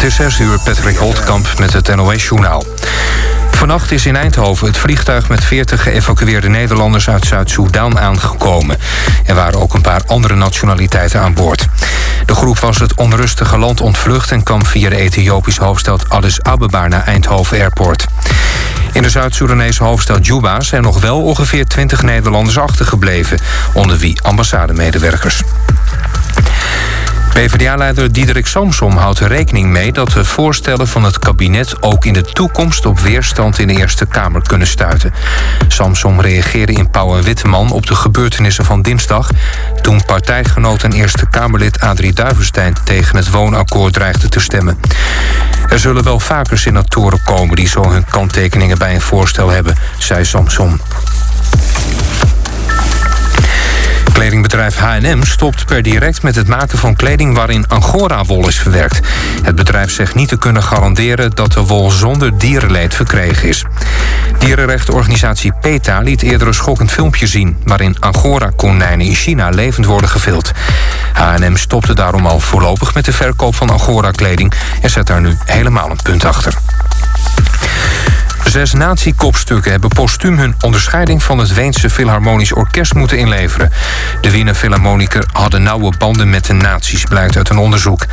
Het is 6 uur, Patrick Holtkamp met het NOS-journaal. Vannacht is in Eindhoven het vliegtuig met 40 geëvacueerde Nederlanders uit Zuid-Soedan aangekomen. Er waren ook een paar andere nationaliteiten aan boord. De groep was het onrustige land ontvlucht en kwam via de Ethiopische hoofdstad Addis Abeba naar Eindhoven Airport. In de Zuid-Soedanese hoofdstad Juba zijn nog wel ongeveer 20 Nederlanders achtergebleven, onder wie ambassademedewerkers. PvdA-leider Diederik Samsom houdt er rekening mee dat de voorstellen van het kabinet ook in de toekomst op weerstand in de Eerste Kamer kunnen stuiten. Samsom reageerde in Pauw en Witteman op de gebeurtenissen van dinsdag toen partijgenoot en Eerste Kamerlid Adrie Duivenstein tegen het woonakkoord dreigde te stemmen. Er zullen wel vaker senatoren komen die zo hun kanttekeningen bij een voorstel hebben, zei Samsom. Kledingbedrijf H&M stopt per direct met het maken van kleding waarin angora-wol is verwerkt. Het bedrijf zegt niet te kunnen garanderen dat de wol zonder dierenleed verkregen is. Dierenrechtenorganisatie PETA liet eerder een schokkend filmpje zien... waarin angora-konijnen in China levend worden gevild. H&M stopte daarom al voorlopig met de verkoop van angora-kleding... en zet daar nu helemaal een punt achter. Zes nazi-kopstukken hebben postuum hun onderscheiding van het Weense Philharmonisch Orkest moeten inleveren. De Wiener Philharmoniker hadden nauwe banden met de nazi's, blijkt uit een onderzoek.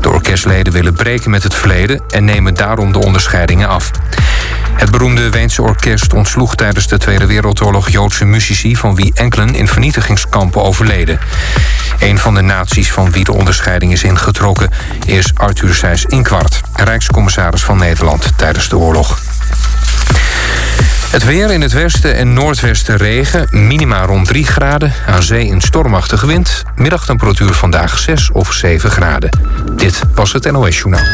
De orkestleden willen breken met het verleden en nemen daarom de onderscheidingen af. Het beroemde Weense orkest ontsloeg tijdens de Tweede Wereldoorlog Joodse muzici... van wie enkelen in vernietigingskampen overleden. Een van de naties van wie de onderscheiding is ingetrokken... is Arthur Seyss Inquart, rijkscommissaris van Nederland tijdens de oorlog. Het weer in het westen en noordwesten regen. Minima rond 3 graden. Aan zee een stormachtige wind. Middagtemperatuur vandaag 6 of 7 graden. Dit was het NOS Journaal.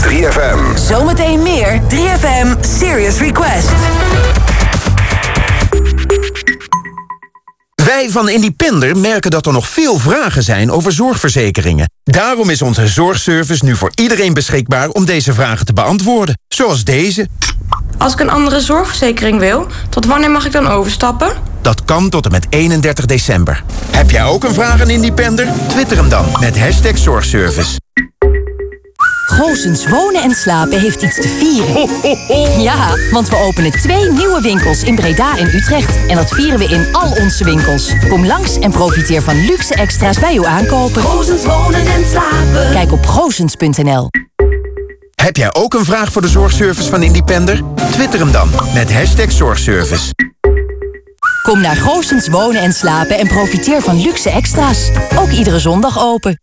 3FM. Zometeen meer 3FM Serious Request. Wij van Independer merken dat er nog veel vragen zijn over zorgverzekeringen. Daarom is onze zorgservice nu voor iedereen beschikbaar om deze vragen te beantwoorden. Zoals deze. Als ik een andere zorgverzekering wil, tot wanneer mag ik dan overstappen? Dat kan tot en met 31 december. Heb jij ook een vraag aan Independer? Twitter hem dan met hashtag zorgservice. Goosens Wonen en Slapen heeft iets te vieren. Ja, want we openen twee nieuwe winkels in Breda en Utrecht. En dat vieren we in al onze winkels. Kom langs en profiteer van luxe extra's bij uw aankopen. Goosens Wonen en Slapen. Kijk op goosens.nl. Heb jij ook een vraag voor de zorgservice van Independer? Twitter hem dan met hashtag zorgservice. Kom naar Goosens Wonen en Slapen en profiteer van luxe extra's. Ook iedere zondag open.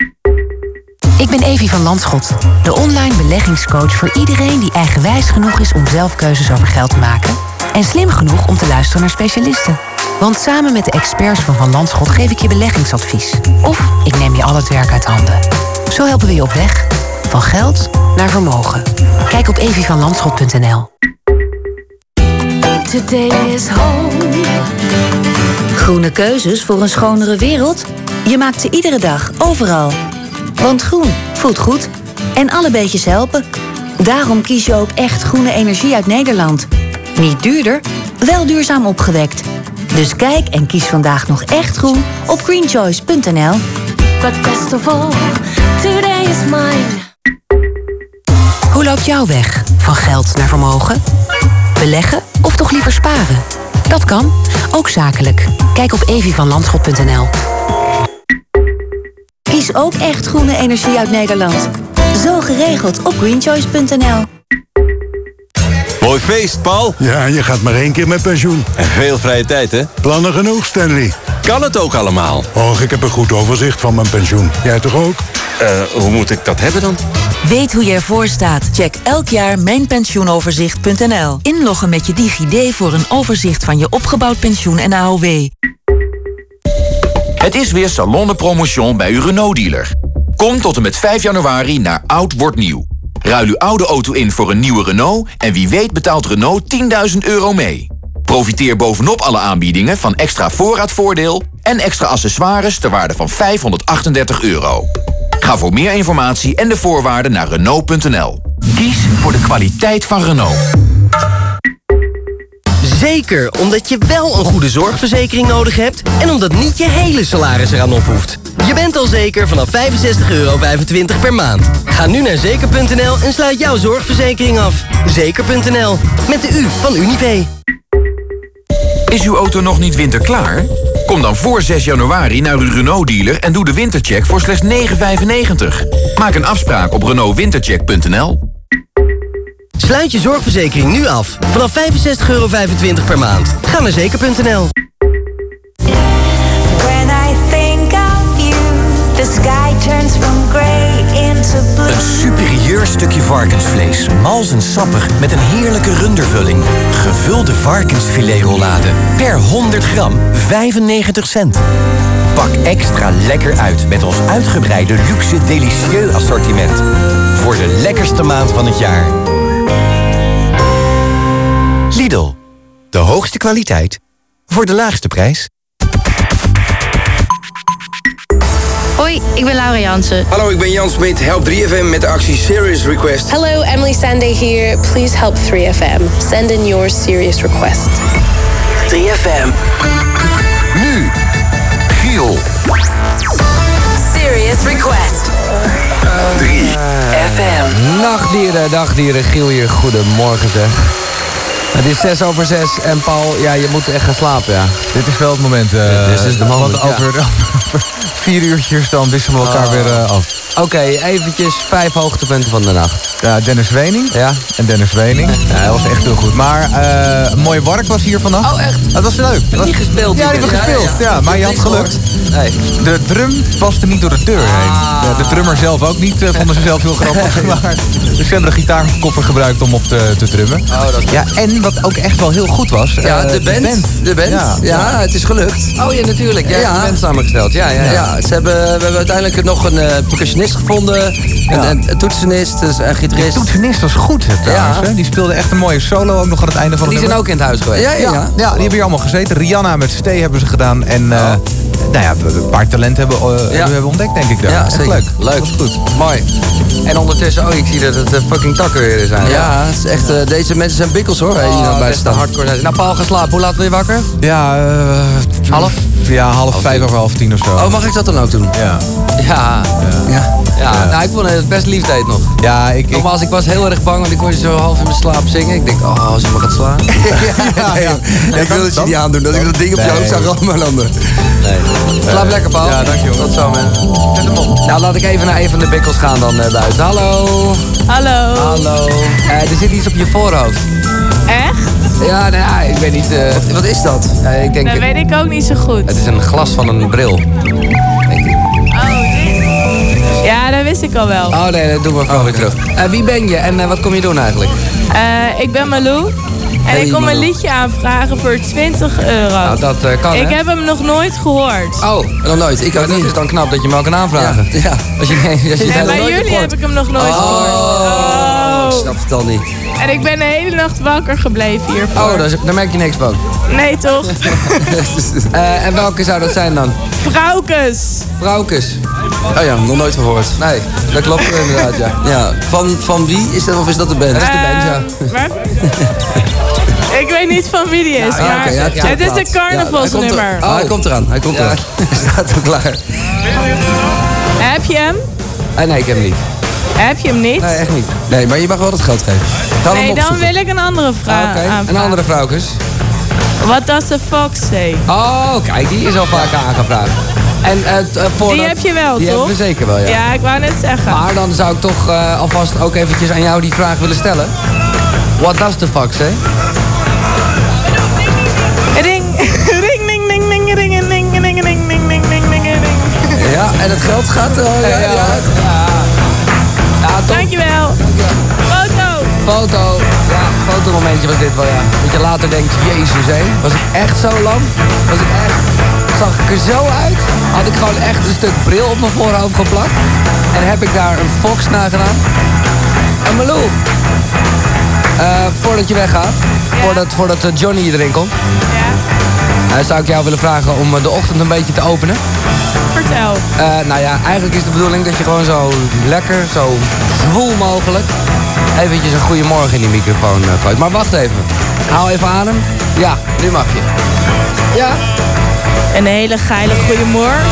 Ik ben Evie van Landschot, de online beleggingscoach voor iedereen die eigenwijs genoeg is om zelf keuzes over geld te maken en slim genoeg om te luisteren naar specialisten. Want samen met de experts van Van Landschot geef ik je beleggingsadvies. Of ik neem je al het werk uit handen. Zo helpen we je op weg. Van geld naar vermogen. Kijk op evievanlandschot.nl. Today is home. Groene keuzes voor een schonere wereld? Je maakt ze iedere dag, overal. Want groen voelt goed. En alle beetjes helpen. Daarom kies je ook echt groene energie uit Nederland. Niet duurder, wel duurzaam opgewekt. Dus kijk en kies vandaag nog echt groen op greenchoice.nl. But best of all, today is mine. Hoe loopt jouw weg? Van geld naar vermogen? Beleggen of toch liever sparen? Dat kan, ook zakelijk. Kijk op evievanlandschot.nl. Kies ook echt groene energie uit Nederland. Zo geregeld op greenchoice.nl. Mooi feest, Paul. Ja, je gaat maar één keer met pensioen. En veel vrije tijd, hè? Plannen genoeg, Stanley. Kan het ook allemaal? Och, ik heb een goed overzicht van mijn pensioen. Jij toch ook? Eh, hoe moet ik dat hebben dan? Weet hoe je ervoor staat? Check elk jaar mijnpensioenoverzicht.nl. Inloggen met je DigiD voor een overzicht van je opgebouwd pensioen en AOW. Het is weer Salon de Promotion bij uw Renault-dealer. Kom tot en met 5 januari naar Oud Wordt Nieuw. Ruil uw oude auto in voor een nieuwe Renault... en wie weet betaalt Renault 10.000 euro mee. Profiteer bovenop alle aanbiedingen van extra voorraadvoordeel... en extra accessoires ter waarde van 538 euro. Ga voor meer informatie en de voorwaarden naar Renault.nl. Kies voor de kwaliteit van Renault. Zeker, omdat je wel een goede zorgverzekering nodig hebt... en omdat niet je hele salaris eraan op hoeft. Je bent al zeker vanaf 65,25 euro per maand. Ga nu naar zeker.nl en sluit jouw zorgverzekering af. Zeker.nl, met de U van Unive. Is uw auto nog niet winterklaar? Kom dan voor 6 januari naar uw Renault-dealer en doe de wintercheck voor slechts 9,95. Maak een afspraak op renaultwintercheck.nl. Sluit je zorgverzekering nu af. Vanaf 65,25 euro per maand. Ga naar zeker.nl. When I think of you, the sky turns Een superieur stukje varkensvlees, mals en sappig met een heerlijke rundervulling. Gevulde varkensfiletrollade. Per 100 gram 95 cent. Pak extra lekker uit met ons uitgebreide luxe delicieux assortiment. Voor de lekkerste maand van het jaar. Lidl. De hoogste kwaliteit voor de laagste prijs. Hoi, ik ben Laura Jansen. Hallo, ik ben Jan Smit. Help 3FM met de actie Serious Request. Hello, Emily Sande here. Please help 3FM. Send in your serious request. 3FM. Nu. Giel. Serious request. 3FM. Nachtdieren, dagdieren, Giel hier. Goedemorgen zeg. Het is 6 over 6 en Paul, ja, je moet echt gaan slapen, ja. Dit is wel het moment. eh, Dit is de moment, Want over, ja. over vier uurtjes dan wisselen we elkaar Oh. weer eh, af. Oké, eventjes vijf hoogtepunten van de nacht. Ja, Dennis Wening. Ja. En Dennis Wening. Ja, hij was echt heel goed. Maar eh, een mooie Wark was hier vannacht. Oh, echt? Dat was leuk. Heb je gespeeld? Ja, die hebben gespeeld. ja, Ja, ja. maar je had heb geluk. niks Nee. De drum paste niet door de deur heen. Ja, de drummer zelf ook niet. vonden ze zelf heel grappig. maar dus ze hebben de gitaarkoffer gebruikt om op te, te drummen. Oh, dat is Ja, en wat ook echt wel heel goed was. Ja, eh, de band. De band. Ja. Ja, het is gelukt. Oh ja, natuurlijk. Jij Ja. hebt de band samengesteld. Ja, ja, ja. Ja, ze hebben, we hebben uiteindelijk nog een eh, percussionist gevonden. Een, toetsenist, dus een gitarist. De toetsenist was goed hè, trouwens. Ja. hè. Die speelde echt een mooie solo ook nog aan het einde van Die het zijn ook in het huis geweest. Ja, ja, ja. Die hebben hier allemaal gezeten. Rihanna met Stee hebben ze gedaan. En eh, nou ja, een paar talenten hebben, hebben we ontdekt, denk ik daar. Ja, Echt zeker. leuk. Leuk. goed. Mooi. En ondertussen, oh, ik zie dat het fucking takken weer zijn. Ja, het is echt, deze mensen zijn bikkels hoor, Oh, nou bij staan. hardcore. zijn. Nou, Paul, ga slapen. Hoe laat wil je wakker? Ja, eh, Half? Ja, half vijf of half tien of zo. Oh, mag ik dat dan ook doen? Ja. Ja. Ja. Ja, nou, ik vond het best lief deed nog. Ja, ik... Nogmaals, ik was heel erg bang, want ik hoorde je zo half in mijn slaap zingen. Ik denk, oh, als je me gaat slaan. ja, ja. ik wil het je niet aandoen, dat ik dat ding op je Nee. hoofd zag allemaal dan. Nee. Slaap lekker, Paul. Ja, dankjewel. Tot zo, man. Zet hem op. Nou, laat ik even naar een van de bikkels gaan dan eh, buiten. Hallo. Hallo. Hallo. Eh, er zit iets op je voorhoofd. Ja, nou ja, ik weet niet. eh, Wat is dat? ja, ik denk, Dat weet ik ook niet zo goed. het is een glas van een bril. Denk ik. Oh, dit? Ja, dat wist ik al wel. Oh nee, dat doen we gewoon weer terug. Eh, wie ben je en eh, wat kom je doen eigenlijk? Eh, ik ben Malou. En Hey, ik kom een liedje aanvragen voor 20 euro. Nou, dat eh, kan ik hè? heb hem nog nooit gehoord. Oh, Nog nooit, ik ook dat niet. is dan knap dat je me al kan aanvragen. Ja, ja. Als je, als je en het bij jullie heb ik hem nog nooit Oh, gehoord. ik Oh. snap het al niet. En ik ben de hele nacht wakker gebleven hiervoor. Oh, daar, is- daar merk je niks van. Nee, toch? Eh, en welke zou dat zijn dan? Vrouwkes. Vrouwkes. Oh ja, nog nooit gehoord. Nee, dat klopt inderdaad, ja. Ja, van, van wie is dat of is dat de band? Dat is de band, ja. Eh, waar? ik weet niet van wie die is, Ja, maar ja, het is een carnavalsnummer. Ja, hij komt oh, hij komt eraan, hij komt Ja. eraan. Hij staat al klaar. Heb je hem? Eh, nee, ik heb hem niet. Heb je hem niet? Nee, echt niet. Nee, maar je mag wel het geld geven. Hem Nee, dan wil ik een andere vraag Ah, een andere vrouwkes. What does the fox say? Oh, kijk, die is al vaak aangevraagd. En eh, eh, voordat... Die heb je wel, Die toch? hebben we zeker wel, ja. Ja, ik wou net zeggen. Maar dan zou ik toch eh, alvast ook eventjes aan jou die vraag willen stellen. What does the fuck say? Ring, ring, ding, ding, ding, ring, ding, ding, ding, ding, ding, ding, ding, ding, ding. Ja, en het geld gaat er. Ja, Ja, ja. Dankjewel. Foto. Foto. Ja, fotomomentje was dit wel, ja. Dat je later denkt, jezus hé, was ik echt zo lang? Was ik echt... Zag ik er zo uit? Had ik gewoon echt een stuk bril op mijn voorhoofd geplakt? En heb ik daar een fox na gedaan? En Malou, eh, voordat je weggaat, voordat, voordat eh, Johnny erin komt, Ja, eh, zou ik jou willen vragen om eh, de ochtend een beetje te openen. vertel. Eh, nou ja, eigenlijk is de bedoeling dat je gewoon zo lekker, zo zwoel mogelijk... eventjes een goede morgen in die microfoon eh, gooit. Maar wacht even. Haal even adem. Ja, nu mag je. Ja? Een hele geile goeiemorgen.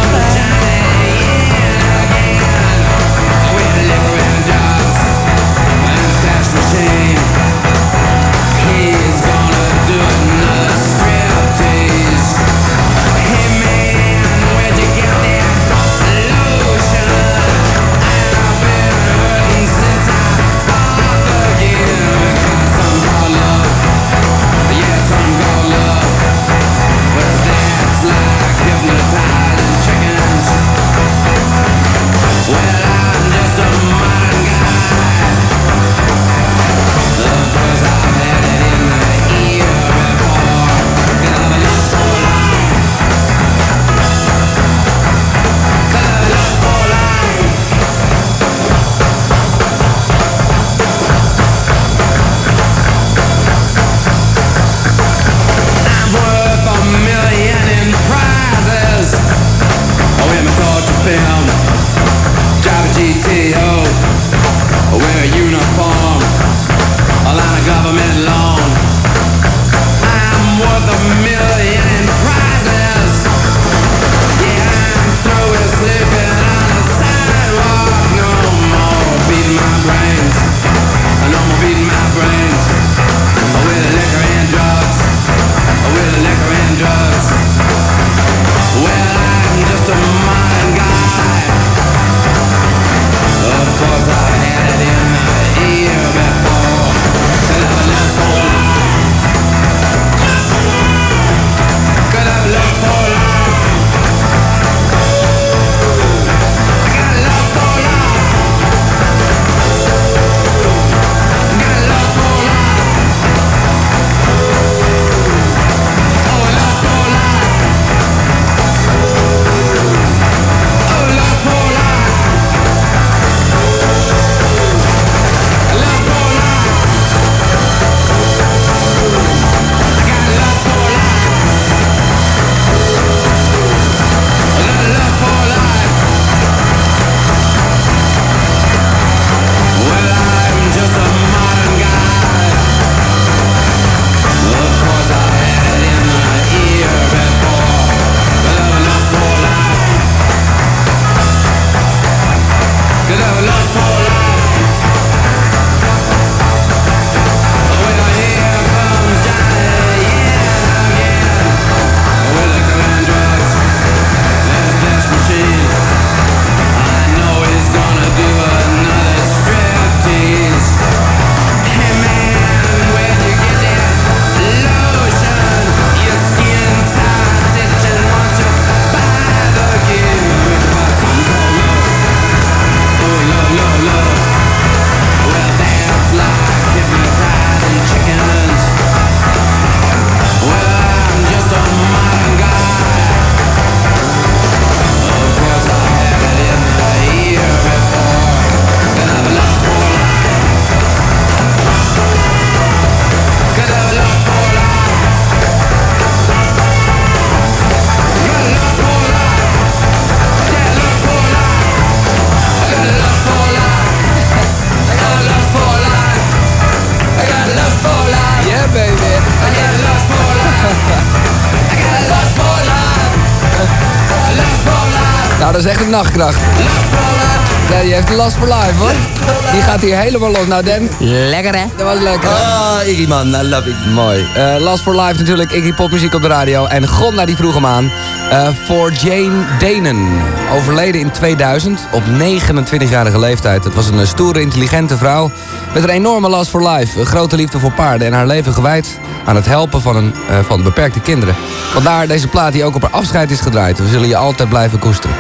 Gaat hier helemaal los. Nou, Dan. Lekker, hè? Dat was lekker. Ah, Iggy man, I love it. Mooi. Eh, last for life natuurlijk. Iggy popmuziek op de radio. En Gonda die vroeg hem aan. Eh, voor Jane Danen. Overleden in 2000 op 29-jarige leeftijd. Het was een eh, stoere, intelligente vrouw. Met een enorme last for life. Een grote liefde voor paarden. En haar leven gewijd aan het helpen van, een, van beperkte kinderen. Vandaar deze plaat die ook op haar afscheid is gedraaid. We zullen je altijd blijven koesteren.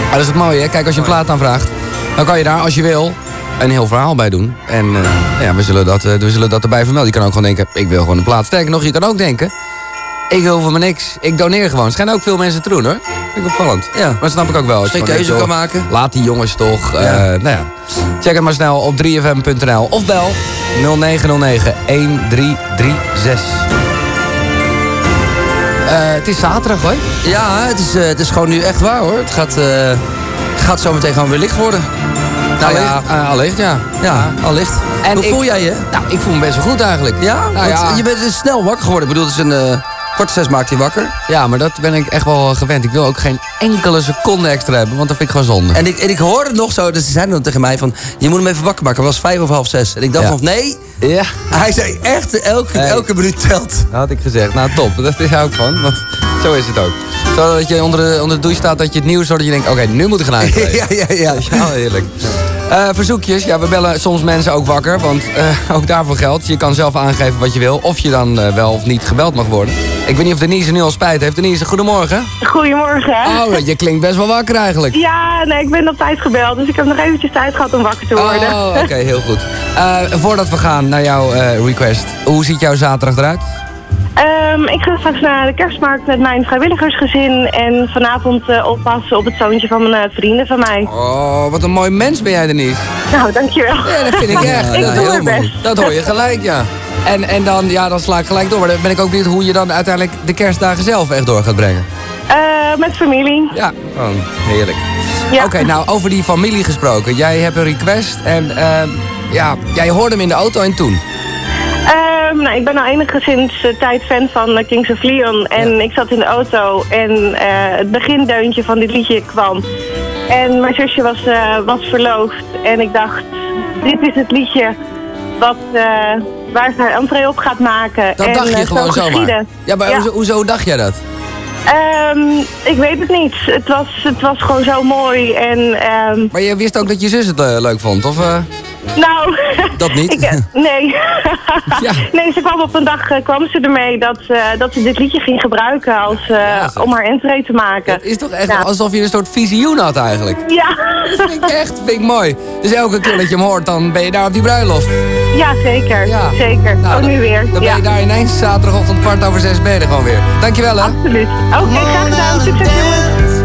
Maar dat is het mooie, hè? Kijk, als je een plaat aanvraagt, dan kan je daar, als je wil, een heel verhaal bij doen. En eh, ja, we, zullen dat, eh, we zullen dat erbij vermelden. Je kan ook gewoon denken, ik wil gewoon een plaat. Sterker nog, je kan ook denken, ik wil voor me niks. Ik doneer gewoon. Schijnen ook veel mensen te doen, hoor. Vind ik opvallend. Ja. Maar dat snap ik ook wel. Als je keuze kan maken. Laat die jongens toch. eh, Ja. nou ja. Check het maar snel op 3fm.nl. Of bel 0909 1336. Eh, het is zaterdag, hoor. Ja, het is, het is gewoon nu echt waar hoor. Het gaat, gaat zo meteen gewoon weer licht worden. Nou ja, Allicht, eh, allicht, ja. ja, allicht. En Hoe ik- voel jij je? Nou, ik voel me best wel goed eigenlijk. Ja? Nou ja. Je bent dus snel wakker geworden. Ik bedoel, het is een eh kwart zes maakt je wakker. Ja, maar dat ben ik echt wel gewend. Ik wil ook geen enkele seconde extra hebben, want dat vind ik gewoon zonde. En ik, en ik hoorde nog zo, dus ze zeiden dan tegen mij van... je moet hem even wakker maken. Het was vijf of half zes. En ik dacht Ja. van, nee. Ja. Hij zei echt, elke, Hey. elke minuut telt. Dat had ik gezegd. Nou, top. Dat is ook van. Want zo is het ook. Zodat je onder de, onder de douche staat, dat je het nieuws hoort, dat je denkt, oké, nu moet ik gaan uitkleden. ja, ja, ja. Ja, heerlijk. Eh, verzoekjes. Ja, we bellen soms mensen ook wakker. Want eh, ook daarvoor geldt. Je kan zelf aangeven wat je wil. Of je dan eh, wel of niet gebeld mag worden. Ik weet niet of Denise nu al spijt heeft. Denise, goedemorgen. Goedemorgen. Oh, je klinkt best wel wakker eigenlijk. Ja, nee, ik ben op tijd gebeld, dus ik heb nog eventjes tijd gehad om wakker te worden. Oh, oké, heel goed. Voordat we gaan naar jouw request. Hoe ziet jouw zaterdag eruit? Ehm, ik ga straks naar de kerstmarkt met mijn vrijwilligersgezin en vanavond eh, oppassen op het zoontje van mijn eh, vrienden van mij. Oh, wat een mooi mens ben jij, Denise. Nou, dankjewel. Ja, dat vind ik echt. ik Ja, doe heel best. Dat hoor je gelijk, ja. En, en dan, ja, dan sla ik gelijk door. Maar dan ben ik ook benieuwd hoe je dan uiteindelijk de kerstdagen zelf echt door gaat brengen. Eh, met familie. Ja, gewoon heerlijk. Ja. Oké, nou, over die familie gesproken. Jij hebt een request en ehm, ja, jij hoorde hem in de auto en toen. Ehm, nou, ik ben al enige sinds eh, tijd fan van eh, Kings of Leon. En ik zat in de auto en eh, het begindeuntje van dit liedje kwam. En mijn zusje was, was verloofd. En ik dacht, dit is het liedje wat, waar ze haar entree op gaat maken. Dat en, dacht je gewoon zo zomaar. Ja, maar Ja. Hoezo, hoezo dacht jij dat? Ehm, ik weet het niet. Het was, het was gewoon zo mooi. En, ehm, Maar je wist ook dat je zus het leuk vond, of? Nou... Dat niet? Ik, eh, nee. nee, ze kwam op een dag eh, kwam ze ermee dat, eh, dat ze dit liedje ging gebruiken als, eh, om haar entree te maken. Het is toch echt alsof je een soort visioen had eigenlijk. Ja. Dat vind ik echt vind ik mooi. Dus elke keer dat je hem hoort, dan ben je daar op die bruiloft. Ja, zeker. Ja. Zeker. Nou, ook dan- nu weer. Dan ben ja. je daar ineens zaterdagochtend kwart over zes ben je er gewoon weer. Dankjewel hè. Absoluut. Oké, graag gedaan. Succes jongens.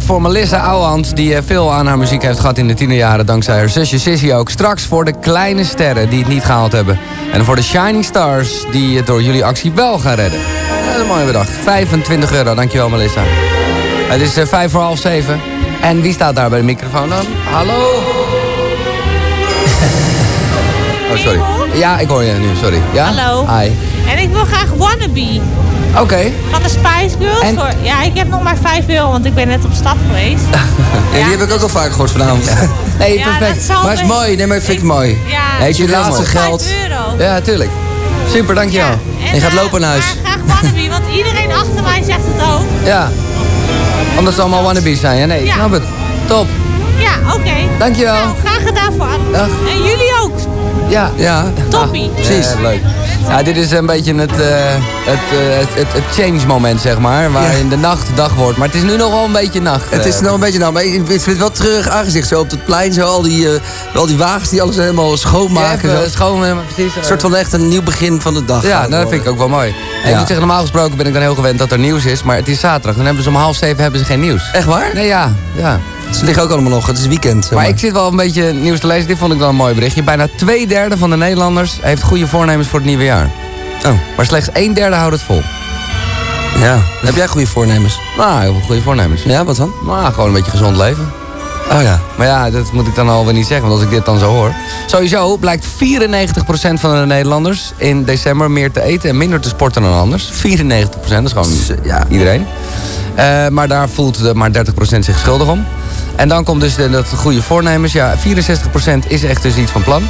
Voor Melissa Ouwehand, die eh, veel aan haar muziek heeft gehad in de tienerjaren. Dankzij haar zusje Sissy ook. Straks voor de kleine sterren die het niet gehaald hebben. En voor de Shining Stars die het door jullie actie wel gaan redden. Dat is een mooie bedacht. 25 euro, dankjewel Melissa. Het is eh, vijf voor half zeven. En wie staat daar bij de microfoon dan? Hallo? Oh, sorry. Ja, ik hoor je nu, sorry. Ja? Hallo. Hi. En ik wil graag Wannabe. Oké. Van de Spice Girls. En- Voor, ja, ik heb nog maar 5 euro, want ik ben net op stap geweest. Ja, die heb ik ook al vaak gehoord vanavond. Nee, Ja, perfect. dat zal Maar het is mooi, nee, maar ik vind het mooi. Ja, Nee, het is je laatste geld. 5 euro. Ja, tuurlijk. Super, dankjewel. En je gaat lopen naar huis. Graag Wannabe, want iedereen achter mij zegt het ook. Ja. Omdat ze allemaal wannabes zijn. Ja, nee, ik Ja. snap het. Top. Ja, oké. Dankjewel. Nou, graag gedaan voor. Dag. En jullie ook. Ja. Ja. Toppie. Precies. leuk. Ja, dit is een beetje het, eh, het, eh, het, het, het change moment, zeg maar. Waarin de nacht dag wordt. Maar het is nu nog wel een beetje nacht. Het is eh. nog een beetje nou, maar ik vind het wel treurig aangezicht. Zo op het plein, zo al die, al die wagens die alles helemaal schoonmaken. Ja, schoon, precies. Een soort van echt een nieuw begin van de dag. Ja, nou, dat vind ik ook wel mooi. En ik moet zeggen, normaal gesproken ben ik dan heel gewend dat er nieuws is. Maar het is zaterdag. Dan hebben ze om half zeven hebben ze geen nieuws. Echt waar? Nee, ja. ja. Ze liggen ook allemaal nog. Het is weekend. zeg Maar ik zit wel een beetje nieuws te lezen. Dit vond ik wel een mooi berichtje. Bijna twee derde van de Nederlanders heeft goede voornemens voor het nieuwe jaar. Oh. Maar slechts een derde houdt het vol. Ja. Heb jij goede voornemens? Nou, heel veel goede voornemens. Ja, wat dan? Nou, gewoon een beetje gezond leven. Oh ja. Maar ja, dat moet ik dan alweer niet zeggen, want als ik dit dan zo hoor. Sowieso blijkt 94% van de Nederlanders in december meer te eten en minder te sporten dan anders. 94%, dat is gewoon ja. iedereen. Eh, maar daar voelt eh, maar 30% zich schuldig om. En dan komt dus de, dat goede voornemens. Ja, 64% is echt dus iets van plan.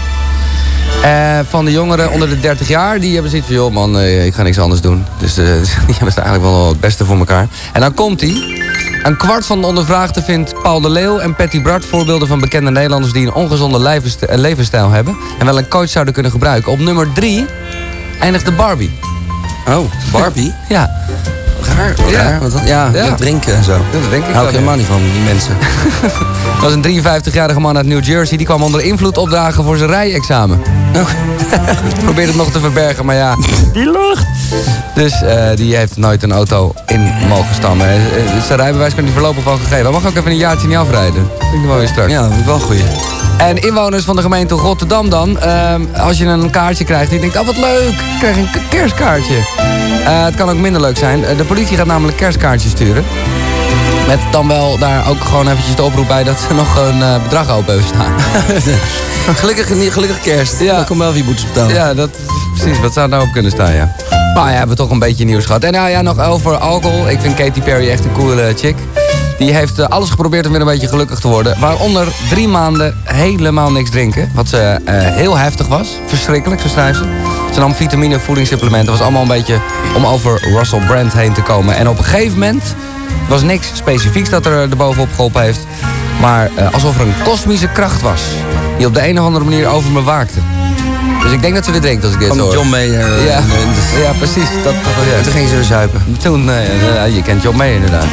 Eh, van de jongeren onder de 30 jaar, die hebben zoiets van... joh man, eh, ik ga niks anders doen. Dus eh, die hebben eigenlijk wel het beste voor elkaar. En dan komt hij. Een kwart van de ondervraagden vindt Paul de Leeuw en Patty Bart... voorbeelden van bekende Nederlanders die een ongezonde levensst- levensstijl hebben... en wel een coach zouden kunnen gebruiken. Op nummer drie eindigt de Barbie. Oh, Barbie? ja. Raar, raar. Dan, ja, Ja. met drinken en zo. dat denk ik Hou ik helemaal niet van, die mensen. Dat was een 53-jarige man uit New Jersey. Die kwam onder invloed opdragen voor zijn rijexamen. Probeerde het nog te verbergen, maar ja. Die lucht. Dus eh, die heeft nooit een auto in mogen stammen. Eh, eh, Zijn rijbewijs kan hij voorlopig wel gegeven. Hij mag ook even een jaartje niet afrijden. Dat vind ik wel weer straks. Ja, dat ik wel goed. En inwoners van de gemeente Rotterdam dan. als je een kaartje krijgt, die denkt, oh wat leuk, ik krijg een kerstkaartje. Het kan ook minder leuk zijn. De politie gaat namelijk kerstkaartjes sturen. Met dan wel daar ook gewoon eventjes de oproep bij dat ze nog een eh, bedrag open hebben staan. gelukkig, niet- gelukkig kerst. Ja. Dan kom wel je boetes betalen. Ja, dat precies. Wat zou nou op kunnen staan, ja. Maar ja, hebben we toch een beetje nieuws gehad. En nou ja, nog over alcohol. Ik vind Katy Perry echt een coole chick. Die heeft eh, alles geprobeerd om weer een beetje gelukkig te worden. Waaronder drie maanden helemaal niks drinken. Wat ze eh, heel heftig was. Verschrikkelijk, zo schrijft ze. Ze nam vitamine, voedingssupplementen. was allemaal een beetje om over Russell Brand heen te komen. En op een gegeven moment was niks specifieks dat er erbovenop geholpen heeft. Maar eh, alsof er een kosmische kracht was. Die op de een of andere manier over me waakte. Dus ik denk dat ze dit drinkt als ik dit Van hoor. John Mayer. eh, Ja, eh, ja precies. Dat, dat ja. En toen ging ze weer zuipen. Toen, eh, je kent John Mayer inderdaad.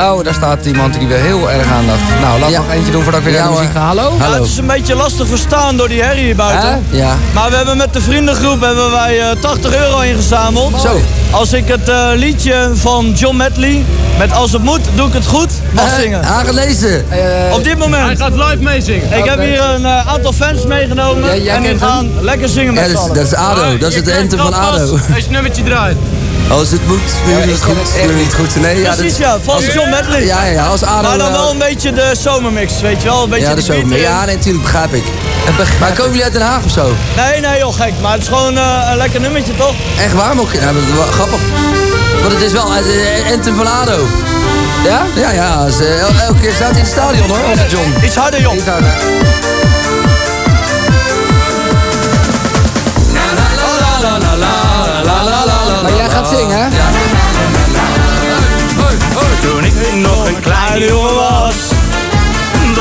Oh, daar staat iemand die weer heel erg aandacht. Nou, laat nog eentje doen voordat ik weer naar de muziek ga. Hallo? Ja, het is een beetje lastig verstaan door die herrie hier buiten. Ja. Maar we hebben met de vriendengroep hebben wij eh, 80 euro ingezameld. Zo. Als ik het eh, liedje van John Medley met Als het moet, doe ik het goed, mag Eh, zingen. Aangelezen. Op dit moment. Hij gaat live meezingen. Ik heb hier een eh, aantal fans meegenomen. Ja, en die hem? gaan lekker zingen Ja, met dat, z'n is, allen. dat is ADO. Dat is het anthem van ADO. Als je nummertje draait. Als het moet, doe je het goed. Doe je het goed. Nee, ja, Precies dat- ja, van als- John Medley. Ja, ja, ja, als ADO... Maar dan wel eh, een beetje de zomermix, weet je wel. Een beetje Ja, beat erin. Ja, nee, natuurlijk, begrijp ik. Maar komen jullie uit Den Haag of zo? Nee, nee joh, gek. Maar het is gewoon eh, een lekker nummertje, toch? Echt waar? Maar ook, ja, dat is wel grappig. Want het is wel het anthem van ADO. Ja? Ja, ja. als, el- elke keer staat hij in het stadion hoor, onze John. Iets harder, joh. Iets harder. Gaat zingen? Toen ik nog een kleine jongen was,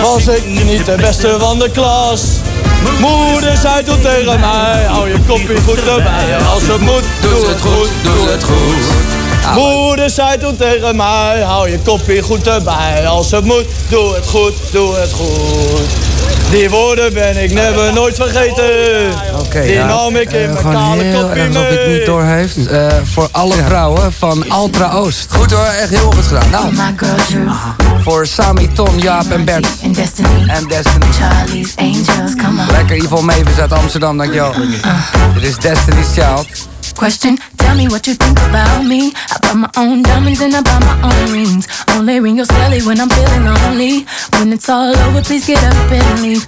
was ik niet de beste van de klas. Moeder zei toen tegen mij, hou je kopje goed erbij. Als het moet, doe het goed, doe het goed. Moeder zei toen tegen mij, hou je kopje goed erbij. Als het moet, doe het goed, doe het goed. Die woorden ben ik never nooit vergeten. Oké, Die ja. nam ik in Eh, mijn kale kopje alsof hij het mee. niet door heeft. Eh, voor alle vrouwen van Altra Oost. Goed hoor, echt heel goed gedaan. Nou, Voor Sami, Tom, Jaap en Bert. and Destiny. En Destiny. Charlie's Angels, come on. Lekker Yvonne Mevers uit Amsterdam, dankjewel. Dit is Destiny's Child. Question, tell me what you think about me. I buy my own diamonds and I buy my own rings. Only ring your celly when I'm feeling lonely. When it's all over, please get up and leave.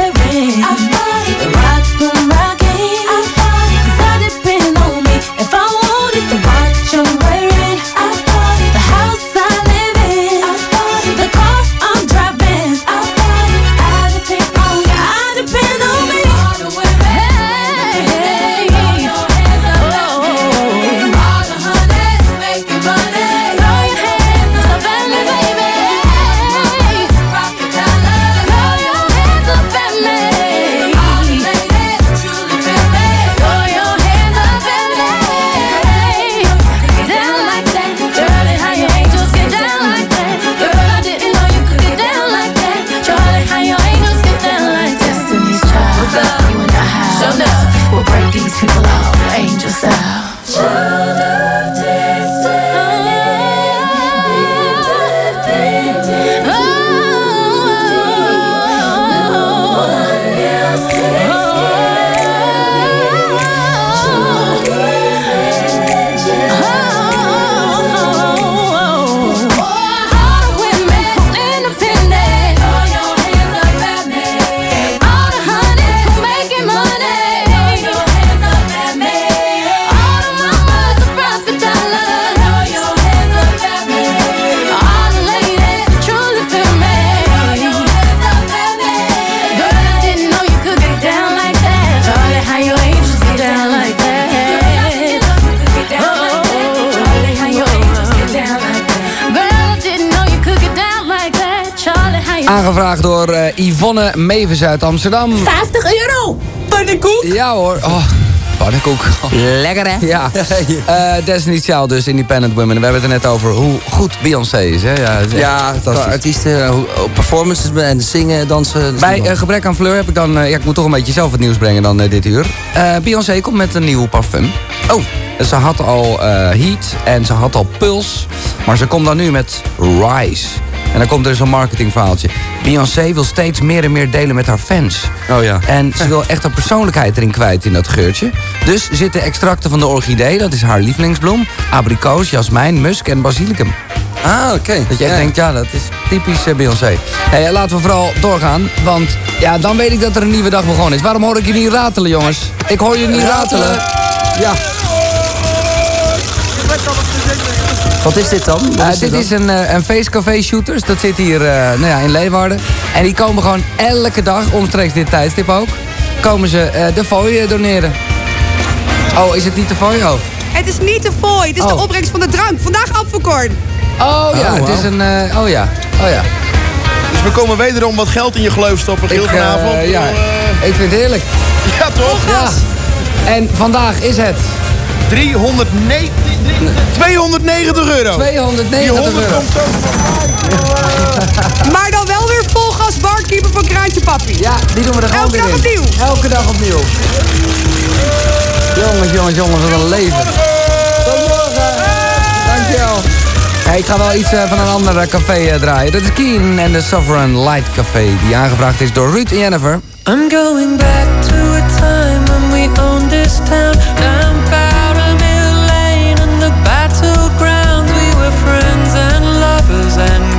Aangevraagd door eh, Yvonne Mevers uit Amsterdam. 50 euro! Pannenkoek? Ja hoor. Oh, pannenkoek. Lekker hè? Ja. Eh Destiny's Child dus, Independent Women. We hebben het er net over hoe goed Beyoncé is. Hè? Ja, het is Ja, artiesten, hoe- oh, performances en zingen, dansen. Bij eh, gebrek aan fleur heb ik dan... eh, ja, ik moet toch een beetje zelf het nieuws brengen dan eh, dit uur. Eh, Beyoncé komt met een nieuw parfum. Oh. Ze had al eh, Heat en ze had al Pulse. Maar ze komt dan nu met Rise. En dan komt er zo'n marketingverhaaltje. Beyoncé wil steeds meer en meer delen met haar fans. Oh ja. En ze wil echt haar persoonlijkheid erin kwijt in dat geurtje. Dus zitten extracten van de orchidee, dat is haar lievelingsbloem. Abrikoos, jasmijn, musk en basilicum. Ah, oké. Dat echt Ja. denkt, ja, dat is typisch eh, Beyoncé. Hey, eh, laten we vooral doorgaan, want ja, dan weet ik dat er een nieuwe dag begonnen is. Waarom hoor ik je niet ratelen, jongens? Ik hoor je niet ratelen. Ja. Wat is dit dan? Eh, is dit dan? is een, eh, een feestcafé shooters. Dat zit hier eh, nou ja, in Leeuwarden. En die komen gewoon elke dag, omstreeks dit tijdstip ook... komen ze eh, de fooi doneren. Oh, is het niet de fooi? Oh. Het is niet de fooi, het is de Oh. opbrengst van de drank. Vandaag apfelkorn. Oh ja, Oh, het is een... eh, oh ja, oh ja. Dus we komen wederom wat geld in je geloof stoppen, Giel, Ik, vanavond. ja, ik vind het heerlijk. Ja, toch? Ja. En vandaag is het... 390, 290 euro. 290 Die 100 euro. komt zo. Maar dan wel weer vol gas barkeeper van Kraantje Papi. Ja, die doen we er gewoon Elke weer dag in. opnieuw. Elke dag opnieuw. Jongens, jongens, jongens, wat een leven. Goedemorgen. Dankjewel. Hey, ik ga wel iets eh, van een ander eh, café eh, draaien. Dat is Keen en de Sovereign Light Café. Die aangevraagd is door Ruud en Jennifer. I'm going back to a time when we owned this town. And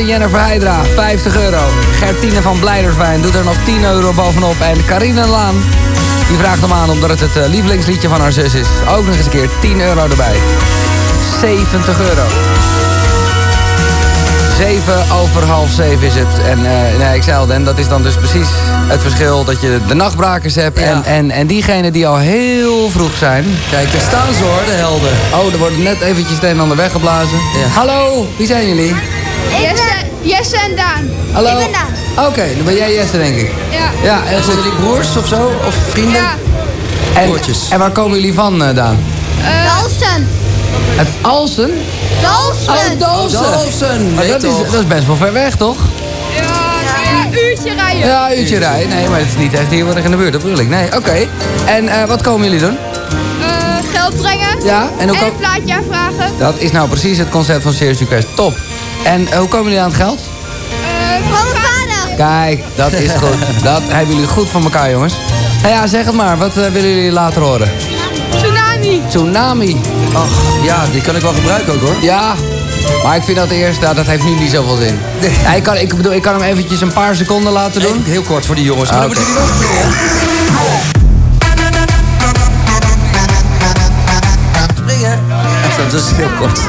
en Jennifer Heidra, 50 euro. Gertine van Blijderswijn doet er nog 10 euro bovenop. En Carine Laan, die vraagt hem aan omdat het het eh, lievelingsliedje van haar zus is. Ook nog eens een keer 10 euro erbij. 70 euro. 7 over half 7 is het. En eh, nee, ik zei al, en dat is dan dus precies het verschil dat je de nachtbrakers hebt en, en, en diegenen die al heel vroeg zijn. Kijk, daar staan ze hoor, de helden. Oh, er wordt net eventjes het een en ander weggeblazen. Hallo, wie zijn jullie? Jesse, Jesse en Daan. Hallo? Ik ben Daan. Oké, dan ben jij Jesse, denk ik. Ja. Ja, en Zijn jullie broers of zo? Of vrienden? Ja. En, Broertjes. en waar komen jullie van, eh, Daan? Dalsen. Uit Alsen? Dalsen. Oh, Dalsen. Dalsen. Maar Nee, dat, is, toch? dat is best wel ver weg, toch? Ja, een uurtje rijden. Ja, een uurtje rijden. Nee, maar het is niet echt hier wat in de buurt, dat bedoel ik. Nee, oké. En eh, wat komen jullie doen? Eh, geld brengen. Ja, en kom- een plaatje aanvragen. Dat is nou precies het concept van Serious Request. Top. En eh, hoe komen jullie aan het geld? Eh, van mijn vader. Kijk, dat is goed. Dat hebben jullie goed van elkaar, jongens. Nou ja, zeg het maar. Wat eh, willen jullie later horen? Tsunami. Tsunami. Ach, ja, die kan ik wel gebruiken ook hoor. Ja, maar ik vind dat eerst, nou, dat heeft nu niet zoveel zin. Ja, ik, kan, ik bedoel, ik kan hem eventjes een paar seconden laten doen. Heel kort voor die jongens. Maar Ah, dan oké. moeten jullie wel springen. Dat is heel kort.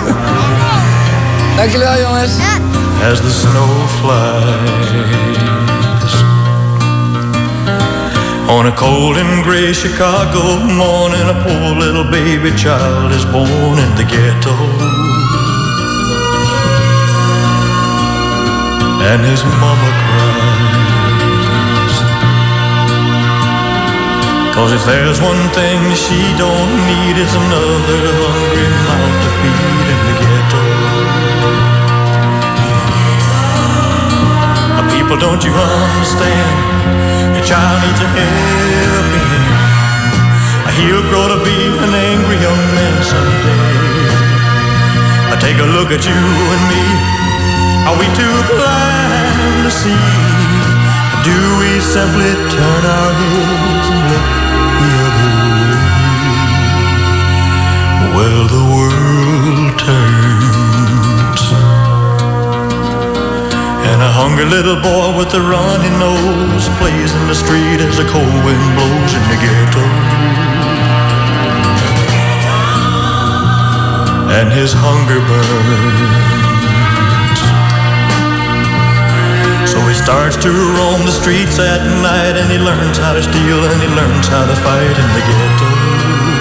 Dankjewel, jongens. as the snow flies. On a cold and gray Chicago morning, a poor little baby child is born in the ghetto. And his mama cries. Cause if there's one thing she don't need, it's another hungry mouth People, don't you understand? Your child needs a helping hand. He'll grow to be an angry young man someday. Uh, Take a look at you and me. Are we too blind to see? Do we simply turn our heads and look the other way? Well, the world turns. And a hungry little boy with a runny nose plays in the street as the cold wind blows in the ghetto. And his hunger burns. So he starts to roam the streets at night and he learns how to steal and he learns how to fight in the ghetto.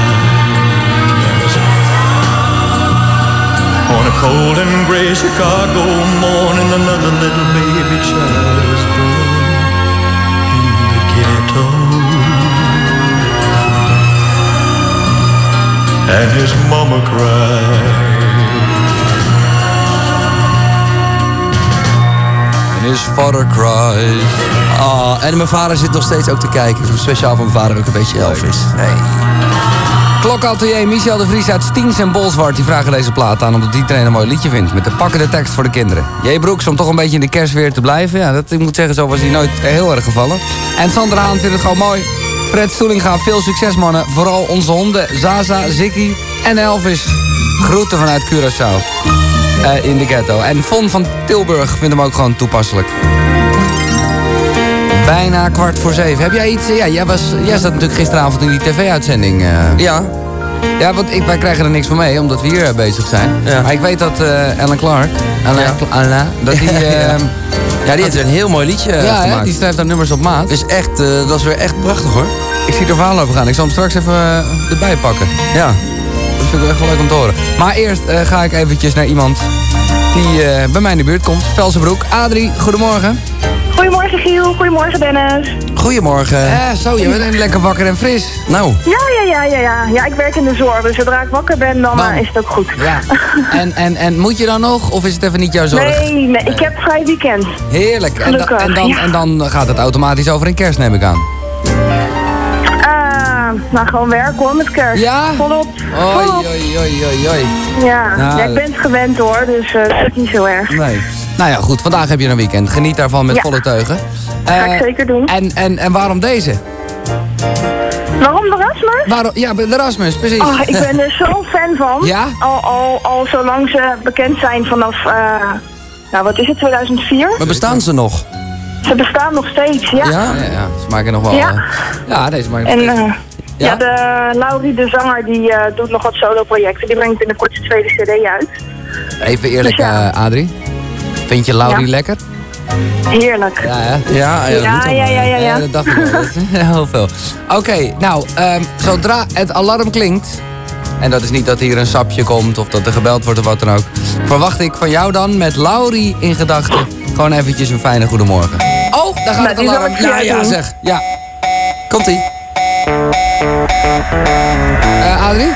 On a cold and gray Chicago morning, another little baby child is born in the ghetto. And his mama cried. En his father cries. Ah, en mijn vader zit nog steeds ook te kijken. Speciaal voor mijn vader ook een beetje Elvis. Nee. Klokatelier Michel de Vries uit Stiens en Bolsward... die vragen deze plaat aan omdat iedereen een mooi liedje vindt... met de pakkende tekst voor de kinderen. J. Broeks om toch een beetje in de kerstweer te blijven. Ja, dat, ik moet zeggen, zo was hij nooit heel erg gevallen. En Sandra Haan vindt het gewoon mooi. Fred Stoelinga, veel succes mannen. Vooral onze honden Zaza, Ziggy en Elvis. Groeten vanuit Curaçao. Eh, in de ghetto. En Von van Tilburg vindt hem ook gewoon toepasselijk. Bijna kwart voor zeven. Heb jij iets... Ja, jij, was, jij zat natuurlijk gisteravond in die tv-uitzending. Ja. Ja, want ik, wij krijgen er niks van mee, omdat we hier eh, bezig zijn. Maar ik weet dat eh Alan Clark... Alan, Ja. Alan, dat die... Ja, ja, ja. ehm, Ja, die heeft een heel mooi liedje eh, ja, gemaakt. die schrijft daar nummers op maat. Dus echt, eh, dat is weer echt prachtig hoor. Ik zie er verhaal over gaan. Ik zal hem straks even eh, erbij pakken. Ja. Dat vind ik echt wel leuk om te horen. Maar eerst eh, ga ik eventjes naar iemand die eh, bij mij in de buurt komt. Velsenbroek. Adrie, goedemorgen. Goedemorgen Giel, goedemorgen Dennis. Goedemorgen. Eh, zo, je bent lekker wakker en fris. Nou. Ja, ja, ja, ja, ja. Ja, ik werk in de zorg, dus zodra ik wakker ben, dan eh, is het ook goed. Ja. En, en, en moet je dan nog, of is het even niet jouw zorg? Nee, nee, ik heb vrij weekend. Heerlijk. En, da- en, dan, ja. en dan gaat het automatisch over in kerst, neem ik aan. Eh, nou, gewoon werken hoor, met kerst. Ja? Volop. Oei, Volop. oei, oei, oei. Ja. Nou, ja, ik ben het gewend hoor, dus eh, dat is niet zo erg. Nee. Nou ja, goed. Vandaag heb je een weekend. Geniet daarvan met Ja. volle teugen. Ga ik Eh, zeker doen. En, en, en waarom deze? Waarom de Rasmus? Waarom, ja, de Rasmus, precies. Oh, ik ben er zo'n fan van. Ja? Al, al, al zolang ze bekend zijn vanaf, eh, nou wat is het, 2004? Maar bestaan ze nog? Ze bestaan nog steeds, ja. Ja, ja, ja. Ze maken nog wel... Ja. eh, ja, deze maken En nog eh, steeds. ja? Ja? de Laurie, de zanger, die eh, doet nog wat solo-projecten. Die brengt binnenkort zijn tweede cd uit. Even eerlijk, Dus ja. eh, Adrie. Vind je Laurie Ja. lekker? Heerlijk. Ja, hè? Ja, ja, Ja, ja, ja, ja, ja. dat dacht ik wel. Heel veel. Oké, nou, ehm, zodra het alarm klinkt... en dat is niet dat hier een sapje komt of dat er gebeld wordt of wat dan ook... verwacht ik van jou dan met Laurie in gedachten... gewoon eventjes een fijne goedemorgen. Oh, daar gaat het alarm. Ja, ja, zeg. Ja. Komt-ie. Eh, Adrie?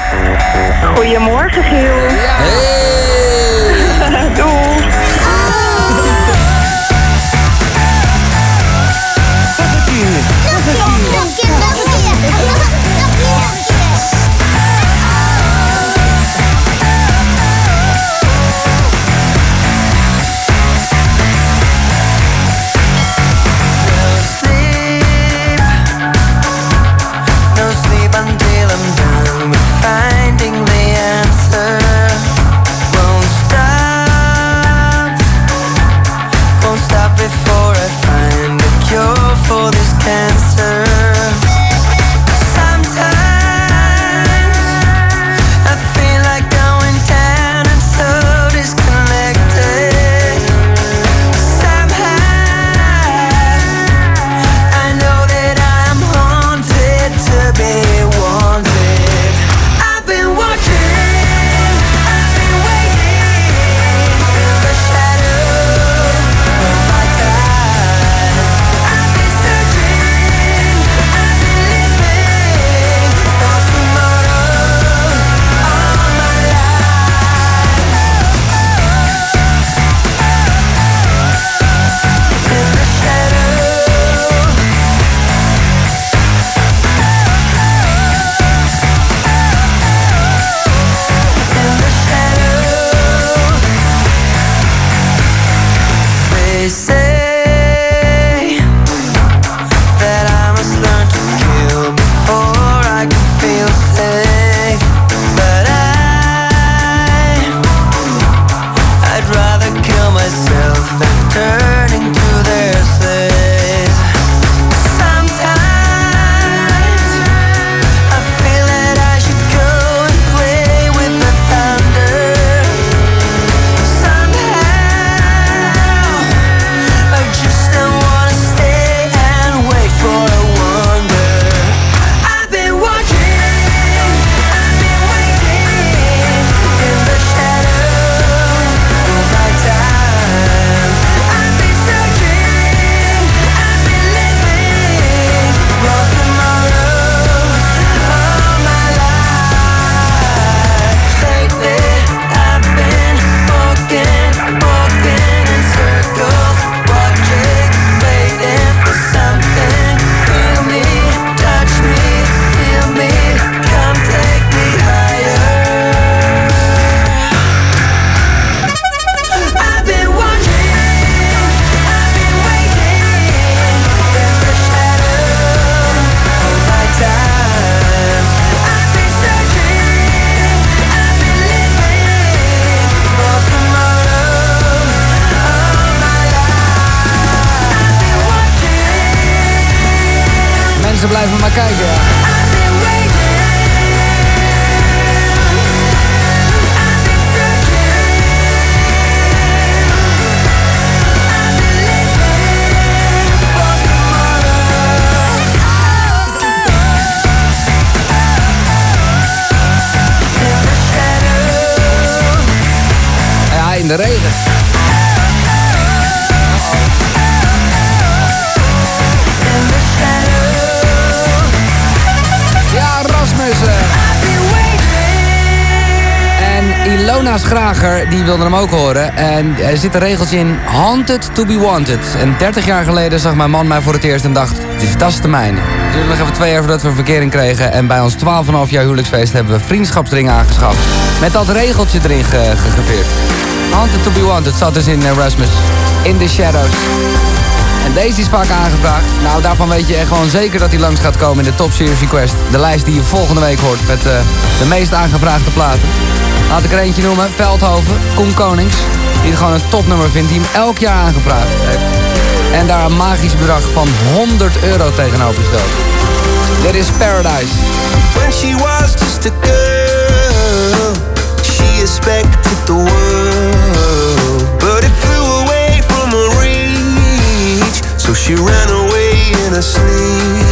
Goedemorgen, Giel. Doei. Er zit een regeltje in, haunted to be wanted. En 30 jaar geleden zag mijn man mij voor het eerst en dacht, dus dat is de mijne. Het duurde nog even twee jaar voordat we verkering kregen. En bij ons 12,5 jaar huwelijksfeest hebben we vriendschapsringen aangeschaft. Met dat regeltje erin ge gegraveerd. Haunted to be wanted zat dus in Erasmus. In the Shadows. En deze is vaak aangevraagd. Nou, daarvan weet je echt gewoon zeker dat hij langs gaat komen in de Top Series Request. De lijst die je volgende week hoort met eh, de meest aangevraagde platen. Laat ik er eentje noemen. Veldhoven, Koen Konings. Die het gewoon een topnummer vindt. Die hem elk jaar aangevraagd heeft. En daar een magisch bedrag van 100 euro tegenover stelt. Dit is Paradise. When she was just a girl, she expected the but it flew away from her reach. So she ran away in sleep,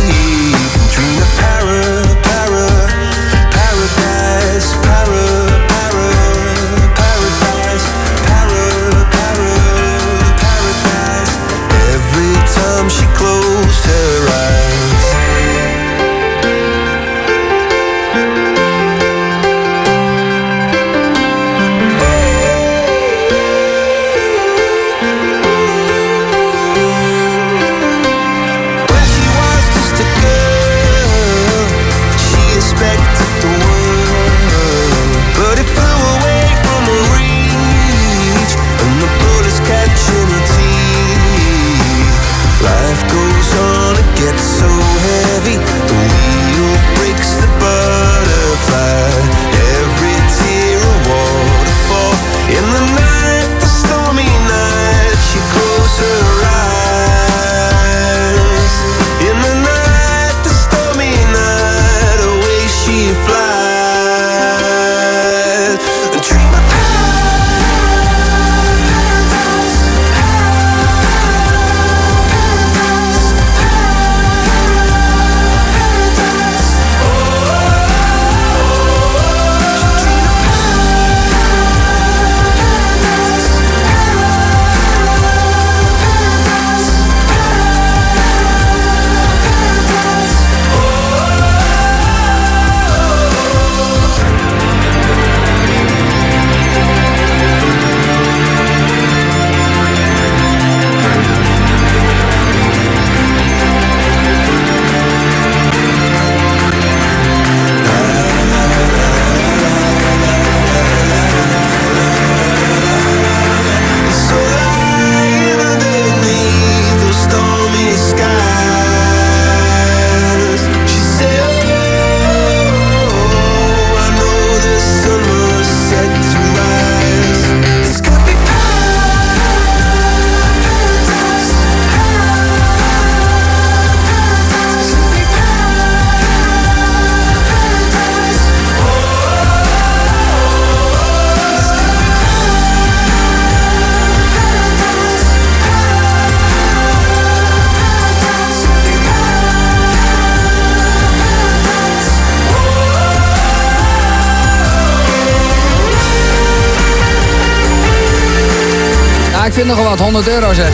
wat, 100 euro zeg.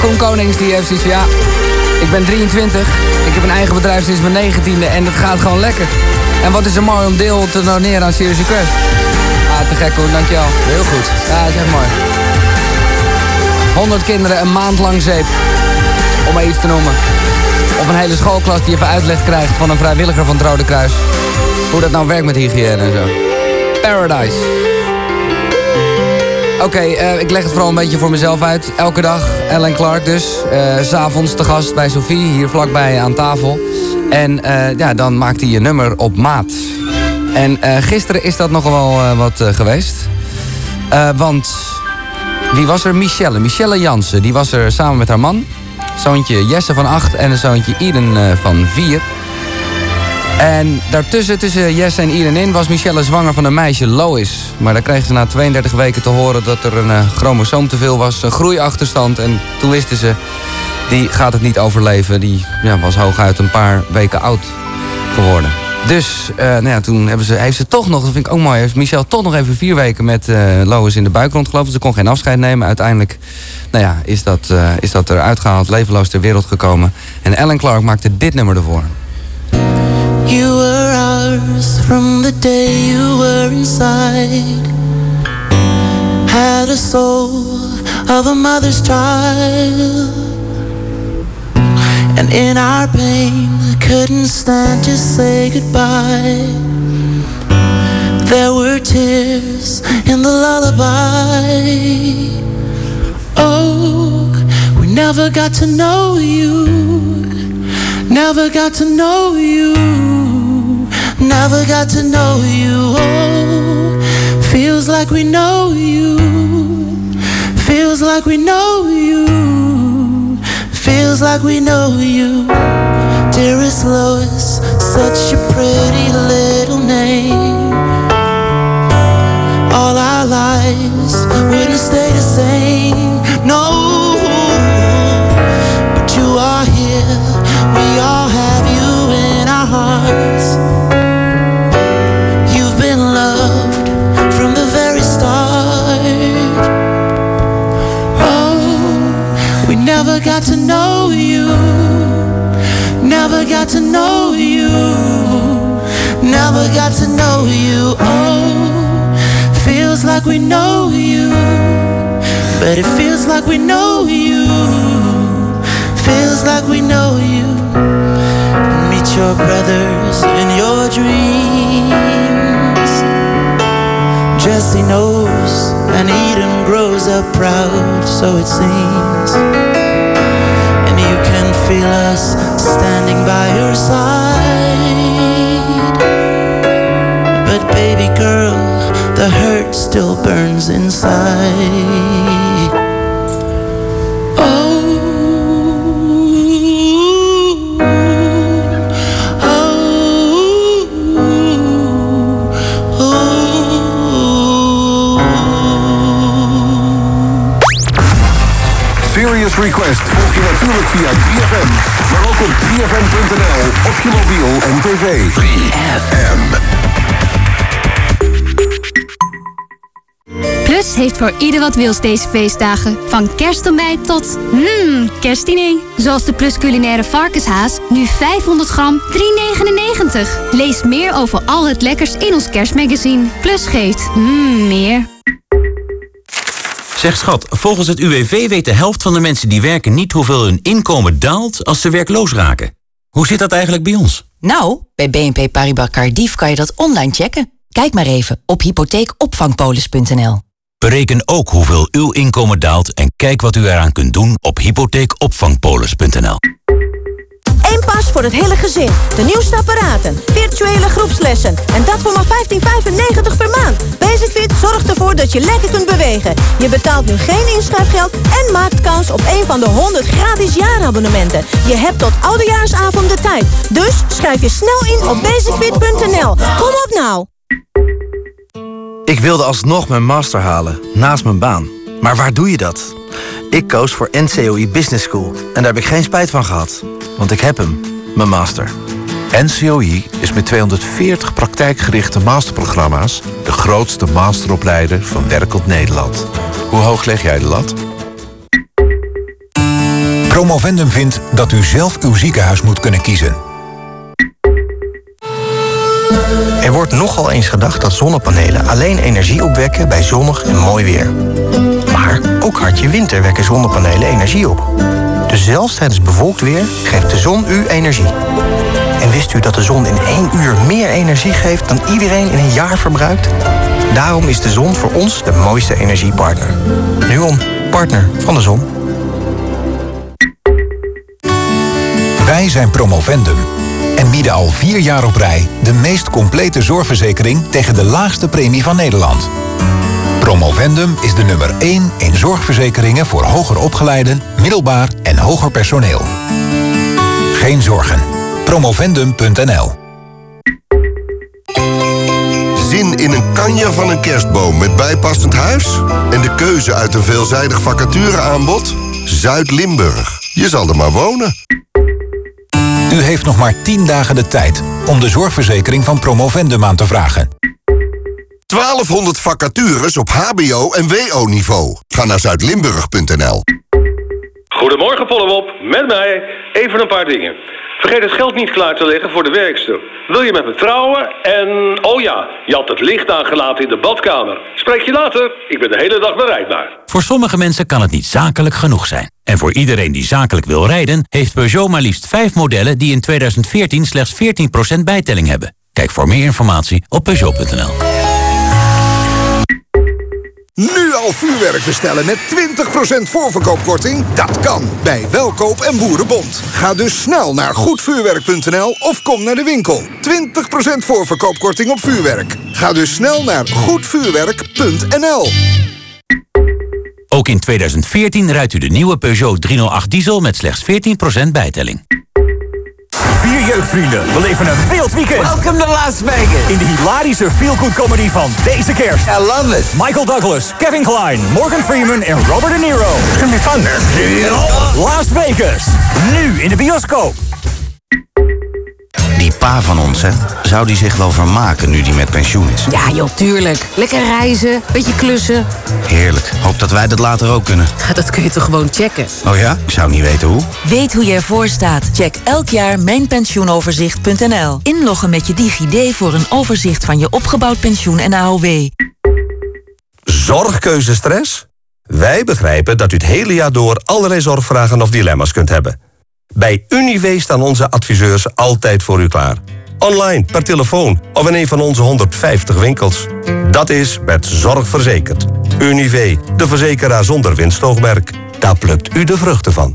Koen Konings die heeft zoiets van, ja, ik ben 23, ik heb een eigen bedrijf sinds mijn 19e en het gaat gewoon lekker. En wat is er mooi om deel te doneren aan Serious Request. Ah, te gek Koen, dankjewel. Heel goed. Ja, dat is echt mooi. 100 kinderen een maand lang zeep. Om maar iets te noemen. Of een hele schoolklas die even uitleg krijgt van een vrijwilliger van het Rode Kruis. Hoe dat nou werkt met hygiëne en zo. Paradise. Oké, eh, ik leg het vooral een beetje voor mezelf uit. Elke dag, Ellen Clark dus. S S'avonds te gast bij Sophie, hier vlakbij aan tafel. En eh, ja, dan maakt hij je nummer op maat. En gisteren is dat nogal wel wat geweest. Want wie was er? Michelle. Michelle Jansen. Die was er samen met haar man. Zoontje Jesse van 8 en een zoontje Iden van 4. En daartussen, tussen Jesse en Iden in, was Michelle zwanger van een meisje, Lois. Maar daar kreeg ze na 32 weken te horen dat er een eh, chromosoom te veel was, een groeiachterstand. En toen wisten ze, die gaat het niet overleven. Die ja, was hooguit een paar weken oud geworden. Dus eh, nou ja, toen hebben ze, heeft ze toch nog, dat vind ik ook mooi, heeft Michelle toch nog even vier weken met eh, Lois in de buik rondgelopen. Ze kon geen afscheid nemen. Uiteindelijk nou ja, is, dat, is dat eruit gehaald, levenloos ter wereld gekomen. En Ellen Clark maakte dit nummer ervoor. From the day you were inside. had a soul of a mother's child. And in our pain, couldn't stand to say goodbye. There were tears in the lullaby. Oh, we never got to know you. Never got to know you. Never got to know you. Oh, feels like we know you. Feels like we know you. Feels like we know you. Dearest Lois, such a pretty little name. All our lives wouldn't stay the same. Never got to know you. Oh, feels like we know you. But it feels like we know you. Feels like we know you. Meet your brothers in your dreams. Jesse knows, and Eden grows up proud, so it seems. And you can feel us standing by your side. Girl, the hurt still burns inside. Oh, Serious Request volg je natuurlijk via 3FM, maar ook op 3FM.nl, op je mobiel en tv. 3FM. Heeft voor ieder wat wils deze feestdagen. Van kerstontbijt tot mmm, kerstdiner. Zoals de Plus culinaire varkenshaas, nu 500 gram, 3,99. Lees meer over al het lekkers in ons kerstmagazine. Plus geeft mmm, meer. Zeg schat, volgens het UWV weet de helft van de mensen die werken niet hoeveel hun inkomen daalt als ze werkloos raken. Hoe zit dat eigenlijk bij ons? Nou, bij BNP Paribas Cardiff kan je dat online checken. Kijk maar even op hypotheekopvangpolis.nl. Bereken ook hoeveel uw inkomen daalt en kijk wat u eraan kunt doen op hypotheekopvangpolis.nl. Eén pas voor het hele gezin. De nieuwste apparaten, virtuele groepslessen en dat voor maar 15,95 per maand. Basicfit zorgt ervoor dat je lekker kunt bewegen. Je betaalt nu geen inschrijfgeld en maakt kans op een van de 100 gratis jaarabonnementen. Je hebt tot oudejaarsavond de tijd. Dus schrijf je snel in op basicfit.nl. Kom op nou! Ik wilde alsnog mijn master halen, naast mijn baan. Maar waar doe je dat? Ik koos voor NCOI Business School en daar heb ik geen spijt van gehad. Want ik heb hem, mijn master. NCOI is met 240 praktijkgerichte masterprogramma's... de grootste masteropleider van werkend Nederland. Hoe hoog leg jij de lat? Promovendum vindt dat u zelf uw ziekenhuis moet kunnen kiezen. Er wordt nogal eens gedacht dat zonnepanelen alleen energie opwekken bij zonnig en mooi weer. Maar ook hartje winter wekken zonnepanelen energie op. Dus zelfs tijdens bewolkt weer geeft de zon u energie. En wist u dat de zon in één uur meer energie geeft dan iedereen in een jaar verbruikt? Daarom is de zon voor ons de mooiste energiepartner. Nuon, partner van de zon. Wij zijn Promovendum en bieden al vier jaar op rij de meest complete zorgverzekering tegen de laagste premie van Nederland. Promovendum is de nummer 1 in zorgverzekeringen voor hoger opgeleiden, middelbaar en hoger personeel. Geen zorgen. Promovendum.nl Zin in een kanje van een kerstboom met bijpassend huis? En de keuze uit een veelzijdig vacatureaanbod? Zuid-Limburg. Je zal er maar wonen. U heeft nog maar 10 dagen de tijd om de zorgverzekering van Promovendum aan te vragen. 1200 vacatures op hbo- en wo-niveau. Ga naar zuidlimburg.nl. Goedemorgen Pollemop, met mij even een paar dingen. Vergeet het geld niet klaar te leggen voor de werkster. Wil je met me trouwen? En, oh ja, je had het licht aangelaten in de badkamer. Spreek je later. Ik ben de hele dag bereikbaar. Voor sommige mensen kan het niet zakelijk genoeg zijn. En voor iedereen die zakelijk wil rijden... heeft Peugeot maar liefst 5 modellen die in 2014 slechts 14% bijtelling hebben. Kijk voor meer informatie op Peugeot.nl. Nu al vuurwerk bestellen met 20% voorverkoopkorting? Dat kan bij Welkoop en Boerenbond. Ga dus snel naar goedvuurwerk.nl of kom naar de winkel. 20% voorverkoopkorting op vuurwerk. Ga dus snel naar goedvuurwerk.nl. Ook in 2014 rijdt u de nieuwe Peugeot 308 diesel met slechts 14% bijtelling. Vier jeugdvrienden beleven een wild weekend. Welcome to Las Vegas. In de hilarische feel-good comedy van deze kerst. I love it. Michael Douglas, Kevin Kline, Morgan Freeman en Robert De Niro. It's gonna be fun. Las Vegas. Nu in de bioscoop. Die pa van ons, hè? Zou die zich wel vermaken nu die met pensioen is? Ja joh, tuurlijk. Lekker reizen, beetje klussen. Heerlijk. Hoop dat wij dat later ook kunnen. Dat kun je toch gewoon checken? Oh ja? Ik zou niet weten hoe. Weet hoe je ervoor staat? Check elk jaar mijnpensioenoverzicht.nl. Inloggen met je DigiD voor een overzicht van je opgebouwd pensioen en AOW. Zorgkeuzestress? Wij begrijpen dat u het hele jaar door allerlei zorgvragen of dilemma's kunt hebben. Bij Unive staan onze adviseurs altijd voor u klaar. Online, per telefoon of in een van onze 150 winkels. Dat is met zorg verzekerd. Unive, de verzekeraar zonder winstoogmerk. Daar plukt u de vruchten van.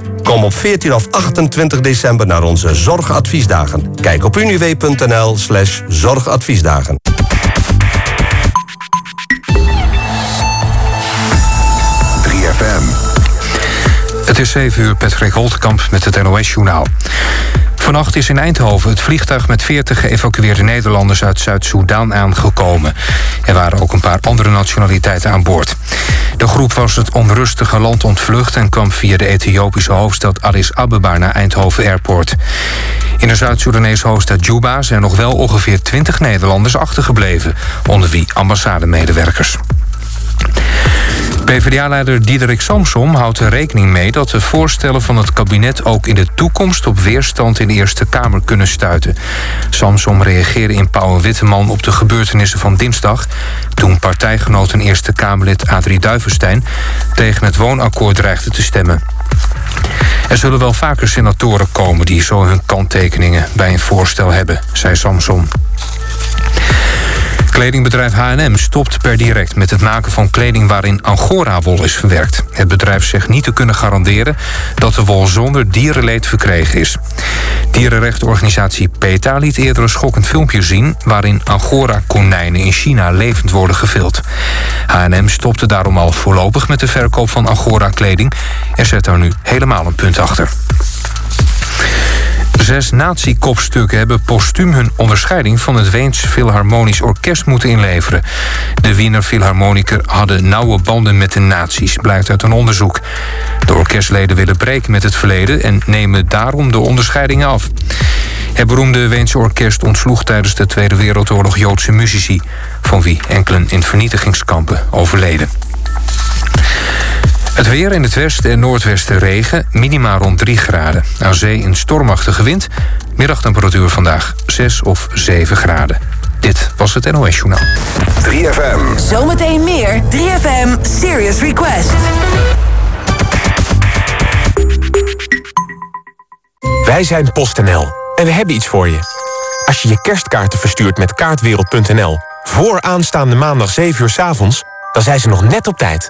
Kom op 14 of 28 december naar onze zorgadviesdagen. Kijk op uniw.nl slash zorgadviesdagen. Het is 7 uur, Patrick Holtkamp met het NOS-journaal. Vannacht is in Eindhoven het vliegtuig met 40 geëvacueerde Nederlanders uit Zuid-Soedan aangekomen. Er waren ook een paar andere nationaliteiten aan boord. De groep was het onrustige land ontvlucht en kwam via de Ethiopische hoofdstad Addis Abeba naar Eindhoven Airport. In de Zuid-Soedanese hoofdstad Juba zijn nog wel ongeveer 20 Nederlanders achtergebleven, onder wie ambassademedewerkers. PvdA-leider Diederik Samsom houdt er rekening mee dat de voorstellen van het kabinet ook in de toekomst op weerstand in de Eerste Kamer kunnen stuiten. Samsom reageerde in Pauw Witteman op de gebeurtenissen van dinsdag, toen partijgenoot en Eerste Kamerlid Adrie Duivenstein tegen het woonakkoord dreigde te stemmen. Er zullen wel vaker senatoren komen die zo hun kanttekeningen bij een voorstel hebben, zei Samsom. Kledingbedrijf H&M stopt per direct met het maken van kleding waarin angora-wol is verwerkt. Het bedrijf zegt niet te kunnen garanderen dat de wol zonder dierenleed verkregen is. Dierenrechtenorganisatie PETA liet eerder een schokkend filmpje zien waarin angora-konijnen in China levend worden gevild. H&M stopte daarom al voorlopig met de verkoop van angora-kleding en zet daar nu helemaal een punt achter. Zes nazi-kopstukken hebben postuum hun onderscheiding van het Weens Philharmonisch Orkest moeten inleveren. De Wiener Philharmoniker hadden nauwe banden met de nazi's, blijkt uit een onderzoek. De orkestleden willen breken met het verleden en nemen daarom de onderscheidingen af. Het beroemde Weense orkest ontsloeg tijdens de Tweede Wereldoorlog Joodse muzici, van wie enkelen in vernietigingskampen overleden. Het weer in het westen en noordwesten regen, minima rond 3 graden. Aan zee een stormachtige wind, middagtemperatuur vandaag 6 of 7 graden. Dit was het NOS Journaal. 3FM. Zometeen meer 3FM Serious Request. Wij zijn PostNL en we hebben iets voor je. Als je je kerstkaarten verstuurt met kaartwereld.nl... voor aanstaande maandag 7 uur s avonds, dan zijn ze nog net op tijd.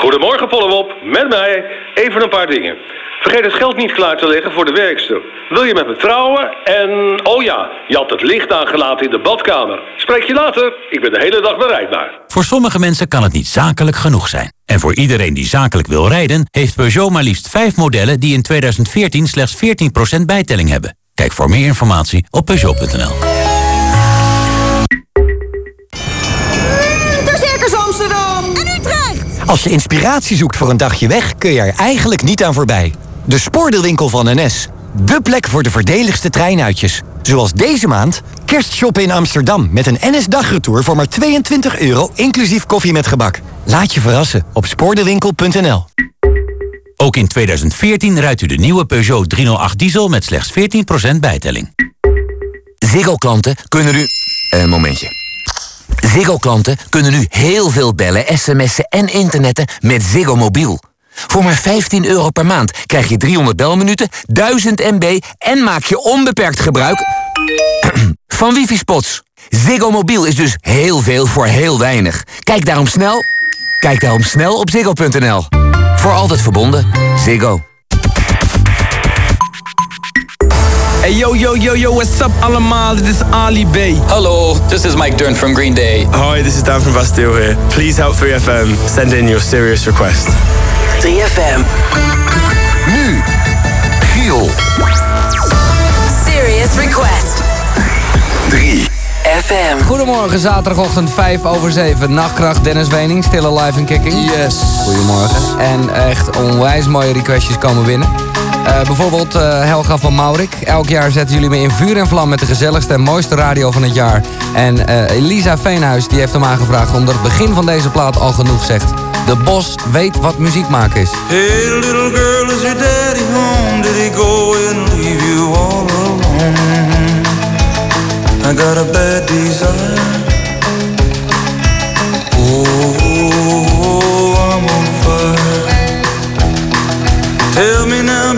Goedemorgen Pollemop, met mij. Even een paar dingen. Vergeet het geld niet klaar te leggen voor de werkster. Wil je met me trouwen? En, oh ja, je had het licht aangelaten in de badkamer. Spreek je later, ik ben de hele dag bereikbaar. Voor sommige mensen kan het niet zakelijk genoeg zijn. En voor iedereen die zakelijk wil rijden... heeft Peugeot maar liefst 5 modellen die in 2014 slechts 14% bijtelling hebben. Kijk voor meer informatie op Peugeot.nl. Als je inspiratie zoekt voor een dagje weg, kun je er eigenlijk niet aan voorbij. De spoordeelwinkel van NS. De plek voor de voordeligste treinuitjes. Zoals deze maand kerstshoppen in Amsterdam met een NS-dagretour voor maar 22 euro, inclusief koffie met gebak. Laat je verrassen op spoordeelwinkel.nl. Ook in 2014 rijdt u de nieuwe Peugeot 308 diesel met slechts 14% bijtelling. Ziggo-klanten kunnen nu... Een momentje. Ziggo-klanten kunnen nu heel veel bellen, sms'en en internetten met Ziggo Mobiel. Voor maar 15 euro per maand krijg je 300 belminuten, 1000 MB en maak je onbeperkt gebruik van wifi-spots. Ziggo Mobiel is dus heel veel voor heel weinig. Kijk daarom snel, kijk daarom snel op ziggo.nl. Voor altijd verbonden. Ziggo. Hey yo yo yo yo, what's up allemaal? Dit is Ali B. Hello, this is Mike Dern from Green Day. Hi, this is Dan from Bastille here. Please help 3FM. Send in your serious request. 3FM. Nu, Giel. Serious request. 3 FM. Goedemorgen, zaterdagochtend 5 over 7. Nachtkracht Dennis Wening, still alive and kicking. Yes. Goedemorgen. En echt onwijs mooie requestjes komen binnen. Eh, bijvoorbeeld eh, Helga van Maurik. Elk jaar zetten jullie me in vuur en vlam met de gezelligste en mooiste radio van het jaar. En eh, Elisa Veenhuis die heeft hem aangevraagd omdat het begin van deze plaat al genoeg zegt. De Bos weet wat muziek maken is. Hey little girl, is your daddy home? Did he go and leave you all alone? I got a bad desire.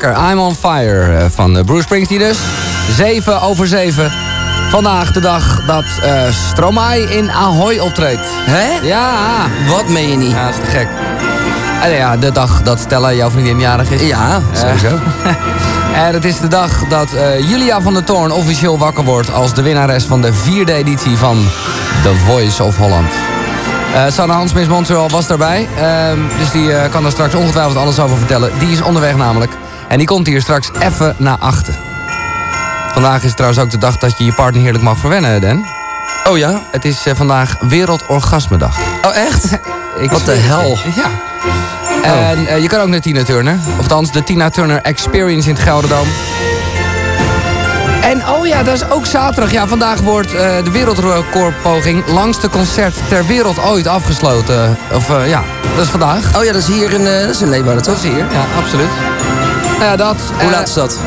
Lekker, I'm on fire eh, van eh, Bruce Springsteen dus. 7 over 7. Vandaag de dag dat Stromae in Ahoy optreedt. Hè? Ja. Wat meen je niet? Ja, dat is te gek. Eh, ja, de dag dat Stella, jouw vriendin, jarig is. Ja, sowieso. en het is de dag dat Julia van der Toorn officieel wakker wordt... als de winnares van de vierde editie van The Voice of Holland. Eh Sanne Hansmis Montreal was daarbij. Ehm, dus die kan er straks ongetwijfeld alles over vertellen. Die is onderweg namelijk. En die komt hier straks even naar achter. Vandaag is trouwens ook de dag dat je je partner heerlijk mag verwennen, Dan. Oh ja? Het is eh, vandaag Wereldorgasmedag. Oh echt? Ik Wat de hel? Ja. En eh, je kan ook naar Tina Turner. Of de Tina Turner Experience in het Gelderdoom. En oh ja, dat is ook zaterdag. Ja, vandaag wordt eh, de wereldrecordpoging langste concert ter wereld ooit afgesloten. Of ja, dat is vandaag. Oh ja, dat is hier in, eh, dat is in Leeuwarden, toch? Dat is hier, ja, absoluut. Nou ja, dat... Hoe eh, laat is dat?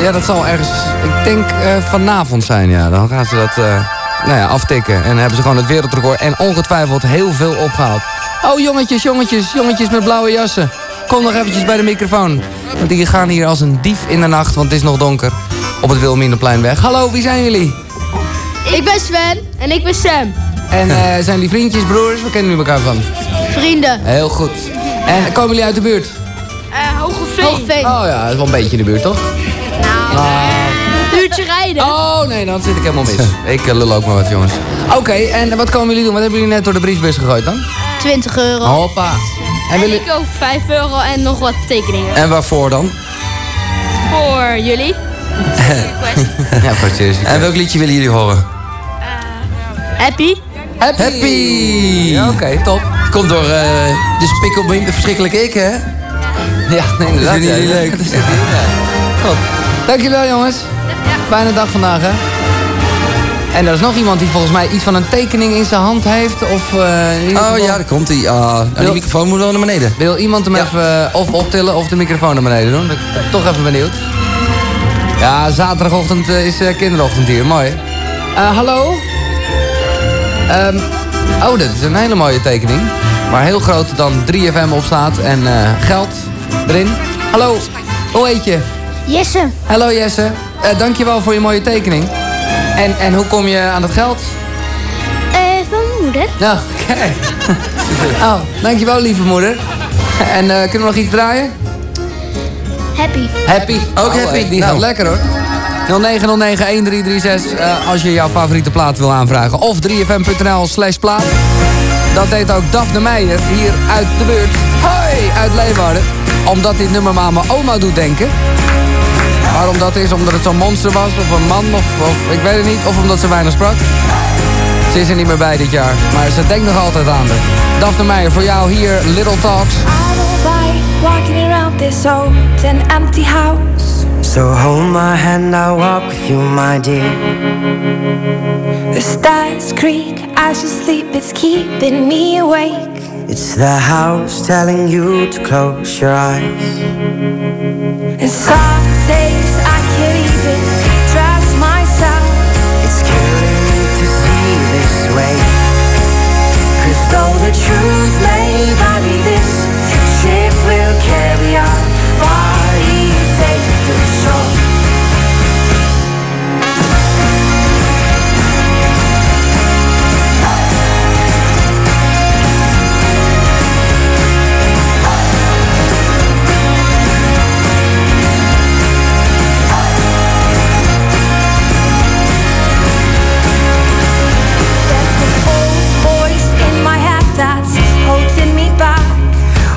Ja, dat zal ergens, ik denk eh, vanavond zijn, ja. Dan gaan ze dat eh, nou ja, aftikken. En dan hebben ze gewoon het wereldrecord en ongetwijfeld heel veel opgehaald. Oh, jongetjes, jongetjes, jongetjes met blauwe jassen. Kom nog eventjes bij de microfoon. Want die gaan hier als een dief in de nacht, want het is nog donker. Op het Wilhelminaplein Hallo, wie zijn jullie? Ik ben Sven en ik ben Sam. En eh, zijn die vriendjes, broers? Waar kennen jullie elkaar van? Vrienden. Heel goed. En komen jullie uit de buurt? Uh. Oh ja, dat is wel een beetje in de buurt, toch? Nou, een uurtje rijden. Oh nee, dan zit ik helemaal mis. ik eh, lul ook maar wat, jongens. Oké, en wat komen jullie doen? Wat hebben jullie net door de briefbus gegooid dan? 20 euro. Hoppa. En, ik ook 5 euro en nog wat tekeningen. En waarvoor dan? Voor jullie. ja, precies. En welk liedje willen jullie horen? Happy. Happy. Happy. Ja, Oké, top. Komt door eh de spikkelbeam, de verschrikkelijke ik, hè? Ja, nee, inderdaad. Dat ja. jullie leuk. Dat is leuk. Goed. Dankjewel, jongens. Fijne dag vandaag, hè. En er is nog iemand die volgens mij iets van een tekening in zijn hand heeft. Of, eh, Oh ja, daar komt hij. Die Wil- microfoon moet wel naar beneden. Wil iemand hem even eh, of optillen of de microfoon naar beneden doen? Ik ben toch even benieuwd. Ja, zaterdagochtend eh, is eh, kinderochtend hier. Mooi. Eh, hallo? Ehm, oh, dit is een hele mooie tekening. Waar heel groot dan 3FM op staat en eh, geld erin. Hallo, hoe heet je? Jesse. Hallo Jesse. Eh, dankjewel voor je mooie tekening. En, en hoe kom je aan het geld? Eh, van mijn moeder. Nou, kijk. oh, dankjewel lieve moeder. En eh, kunnen we nog iets draaien? Happy. Happy. Ook happy. Die Nou. gaat lekker hoor. 0909-1336 eh, als je jouw favoriete plaat wil aanvragen. Of 3fm.nl slash plaat. Dat deed ook Daphne Meijer hier uit de buurt. Hoi, uit Leeuwarden. Omdat dit nummer me aan mijn oma doet denken. Waarom dat is? Omdat het zo'n monster was? Of een man? Of, of ik weet het niet. Of omdat ze weinig sprak? Ze is er niet meer bij dit jaar. Maar ze denkt nog altijd aan haar. Daphne Meijer, voor jou hier Little Talks. walking around this old and empty house. So hold my hand, I'll walk with you, my dear. The stars creak as you sleep, it's keeping me awake. It's the house telling you to close your eyes. And some days I can't even myself. It's killing me to see this though the truth may vary, this ship will carry our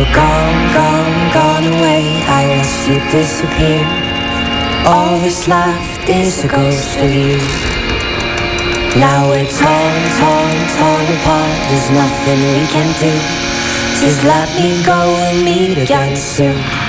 You're gone, gone, gone away. I watched you disappear. All that's left is a ghost of you. Now we're torn, torn, torn apart. There's nothing we can do. Just let me go and meet again soon.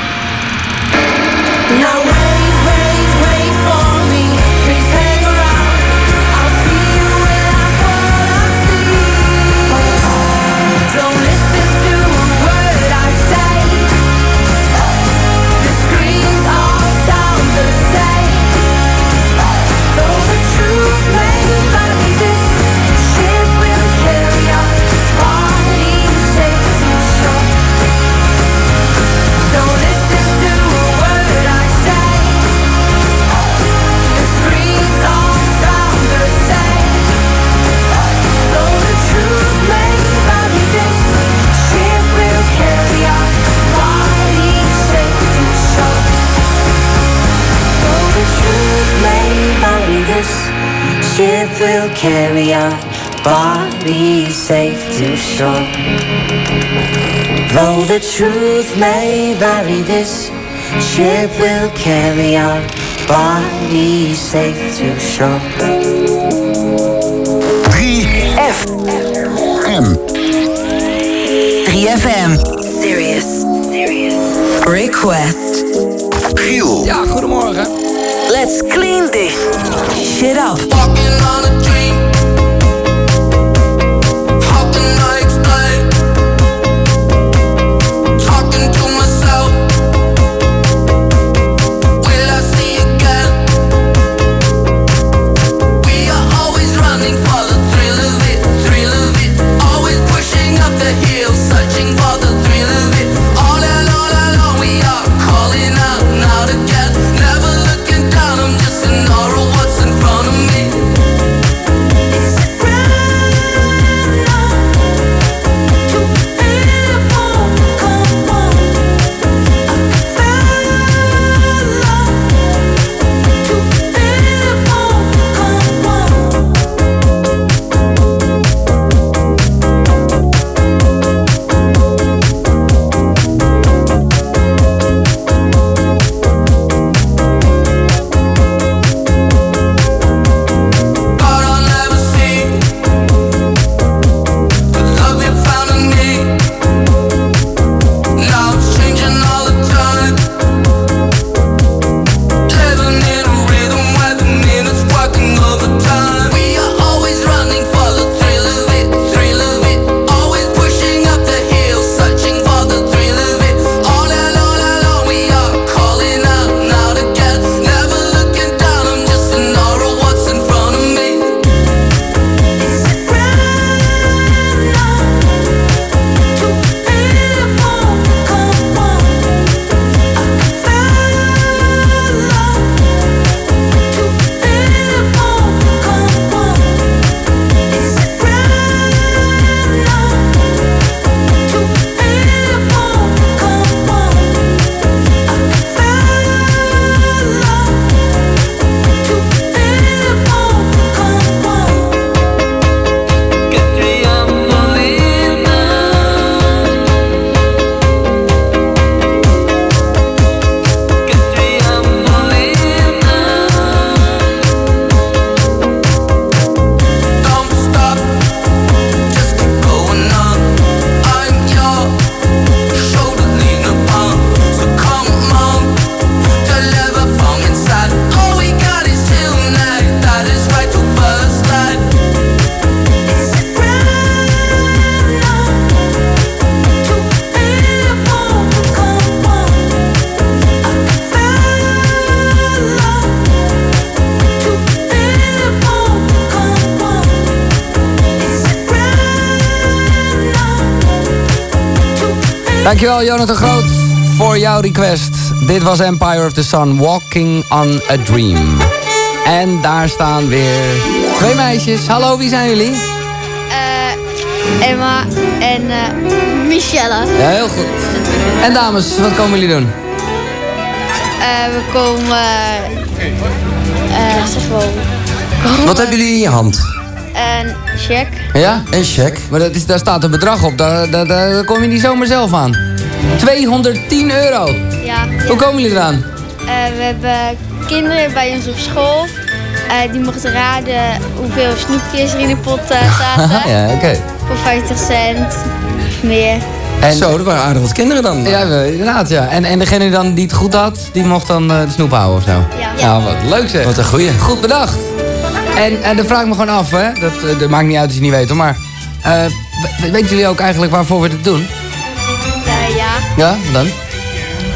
Carry our bodies safe to shore. Though the truth may vary, this ship will carry our bodies safe to shore. 3FM. 3FM. Serious. Request. Giel. Ja, goedemorgen. Let's clean this shit up. Was Empire of the Sun, Walking on a Dream. En daar staan weer twee meisjes. Hallo, wie zijn jullie? Eh, Emma en eh Michelle. Ja, heel goed. En dames, wat komen jullie doen? Eh, we komen... eh wel... Wat hebben jullie in je hand? Een check. Ja? Een check. Maar dat is, daar staat een bedrag op, daar, daar, daar kom je niet zomaar zelf aan. 210 euro. Ja. Hoe komen jullie eraan? Eh, we hebben kinderen bij ons op school. Eh, die mochten raden hoeveel snoepjes er in de pot eh, zaten. ja, oké. Voor 50 cent of meer. En, Zo, er waren aardig wat kinderen dan. Ja, we- inderdaad, ja. En, en degene die dan die het goed had, die mocht dan eh, de snoep houden of zo? Ja. Nou, wat leuk zeg. Wat een goeie. Goed bedacht. En, en dan vraag ik me gewoon af, hè. Dat, eh, dat maakt niet uit als je niet weet, hoor. Maar eh, we- weten jullie ook eigenlijk waarvoor we dit doen? Ja. Ja, dan?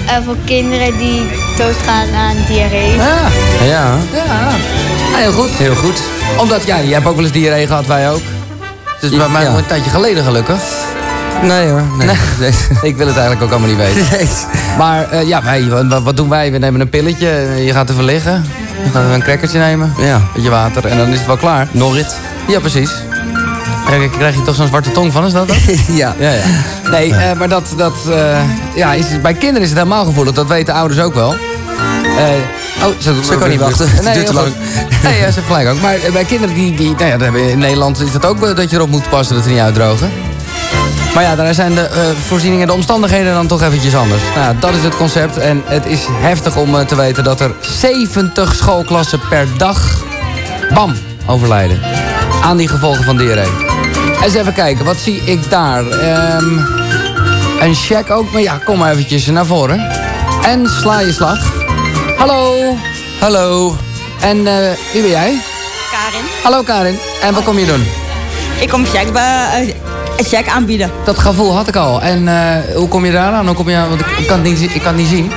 Eh, voor kinderen die doodgaan aan diarree. Ja. Ja, Ja. Ah, heel goed. heel goed. Omdat, ja, je hebt ook wel eens diarree gehad, wij ook. Dus bij mij Ja. een tijdje geleden gelukkig. Nee hoor. Nee. nee. Ik wil het eigenlijk ook allemaal niet weten. Nee. Maar eh, ja, wij, wat, wat doen wij? We nemen een pilletje, eh, je gaat ervan liggen. Je gaat een crackertje nemen, Ja. beetje water en dan is het wel klaar. Norrit. Ja, precies. Krijg, krijg je toch zo'n zwarte tong van, is dat dat? ja. Ja, ja. Nee, eh, maar dat, dat eh, ja, is, bij kinderen is het helemaal gevoelig. Dat weten ouders ook wel. Eh, oh, ze, Ze kan niet wachten. Het duurt te lang. goed. Nee, ja, ze gelijk ook. Maar bij kinderen die, die nou ja, dat in Nederland is het ook wel dat je erop moet passen dat ze niet uitdrogen. Maar ja, daar zijn de eh, voorzieningen, de omstandigheden dan toch eventjes anders. Nou, ja, dat is het concept. En het is heftig om te weten dat er 70 schoolklassen per dag, bam, overlijden. Aan die gevolgen van diarree. Eens even kijken, wat zie ik daar? Ehm, een check ook, maar ja, kom maar eventjes naar voren. En sla je slag. Hallo. Hallo. En eh, wie ben jij? Karin. Hallo Karin. En wat kom je doen? Ik kom check, bij, eh, een check aanbieden. Dat gevoel had ik al. En eh, hoe kom je daar aan? Hoe kom je, want ik, ik kan het niet, zi- ik kan het niet zien.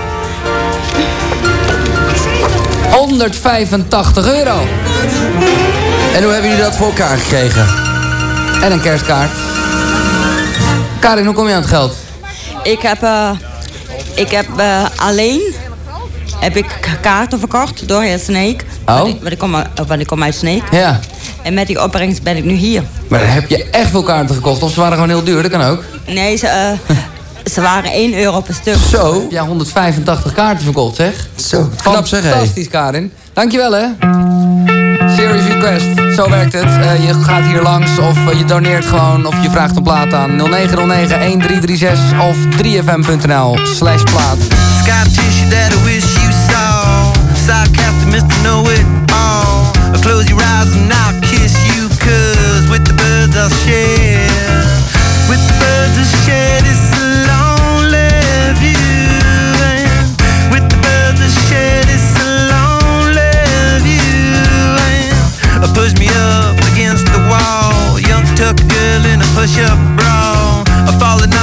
185 euro. En hoe hebben jullie dat voor elkaar gekregen? En een kerstkaart. Karin, hoe kom je aan het geld? Ik heb, eh, ik heb eh, alleen heb ik kaarten verkocht door heel Sneek. Oh. Want ik, want ik kom, uit- want ik kom uit Sneek. Ja. En met die opbrengst ben ik nu hier. Maar dan heb je echt veel kaarten gekocht. Of ze waren gewoon heel duur, dat kan ook. Nee, ze, eh, ze waren 1 euro per stuk. Zo. Ja, 185 kaarten verkocht, zeg. Zo, knap zeg. Fantastisch, Karin. Dankjewel, hè. Serious request. Zo werkt het. Eh, je gaat hier langs of eh, je doneert gewoon of je vraagt een plaat aan 0909 1336 of 3fm.nl slash plaat. Sky tissue that I wish you saw. Sarcastic Mr. Know It All. I'll close your eyes and I'll kiss you. Cause with the birds I'll share. With the birds I'll share this Uh, push me up against the wall. Young tuck girl in a push-up bra. I'm falling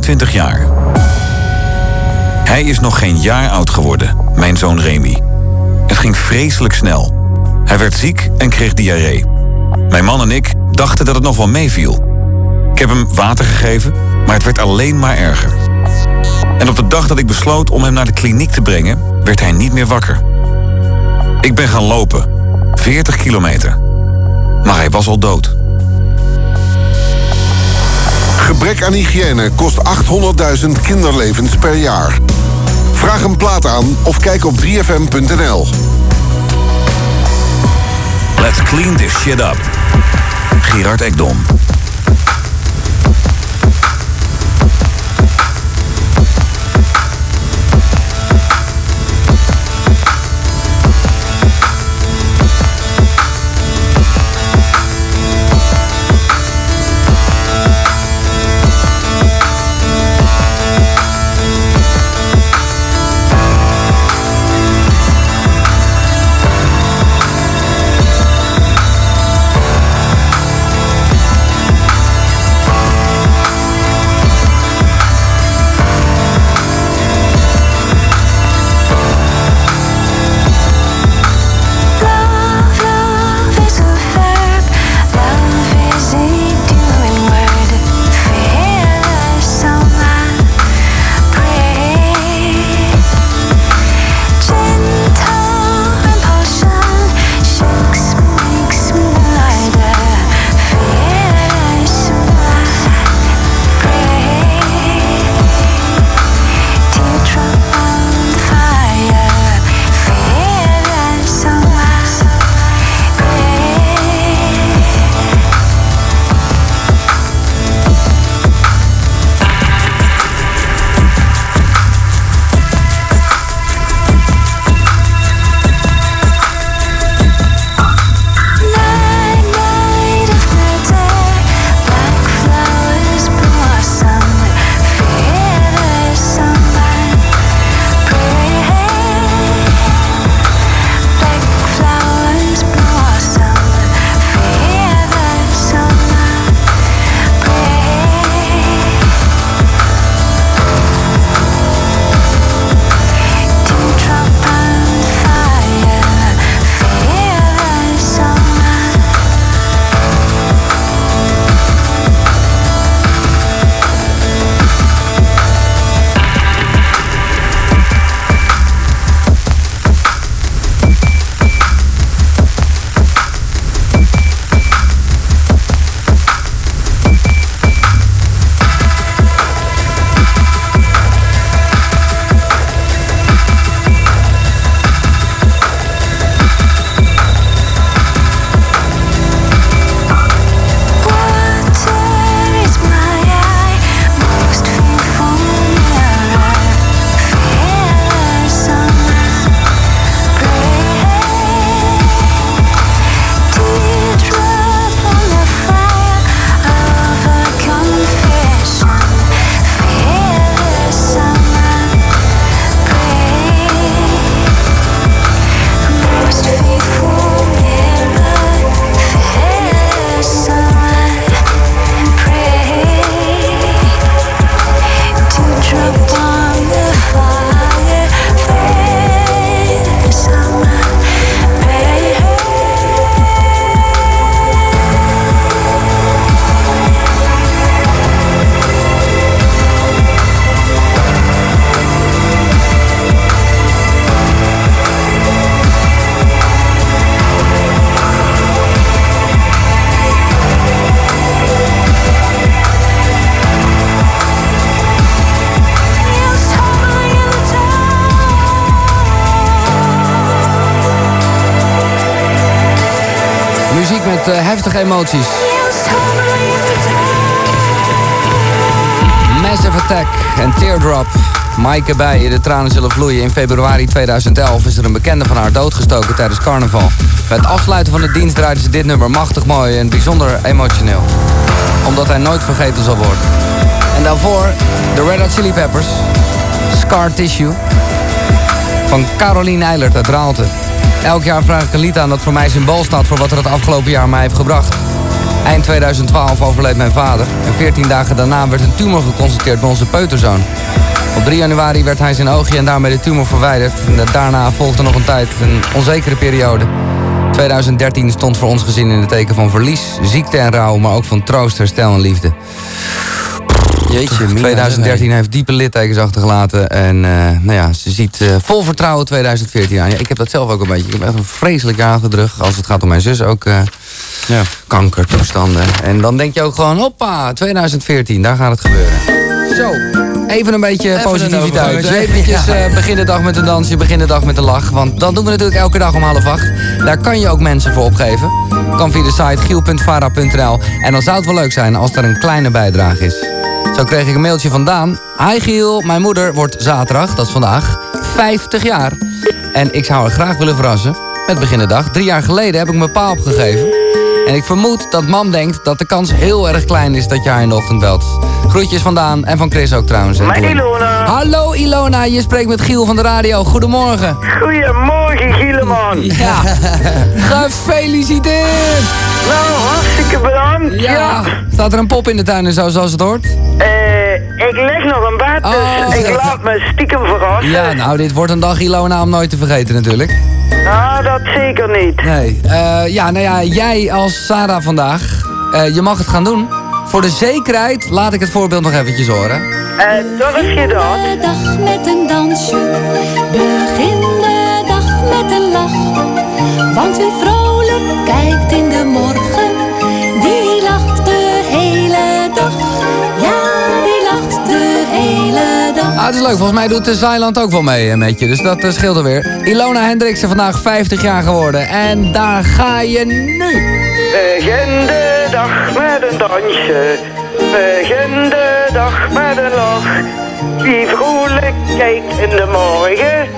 22 jaar. Hij is nog geen jaar oud geworden, mijn zoon Remy. Het ging vreselijk snel. Hij werd ziek en kreeg diarree. Mijn man en ik dachten dat het nog wel meeviel. Ik heb hem water gegeven, maar het werd alleen maar erger. En op de dag dat ik besloot om hem naar de kliniek te brengen, werd hij niet meer wakker. Ik ben gaan lopen, 40 kilometer. Maar hij was al dood. Gebrek aan hygiëne kost 800.000 kinderlevens per jaar. Vraag een plaat aan of kijk op 3fm.nl. Let's clean this shit up. Gerard Ekdom. Maaike bij De tranen zullen vloeien. In februari 2011 is er een bekende van haar doodgestoken tijdens carnaval. Bij het afsluiten van de dienst draaide ze dit nummer machtig mooi en bijzonder emotioneel. Omdat hij nooit vergeten zal worden. En daarvoor de Red Hot Chili Peppers. Scar Tissue. Van Caroline Eilert uit Raalte. Elk jaar vraag ik een lied aan dat voor mij symbool staat voor wat er het afgelopen jaar mij heeft gebracht. Eind 2012 overleed mijn vader. En 14 dagen daarna werd een tumor geconstateerd bij onze peuterzoon. Op 3 januari werd hij zijn oogje en daarmee de tumor verwijderd. En daarna volgde nog een tijd, een onzekere periode. 2013 stond voor ons gezin in het teken van verlies, ziekte en rouw... maar ook van troost, herstel en liefde. Jeetje, Mina, 2013 heeft diepe littekens achtergelaten. En eh, nou ja, ze ziet eh, vol vertrouwen 2014 aan. Ja, ik heb dat zelf ook een beetje. Ik heb echt een vreselijk jaar achter de rug. Als het gaat om mijn zus ook. eh Ja. Kankertoestanden. En dan denk je ook gewoon, hoppa, 2014, daar gaat het gebeuren. Zo, even een beetje Even positiviteit. overgangetje. Eventjes eh, begin de dag met een dansje, begin de dag met een lach. Want dat doen we natuurlijk elke dag om half acht. Daar kan je ook mensen voor opgeven. Kan via de site giel.vara.nl. En dan zou het wel leuk zijn als er een kleine bijdrage is. Zo kreeg ik een mailtje vandaan. Hi Giel, mijn moeder wordt zaterdag, dat is vandaag, 50 jaar. En ik zou haar graag willen verrassen met beginnendag. Drie jaar geleden heb ik mijn pa opgegeven. En ik vermoed dat mam denkt dat de kans heel erg klein is dat je haar in de ochtend belt. Groetjes vandaan en van Chris ook trouwens. Doei. Ilona. Hallo Ilona, je spreekt met Giel van de radio. Goedemorgen. Goedemorgen, Gieleman. Ja, gefeliciteerd. Nou, hartstikke bedankt. Ja. Staat er een pop in de tuin en zo, zoals het hoort? Eh, ik leg nog een bed, dus Oh, ik laat me stiekem verrassen. Ja, nou, dit wordt een dag Ilona om nooit te vergeten natuurlijk. Nou, dat zeker niet. Nee. eh, ja, nou ja, jij als Sarah vandaag, eh, je mag het gaan doen. Voor de zekerheid laat ik het voorbeeld nog eventjes horen. Eh, durf je dat? dag met een dansje. Begin de dag met een lach. Want wie vrolijk kijkt in de morgen, die lacht de hele dag. Ja, die lacht de hele dag. Ah, het is leuk. Volgens mij doet de Zeiland ook wel mee eh, met je. Dus dat eh, scheelt er weer. Ilona Hendriksen vandaag 50 jaar geworden. En daar ga je nu. Begin de dag met een dansje. Begin de dag met een lach. Wie vrolijk kijkt in de morgen.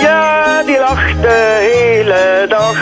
Ja, die lacht de hele dag.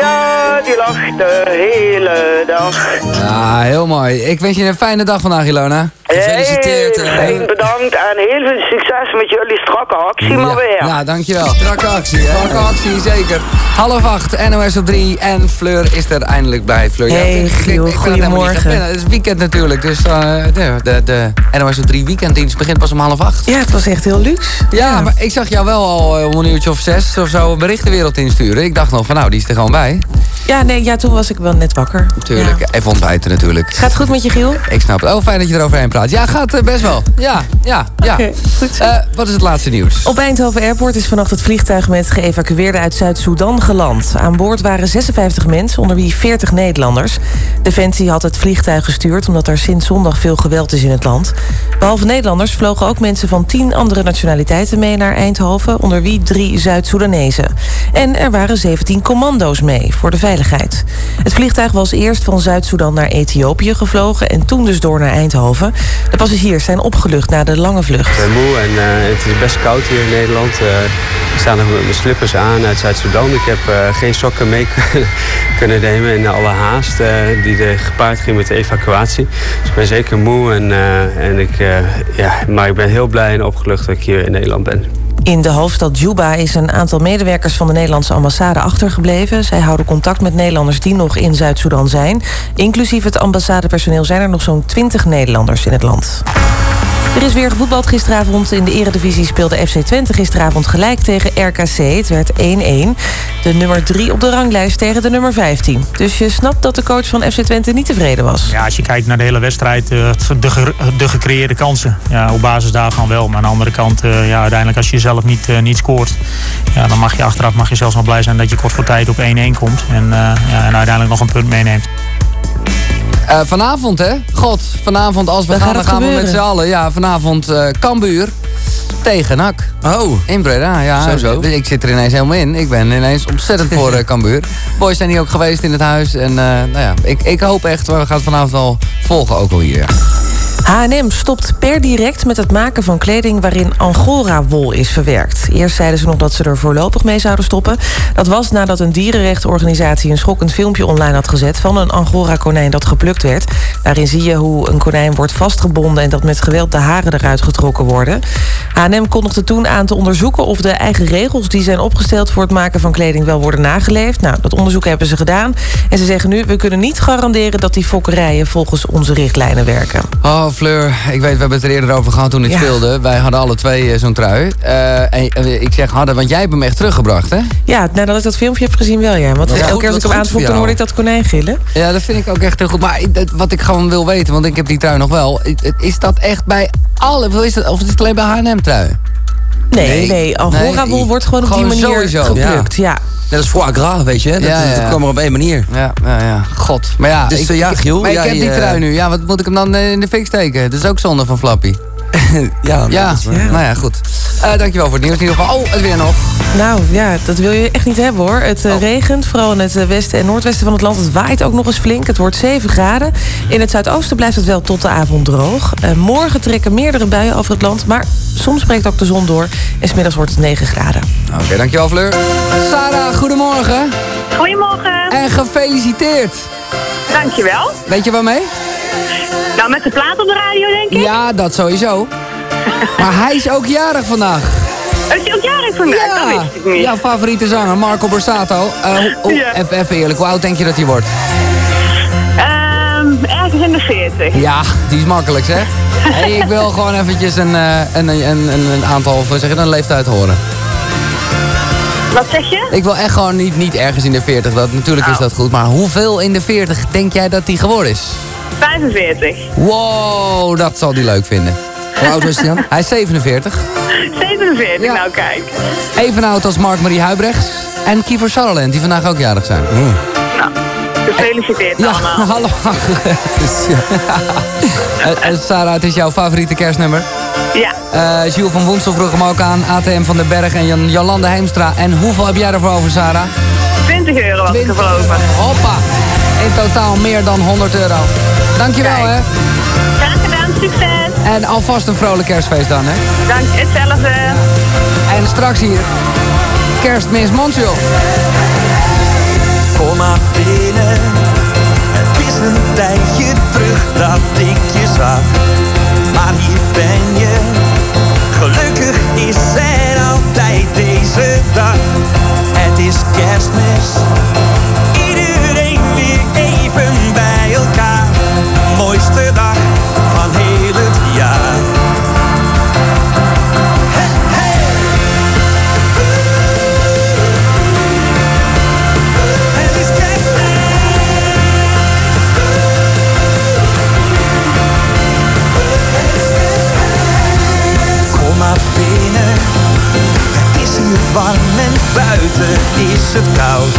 Ja, die lacht de hele dag. Ja, heel mooi. Ik wens je een fijne dag vandaag, Ilona. Gefeliciteerd. Heel bedankt en heel veel succes met jullie strakke actie maar weer. Ja, dankjewel. Strakke actie, hè? Strakke actie, zeker. Half acht, NOS op drie. En Fleur is er eindelijk bij. Fleur, Hey, ik- ik- ik- Giel, ik goedemorgen. Het is weekend natuurlijk, dus eh, de, de, de NOS op drie weekenddienst begint pas om half acht. Ja, het was echt heel luxe. Ja, maar ik zag jou wel al eh, om een uurtje of zes of zo een berichtenwereld insturen. Ik dacht nog van nou, die is er gewoon bij. Ja, nee, ja, toen was ik wel net wakker. Tuurlijk, even ontbijten natuurlijk. Gaat het goed met je, Giel? Ik snap het. Oh, fijn dat je eroverheen praat. Ja, gaat eh, best wel. Ja, ja, ja. Goed. Eh, wat is het laatste nieuws? Op Eindhoven Airport is vannacht het vliegtuig met geëvacueerden uit Zuid-Soedan geland. Aan boord waren 56 mensen, onder wie 40 Nederlanders. Defensie had het vliegtuig gestuurd omdat er sinds zondag veel geweld is in het land. Behalve Nederlanders vlogen ook mensen van 10 andere nationaliteiten mee naar Eindhoven, onder wie drie Zuid-Soedanezen. En er waren 17 commando's mee voor de veiligheid. Het vliegtuig was eerst van Zuid-Soedan naar Ethiopië gevlogen en toen dus door naar Eindhoven. De passagiers zijn opgelucht na de lange vlucht. Ik ben moe en eh, het is best koud hier in Nederland. Eh, ik sta nog met mijn slippers aan uit Zuid-Soedan. Ik heb eh, geen sokken mee kunnen nemen in alle haast die er gepaard ging met de evacuatie. Dus ik ben zeker moe, en, en ik, ja, maar ik ben heel blij en opgelucht dat ik hier in Nederland ben. In de hoofdstad Juba is een aantal medewerkers van de Nederlandse ambassade achtergebleven. Zij houden contact met Nederlanders die nog in Zuid-Soedan zijn. Inclusief het ambassadepersoneel zijn er nog zo'n 20 Nederlanders in het land. Er is weer gevoetbald gisteravond. In de eredivisie speelde FC Twente gisteravond gelijk tegen RKC. Het werd 1-1. De nummer 3 op de ranglijst tegen de nummer 15. Dus je snapt dat de coach van FC Twente niet tevreden was. Ja, als je kijkt naar de hele wedstrijd, eh, de, de gecreëerde kansen. Ja, op basis daarvan wel. Maar aan de andere kant, eh, ja, uiteindelijk als je zelf niet, eh, niet scoort... Ja, dan mag je achteraf mag je zelfs wel blij zijn dat je kort voor tijd op 1-1 komt. En, ja, en uiteindelijk nog een punt meeneemt. Eh, vanavond, hè? God, vanavond als we gaan, dan gaan we met z'n allen. Ja, vanavond eh Kambuur tegen NAC. Oh. In Breda, ja. Zo, zo. Ik zit er ineens helemaal in. Ik ben ineens ontzettend voor eh, Cambuur. Boys zijn hier ook geweest in het huis. En nou ja, ik, ik hoop echt, we gaan het vanavond wel volgen ook al hier. H&M stopt per direct met het maken van kleding waarin Angora-wol is verwerkt. Eerst zeiden ze nog dat ze er voorlopig mee zouden stoppen. Dat was nadat een dierenrechtenorganisatie een schokkend filmpje online had gezet... van een Angora-konijn dat geplukt werd. Daarin zie je hoe een konijn wordt vastgebonden... en dat met geweld de haren eruit getrokken worden. H&M kondigde toen aan te onderzoeken of de eigen regels... die zijn opgesteld voor het maken van kleding wel worden nageleefd. Nou, dat onderzoek hebben ze gedaan. En ze zeggen nu, we kunnen niet garanderen dat die fokkerijen... volgens onze richtlijnen werken. Oh, Fleur, ik weet, we hebben het er eerder over gehad toen ik Ja. speelde. Wij hadden alle twee eh, zo'n trui. Eh, en eh, ik zeg hadden, want jij hebt hem echt teruggebracht, hè? Ja, nadat ik dat filmpje heb gezien wel, ja. Want Ja, elke keer als ik hem voor dan hoorde ik dat konijn gillen. Ja, dat vind ik ook echt heel goed. Maar dat- wat ik gewoon wil weten, want ik heb die trui nog wel. Is dat echt bij alle, is het, of is het alleen bij H&M trui? Nee, nee, Angora-wol wordt gewoon op die manier sowieso. geplukt, ja. Net als foie gras, weet je. Dat, Ja, ja. dat kwam er op één manier. Ja, ja, ja. God. Maar ja, Dus, ik, eh, ja, Giel, maar ik heb die eh, trui nu. Ja, wat moet ik hem dan eh, in de fik steken? Dat is ook zonde van Flappy. ja, ja. nou ja, goed. Eh, dankjewel voor het nieuws in ieder geval. Oh, het weer nog. Nou ja, dat wil je echt niet hebben hoor. Het eh, regent, vooral in het eh, westen en noordwesten van het land. Het waait ook nog eens flink. Het wordt 7 graden. In het zuidoosten blijft het wel tot de avond droog. Eh, morgen trekken meerdere buien over het land. Maar soms breekt ook de zon door. En smiddags wordt het 9 graden. Oké, dankjewel Fleur. Sarah, goedemorgen. Goedemorgen. En gefeliciteerd. Dankjewel. Weet je waarmee? Nou, met de plaat op de radio, denk ik. Ja, dat sowieso. maar hij is ook jarig vandaag. Is hij ook jarig vandaag? Dat wist ik niet. Jouw favoriete zanger, Marco Borsato. Ja. even, even eerlijk, hoe oud denk je dat hij wordt? Ehm, ergens in de 40. Ja, die is makkelijk zeg. Hey, ik wil gewoon eventjes een, eh, een, een, een, aantal, zeg een leeftijd horen. Wat zeg je? Ik wil echt gewoon niet, niet ergens in de 40, dat, natuurlijk is dat goed. Maar hoeveel in de 40 denk jij dat hij geworden is? 45. Wow, dat zal hij leuk vinden. Hoe oud is hij dan? Hij is 47. 47, nou kijk. Even oud als Mark-Marie Huibrechts. En Kiefer Sutherland, die vandaag ook jarig zijn. Nou, gefeliciteerd Ja, allemaal. hallo. En- en Sarah, het is jouw favoriete kerstnummer. Ja. Eh Jules van Woensel vroeg hem ook aan. ATM van den Berg en Jan Jolande Heemstra. En hoeveel heb jij ervoor over, Sarah? 20 euro was ik ervoor over. Hoppa. In totaal meer dan 100 euro. Dankjewel, hè. Graag gedaan, succes. En alvast een vrolijk kerstfeest dan, hè. Dank, hetzelfde. En straks hier, kerstmis Montreal. Kom maar binnen. Het is een tijdje terug dat ik je zag. Maar hier ben je. Gelukkig is er altijd deze dag. Het is kerstmis. Iedereen weer even bij elkaar. Mooiste dag van heel het jaar. Hey, hey. Het is Kom maar binnen. Het is hier warm en buiten is het koud.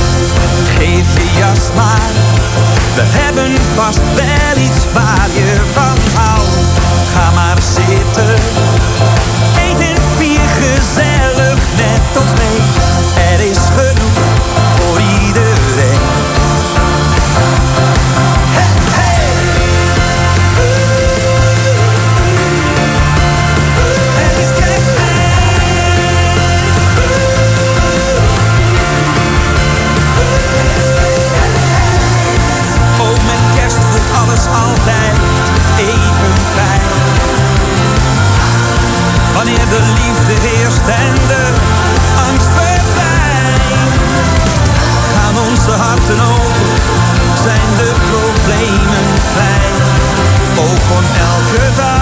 Geef je jas maar. We hebben vast wel iets waar je van houdt. Ga maar zitten. Eet en vier gezellig met ons mee. Er is genoeg De liefde heerst en de angst verdwijnt. Gaan onze harten open, zijn de problemen klein. Ook kon elke dag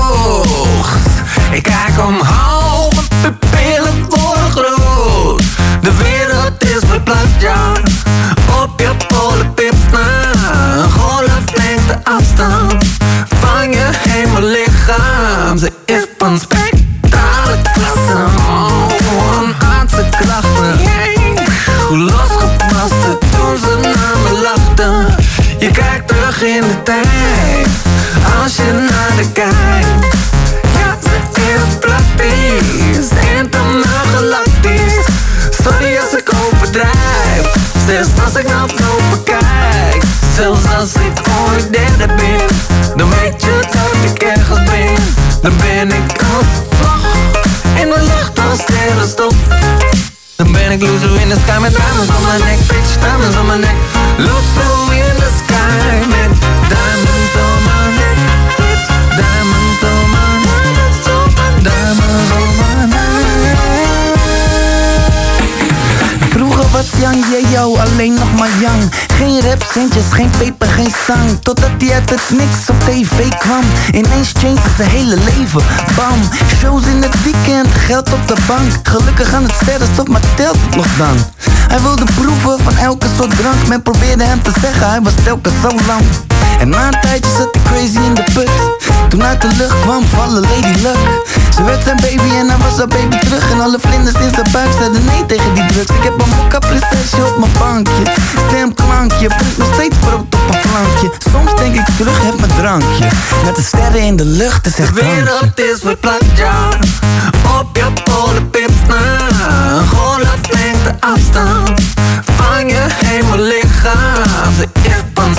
Ik kijk omhoog, mijn pupillen worden groot. De wereld is verplaatst, ja. Op je polenpips na. Een golflengte afstand van je hemellichaam. Ze is van spectrale klasse. Oh, een aardse krachten. Hoe losgepast toen ze naar me lachten. Je kijkt terug in de tijd als je naar de kijkt. Dan weet je dat ik ergens ben. Dan ben ik vlag in de lucht als sterrenstof. Dan ben ik loser in the sky met diamonds on my neck, bitch, diamonds on my neck. Loser in the sky met diamonds on my neck, bitch, diamonds on my neck, diamonds on my neck. Vroeger was Yang yo alleen nog maar Yang. Geen rap, centjes, geen peper, geen zang. Totdat hij uit het niks op tv kwam. Ineens changed zijn hele leven. Bam, shows in het weekend, geld op de bank. Gelukkig aan het sterrenstof, maar telt nog dan? Hij wilde proeven van elke soort drank. Men probeerde hem te zeggen, hij was telkens zo lang. En na een tijdje zat hij crazy in de put. Toen uit de lucht kwam vallen Lady Luck. Ze werd zijn baby en hij was haar baby terug. En alle vlinders in zijn buik zeiden nee tegen die drugs. Ik heb een mokka prinsesje op mijn bankje. Stemklankje, brengt nog steeds brood op een plankje. Soms denk ik terug, heb mijn drankje. Met de sterren in de lucht, het De wereld is verplaatst, ja. Op je polenpips na. Een golflengte afstand van je hemellichaam. Ze is van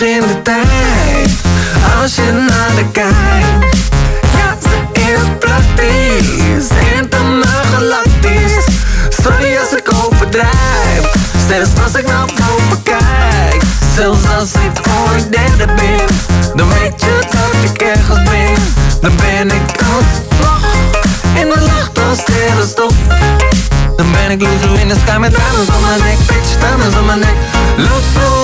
in de tijd. Als je naar de kijkt. Ja, ze is praktisch. Helemaal galactisch. Sorry als ik overdrijf. Zelfs als ik naar boven kijk. Zelfs als ik ooit derde ben. Dan weet je dat ik ergens ben. Dan ben ik als. In de lucht als sterrenstof. Dan ben ik loser in the sky met diamonds on my neck. Bitch, diamonds on my neck. Loser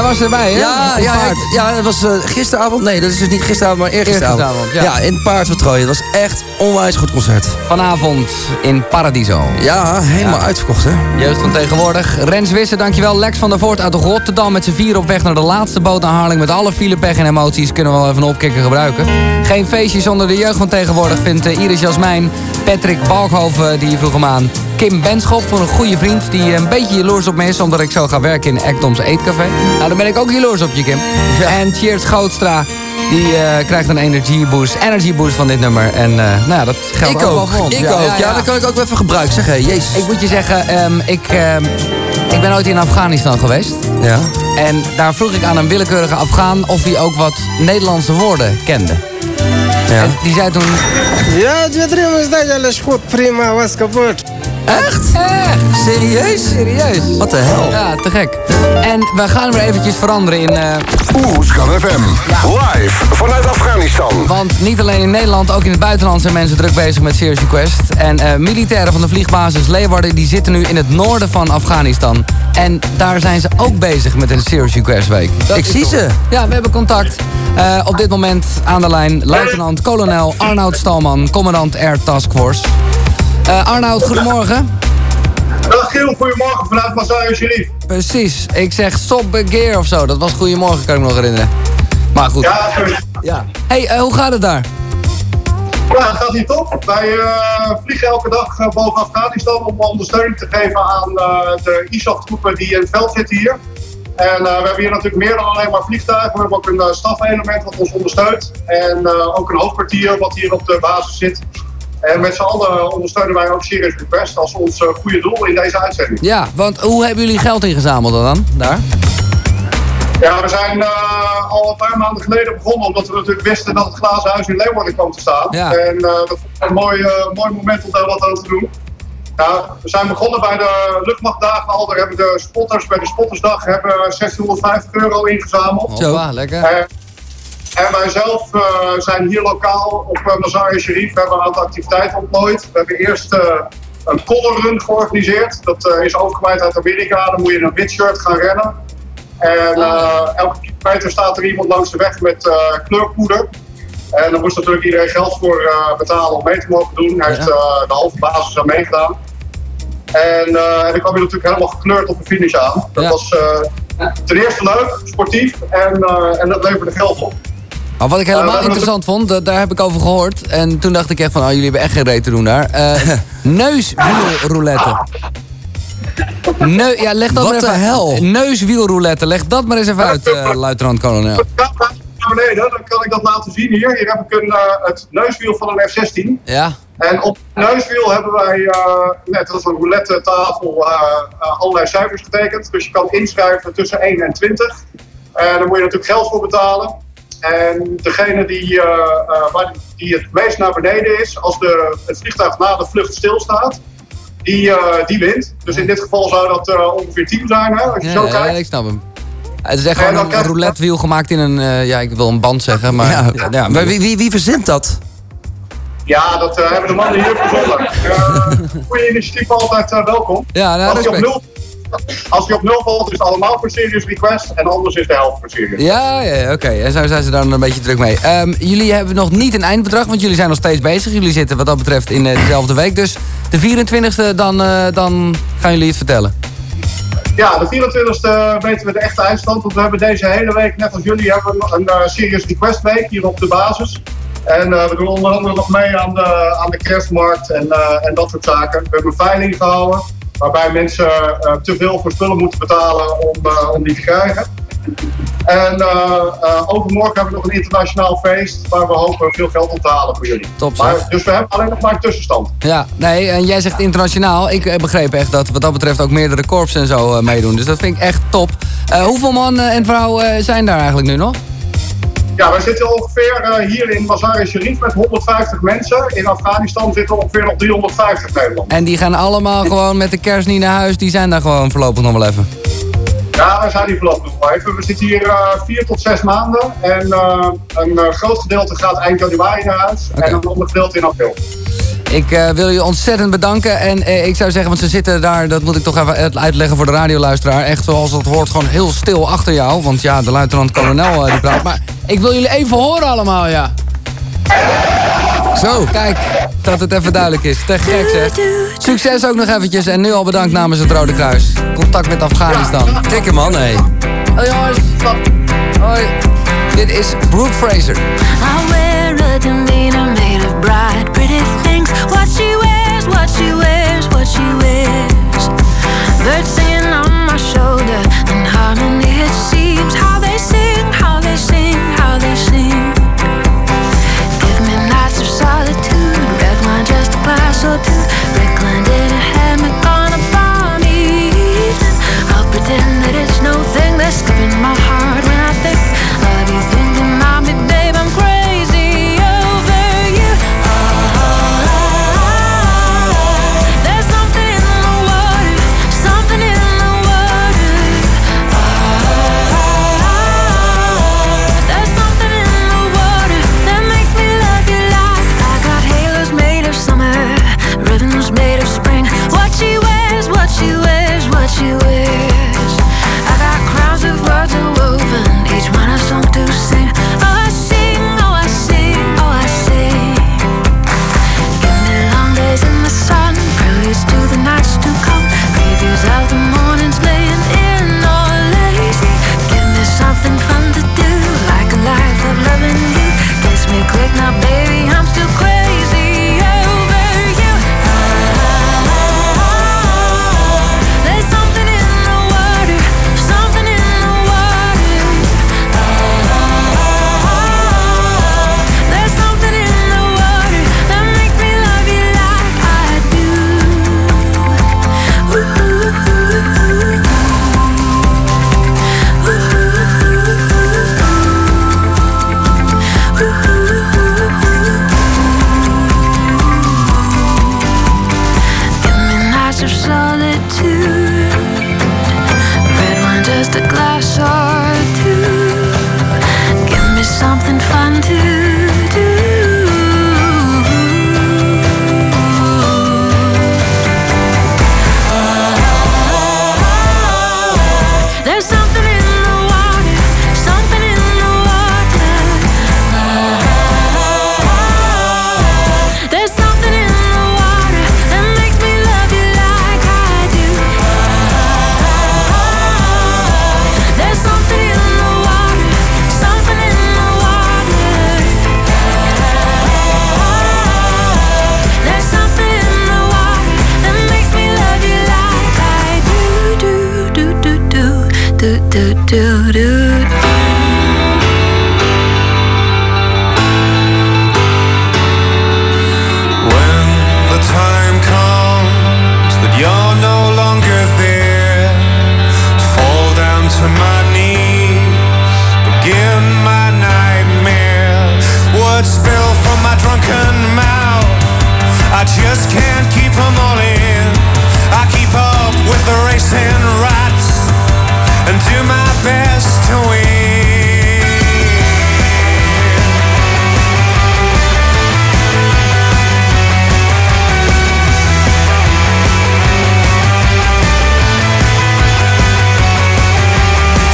Jij was erbij, hè? Ja, ja, ik- ja, dat was eh, gisteravond. Nee, dat is dus niet gisteravond, maar eergisteravond. Eergisteravond, ja. ja. in Paardvertrooien. Het was echt onwijs goed concert. Vanavond in Paradiso. Ja, helemaal uitverkocht, hè? Jeugd van tegenwoordig. Rens Wisse, dankjewel. Lex van der Voort uit Rotterdam met z'n vier op weg naar de laatste boot naar Harling. Met alle file, pech en emoties kunnen we wel even een opkikker gebruiken. Geen feestje zonder de jeugd van tegenwoordig vindt eh, Iris Jasmijn. Patrick Balkhoven, die vroeg hem aan. Kim Benschop voor een goede vriend die een beetje jaloers op me is... omdat ik zo ga werken in Ektoms Eetcafé. Nou, dan ben ik ook jaloers op je, Kim. En Cheers Gootstra, die eh, krijgt een energy boost, energy boost van dit nummer. En eh, nou ja, dat geldt Ik ook, wel ook. voor ons. Ik ook. Ja, dat kan ik ook wel even gebruiken. Zeg, hé, jezus. Ik moet je zeggen, ehm, ik, ehm, ik ben ooit in Afghanistan geweest. Ja. En daar vroeg ik aan een willekeurige Afghaan of hij ook wat Nederlandse woorden kende. Ja. En die zei toen... Ja, twee, drie, maar is alles goed, prima, was kapot. Echt? Echt? Serieus? Serieus. Wat de hel? Ja, te gek. En we gaan weer eventjes veranderen in... eh, Oeskan FM. Live vanuit Afghanistan. Want niet alleen in Nederland, ook in het buitenland zijn mensen druk bezig met Serious Request. En eh, militairen van de vliegbasis Leeuwarden die zitten nu in het noorden van Afghanistan. En daar zijn ze ook bezig met een Serious Request week. Dat Ik zie ze. Ja, we hebben contact. Eh, op dit moment aan de lijn luitenant-kolonel Arnoud Stalman, commandant Air Task Force. Eh, Arnoud, goedemorgen. Dag Giel, goedemorgen vanuit Masai Sharif. Precies, ik zeg stop gear of zo. Dat was goedemorgen, kan ik me nog herinneren. Maar goed. Ja, sorry. Ja. hey, eh, hoe gaat het daar? Ja, het gaat hier top. Wij eh, vliegen elke dag boven Afghanistan om ondersteuning te geven aan de ISAF-troepen die in het veld zitten hier. En we hebben hier natuurlijk meer dan alleen maar vliegtuigen. We hebben ook een uh, stafelement wat ons ondersteunt. En ook een hoofdkwartier wat hier op de basis zit. En met z'n allen ondersteunen wij ook Serious Request als ons eh, goede doel in deze uitzending. Ja, want hoe hebben jullie geld ingezameld dan, daar? Ja, we zijn eh, al een paar maanden geleden begonnen, omdat we natuurlijk wisten dat het glazen huis in Leeuwarden kwam te staan. Ja. En eh, dat vond ik een mooi, mooi moment om daar wat aan te doen. Ja, we zijn begonnen bij de luchtmachtdagen al. Daar hebben de spotters bij de spottersdag hebben 1650 euro ingezameld. Zo, lekker. En, wij zelf eh, zijn hier lokaal op uh, Mazar Sharif. We hebben een aantal activiteiten ontplooid. We hebben eerst eh, een collar run georganiseerd. Dat eh, is overgewaaid uit Amerika. Dan moet je in een wit shirt gaan rennen. En eh, elke kilometer staat er iemand langs de weg met eh, kleurpoeder. En daar moest natuurlijk iedereen geld voor eh, betalen om mee te mogen doen. Hij heeft eh, de halve basis aan meegedaan. En, eh, en dan kwam je natuurlijk helemaal gekleurd op de finish aan. Dat was eh, ten eerste leuk, sportief en, eh, en dat leverde geld op. Maar wat ik helemaal interessant vond, daar heb ik over gehoord. En toen dacht ik echt van, oh, jullie hebben echt geen reet te doen daar. Eh neuswielroulette. Neu ja, leg dat Wat maar de even hel? Neuswielroulette, leg dat maar eens even uit, eh, luitenant-kolonel. Naar beneden, dan kan ik dat laten zien hier. Hier heb ik een, eh, het neuswiel van een F-16. Ja. En op het neuswiel hebben wij, eh, net als een roulette tafel, allerlei cijfers getekend. Dus je kan inschrijven tussen 1 en 20. En daar moet je natuurlijk geld voor betalen. En degene die, eh, eh, waar, die het meest naar beneden is, als de, het vliegtuig na de vlucht stilstaat, die, eh, die wint. Dus in dit geval zou dat eh, ongeveer 10 zijn, hè, als je Ja, zo ja, kijkt. ik snap hem. Het is echt gewoon een krijg je- roulettewiel gemaakt in een, eh, ja, ik wil een band zeggen, maar... Ja, ja, maar wie, wie, wie verzint dat? Ja, dat eh, hebben de mannen hier verzonnen. Uh, goede initiatief altijd welkom. Ja, nou, als, je op respect. nul, als je op nul valt, is het allemaal voor serious request. En anders is de helft voor serious. Ja, ja, oké. En zo zijn ze daar een beetje druk mee. Ehm, jullie hebben nog niet een eindbedrag, want jullie zijn nog steeds bezig. Jullie zitten wat dat betreft in eh, dezelfde week. Dus de 24e, dan, eh, dan gaan jullie het vertellen. Ja, de 24e weten we de echte eindstand. Want we hebben deze hele week, net als jullie, hebben we een eh, serious request week hier op de basis. En we doen onder andere nog mee aan de, aan de kerstmarkt en, en dat soort zaken. We hebben een veiling gehouden, waarbij mensen eh, te veel voor spullen moeten betalen om, eh, om die te krijgen. En eh, overmorgen hebben we nog een internationaal feest, waar we hopen veel geld op te halen voor jullie. Top, maar, dus we hebben alleen nog maar een tussenstand. Ja, nee, en jij zegt internationaal. Ik begreep echt dat wat dat betreft ook meerdere korps en zo meedoen. Dus dat vind ik echt top. Hoeveel man eh, en vrouw eh, zijn daar eigenlijk nu nog? Ja, wij zitten ongeveer eh, hier in Mazar-e-Sharif met 150 mensen. In Afghanistan zitten ongeveer nog 350 Nederlanders. En die gaan allemaal gewoon met de kerst niet naar huis. Die zijn daar gewoon voorlopig nog wel even. Ja, wij zijn hier voorlopig nog wel even. We zitten hier eh, vier tot zes maanden. En eh, een groot gedeelte gaat eind januari naar huis. En een ander gedeelte in april. Ik eh, wil je ontzettend bedanken. En eh, ik zou zeggen, want ze zitten daar, dat moet ik toch even uitleggen voor de radioluisteraar. Echt zoals het hoort, gewoon heel stil achter jou. Want ja, de luitenant-kolonel eh, die praat. Maar ik wil jullie even horen allemaal, ja. Zo, kijk, dat het even duidelijk is. Te gek zeg. Succes ook nog eventjes. En nu al bedankt namens het Rode Kruis. Contact met Afghanistan. Dikke man, hé. Hoi jongens. Hoi. Dit is Brooke Fraser. I wear a demeanor made of bright, pretty things. She wears, what she wears. Birds singing on my shoulder, and harmony it seems. How they sing, how they sing, how they sing. Give me nights of solitude, red wine, just a glass or two. Brickland in a hammock on a balmy evening. I'll pretend that it's no thing that's skipping my heart she wears, what she wears. I got crowns of words woven, each one a song to sing. Oh, I sing, oh, I sing, oh, I sing. Give me long days in the sun, to the nights to come, of the mornings laying in all lazy. Give me something fun to do, like a life of loving you. Me quick now, baby. Do do. When the time comes that you're no longer there, fall down to my knees, begin my nightmare. Words spill from my drunken mouth. I just can't keep 'em all in. I keep up with the racing rats and do my best to win.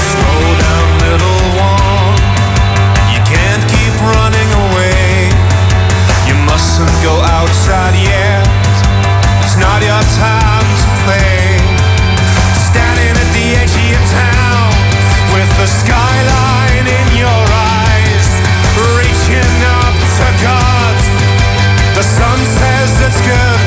Slow down, little one. You can't keep running away. You mustn't go outside yet. It's not your time With the skyline in your eyes, reaching up to God, the sun says it's goodbye.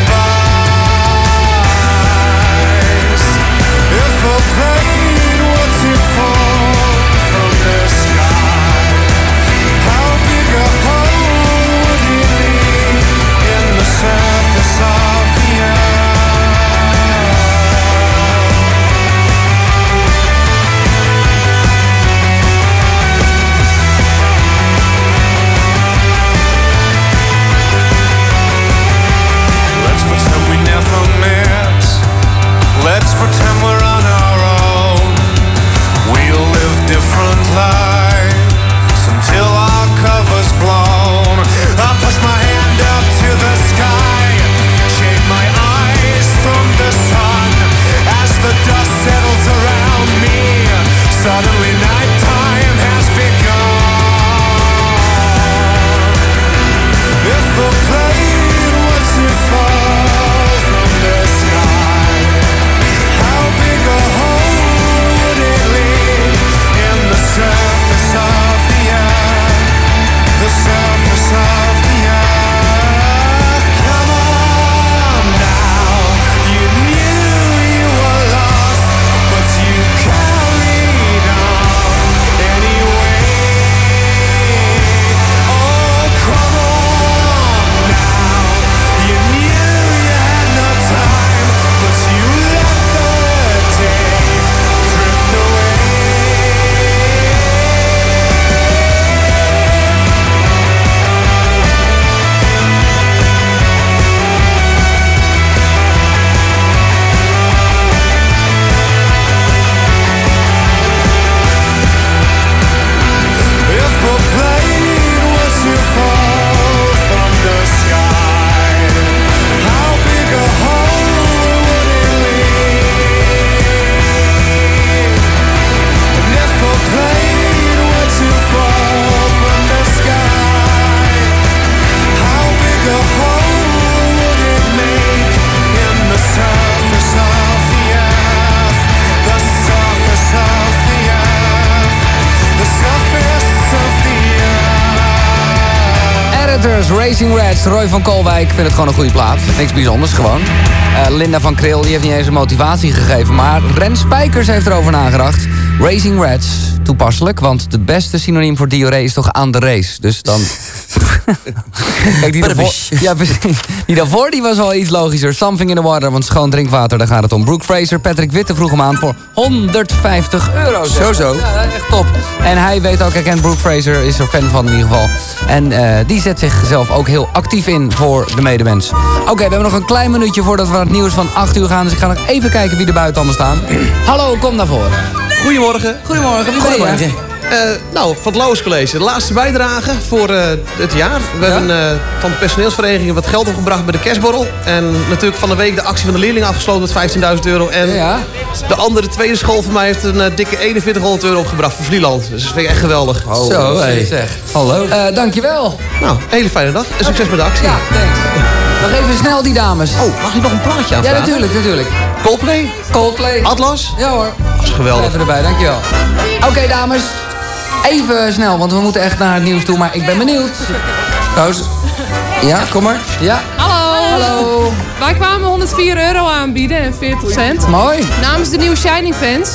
Reds, Roy van Kolwijk. Ik vind het gewoon een goede plaat. Niks bijzonders, gewoon. Eh, Linda van Kreel, die heeft niet eens een motivatie gegeven. Maar Ren Spijkers heeft erover nagedacht. Racing Reds, toepasselijk. Want de beste synoniem voor diarree is toch aan de race. Dus dan... Kijk, die daarvoor, ja, die daarvoor die was wel iets logischer. Something in the water, want schoon drinkwater, daar gaat het om. Brooke Fraser, Patrick Witte vroeg hem aan voor 150 euro. Zo, zo. Ja, top. En hij weet ook, hij kent Brooke Fraser, is er fan van in ieder geval. En eh, die zet zichzelf ook heel actief in voor de medemens. Oké, we hebben nog een klein minuutje voordat we naar het nieuws van 8 uur gaan. Dus ik ga nog even kijken wie er buiten allemaal staan. Hallo, kom naar voren. Goedemorgen. Goedemorgen, wie ben je? Eh, nou, van het Lauwers College. De laatste bijdrage voor eh, het jaar. We hebben eh, van de personeelsvereniging wat geld opgebracht bij de kerstborrel. En natuurlijk van de week de actie van de leerling afgesloten met 15.000 euro. En de andere tweede school van mij heeft een dikke 4100 euro opgebracht voor Vlieland. Dus dat vind ik echt geweldig. Zo, hey. zeg. Hallo. Eh, dankjewel. Nou, hele fijne dag. En succes met de actie. Ja, thanks. Nog even snel die dames. Oh, mag ik nog een plaatje Ja, aanvragen? natuurlijk, natuurlijk. Coldplay? Coldplay. Atlas? Ja hoor. Dat is geweldig. Even erbij, dankjewel. Oké, dames. Even snel, want we moeten echt naar het nieuws toe. Maar ik ben benieuwd. Trouwens, ja, kom maar. Ja. Hallo. Hallo. Wij kwamen 104 euro aanbieden en 40 cent. Mooi. Namens de nieuwe Shining fans.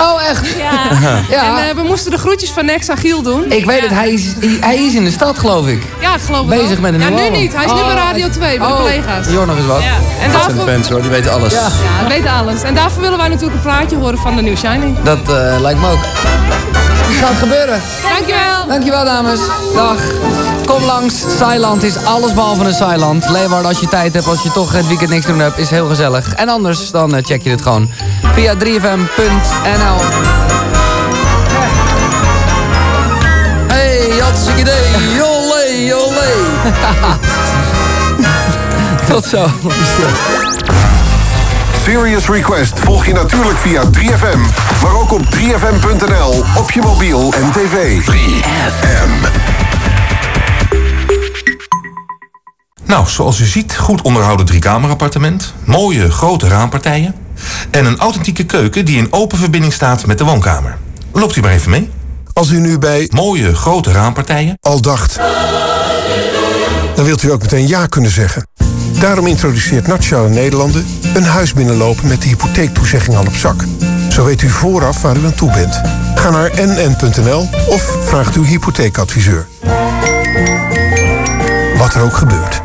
Oh, echt? Ja. Ja. En eh, we moesten de groetjes van Nex aan Giel doen. Ik weet het, hij is, hij is in de stad, geloof ik. Ja, ik geloof het Bezig met een Ja, nu niet. Hij is nu Oh, bij Radio 2, bij de oh, collega's. Joh, nog eens wat. Ja. En Dat zijn daarvoor, fans hoor, die weten alles. ja, we weten alles. En daarvoor willen wij natuurlijk een plaatje horen van de New Shining. Dat eh, lijkt me ook. Gaat gebeuren. Dankjewel. Dankjewel, dames. Dag. Kom langs. Sailand is alles behalve een Sailand. Leeuwarden, als je tijd hebt, als je toch het weekend niks te doen hebt, is heel gezellig. En anders, dan eh, check je dit gewoon via 3fm.nl. Hey, hartstikke idee. Jolle, jolle. Tot zo. Serious Request volg je natuurlijk via 3FM, maar ook op 3FM.nl, op je mobiel en tv. 3FM. Nou, zoals u ziet, goed onderhouden driekamerappartement, mooie grote raampartijen en een authentieke keuken die in open verbinding staat met de woonkamer. Loopt u maar even mee. Als u nu bij mooie grote raampartijen al dacht, dan wilt u ook meteen ja kunnen zeggen. Daarom introduceert Nationale Nederlanden een huis binnenlopen met de hypotheektoezegging al op zak. Zo weet u vooraf waar u aan toe bent. Ga naar nn.nl of vraagt uw hypotheekadviseur. Wat er ook gebeurt.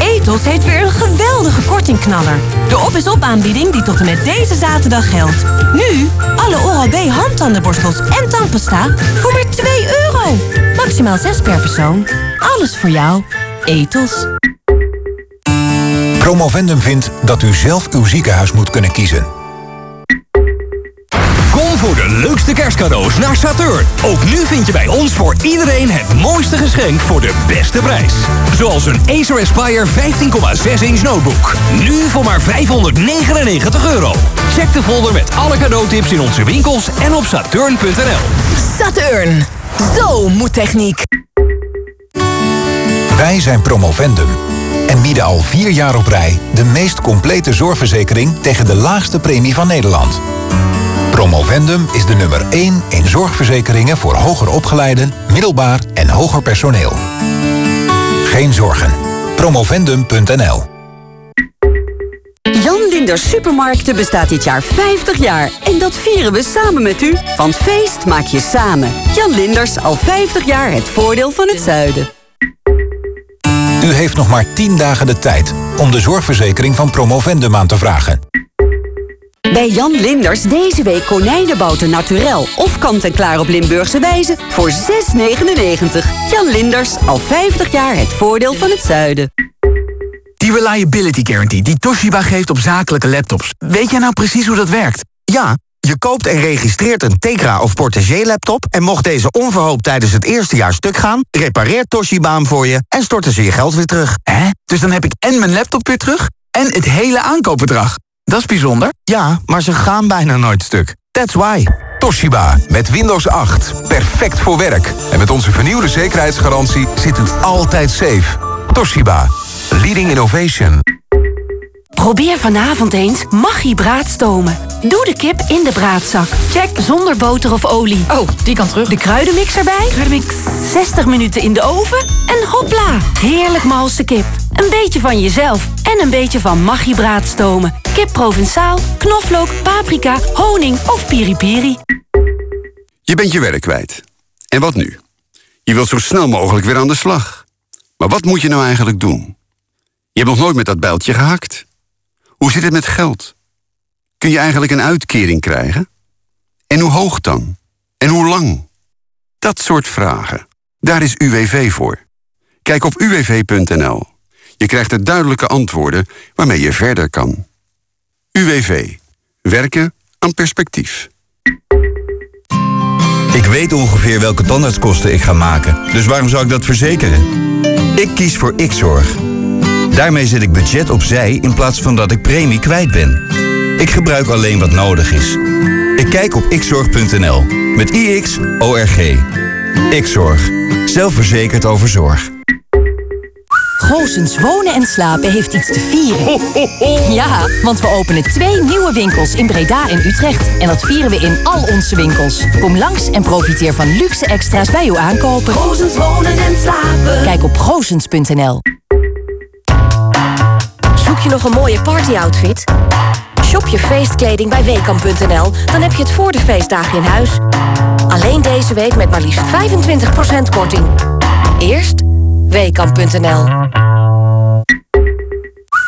Ethos heeft weer een geweldige kortingknaller. De op is op aanbieding die tot en met deze zaterdag geldt. Nu alle Oral-B handtandenborstels en tandpasta voor maar 2 euro. Maximaal 6 per persoon. Alles voor jou. Ethos. Promovendum vindt dat u zelf uw ziekenhuis moet kunnen kiezen. Voor de leukste kerstcadeaus naar Saturn. Ook nu vind je bij ons voor iedereen het mooiste geschenk voor de beste prijs. Zoals een Acer Aspire 15,6 inch notebook. Nu voor maar 599 euro. Check de folder met alle cadeautips in onze winkels en op saturn.nl. Saturn. Zo moet techniek. Wij zijn Promovendum en bieden al vier jaar op rij de meest complete zorgverzekering tegen de laagste premie van Nederland. Promovendum is de nummer 1 in zorgverzekeringen voor hoger opgeleiden, middelbaar en hoger personeel. Geen zorgen. Promovendum.nl Jan Linders Supermarkten bestaat dit jaar 50 jaar. En dat vieren we samen met u. Want feest maak je samen. Jan Linders, al 50 jaar het voordeel van het zuiden. U heeft nog maar 10 dagen de tijd om de zorgverzekering van Promovendum aan te vragen. Bij Jan Linders deze week konijnenbouten naturel of kant-en-klaar op Limburgse wijze voor 6,99. Jan Linders, al 50 jaar het voordeel van het zuiden. Die Reliability Guarantee die Toshiba geeft op zakelijke laptops. Weet jij nou precies hoe dat werkt? Ja, je koopt en registreert een Tegra of Portagee laptop... en mocht deze onverhoopt tijdens het eerste jaar stuk gaan... repareert Toshiba hem voor je en storten ze je geld weer terug. Hè? Dus dan heb ik en mijn laptop weer terug en het hele aankoopbedrag. Dat is bijzonder. Ja, maar ze gaan bijna nooit stuk. That's why. Toshiba met Windows 8. Perfect voor werk. En met onze vernieuwde zekerheidsgarantie zit u altijd safe. Toshiba. Leading innovation. Probeer vanavond eens Maggi braadstomen. Doe de kip in de braadzak. Check. Zonder boter of olie. Oh, die kan terug. De kruidenmix erbij. Kruidenmix. 60 minuten in de oven. En hopla. Heerlijk malse kip. Een beetje van jezelf. En een beetje van Maggi braadstomen. Kip Provençaal, knoflook, paprika, honing of piripiri. Je bent je werk kwijt. En wat nu? Je wilt zo snel mogelijk weer aan de slag. Maar wat moet je nou eigenlijk doen? Je hebt nog nooit met dat bijltje gehakt. Hoe zit het met geld? Kun je eigenlijk een uitkering krijgen? En hoe hoog dan? En hoe lang? Dat soort vragen. Daar is UWV voor. Kijk op uwv.nl. Je krijgt er duidelijke antwoorden waarmee je verder kan. UWV. Werken aan perspectief. Ik weet ongeveer welke tandartskosten ik ga maken, dus waarom zou ik dat verzekeren? Ik kies voor X-Zorg. Daarmee zet ik budget opzij in plaats van dat ik premie kwijt ben. Ik gebruik alleen wat nodig is. Ik kijk op xzorg.nl met IX-ORG. X-Zorg. Zelfverzekerd over zorg. Goosens Wonen en Slapen heeft iets te vieren. Ja, want we openen twee nieuwe winkels in Breda en Utrecht. En dat vieren we in al onze winkels. Kom langs en profiteer van luxe extra's bij uw aankopen. Goosens Wonen en Slapen. Kijk op goosens.nl. Zoek je nog een mooie partyoutfit? Shop je feestkleding bij Weekamp.nl, dan heb je het voor de feestdagen in huis. Alleen deze week met maar liefst 25% korting. Eerst Weekamp.nl.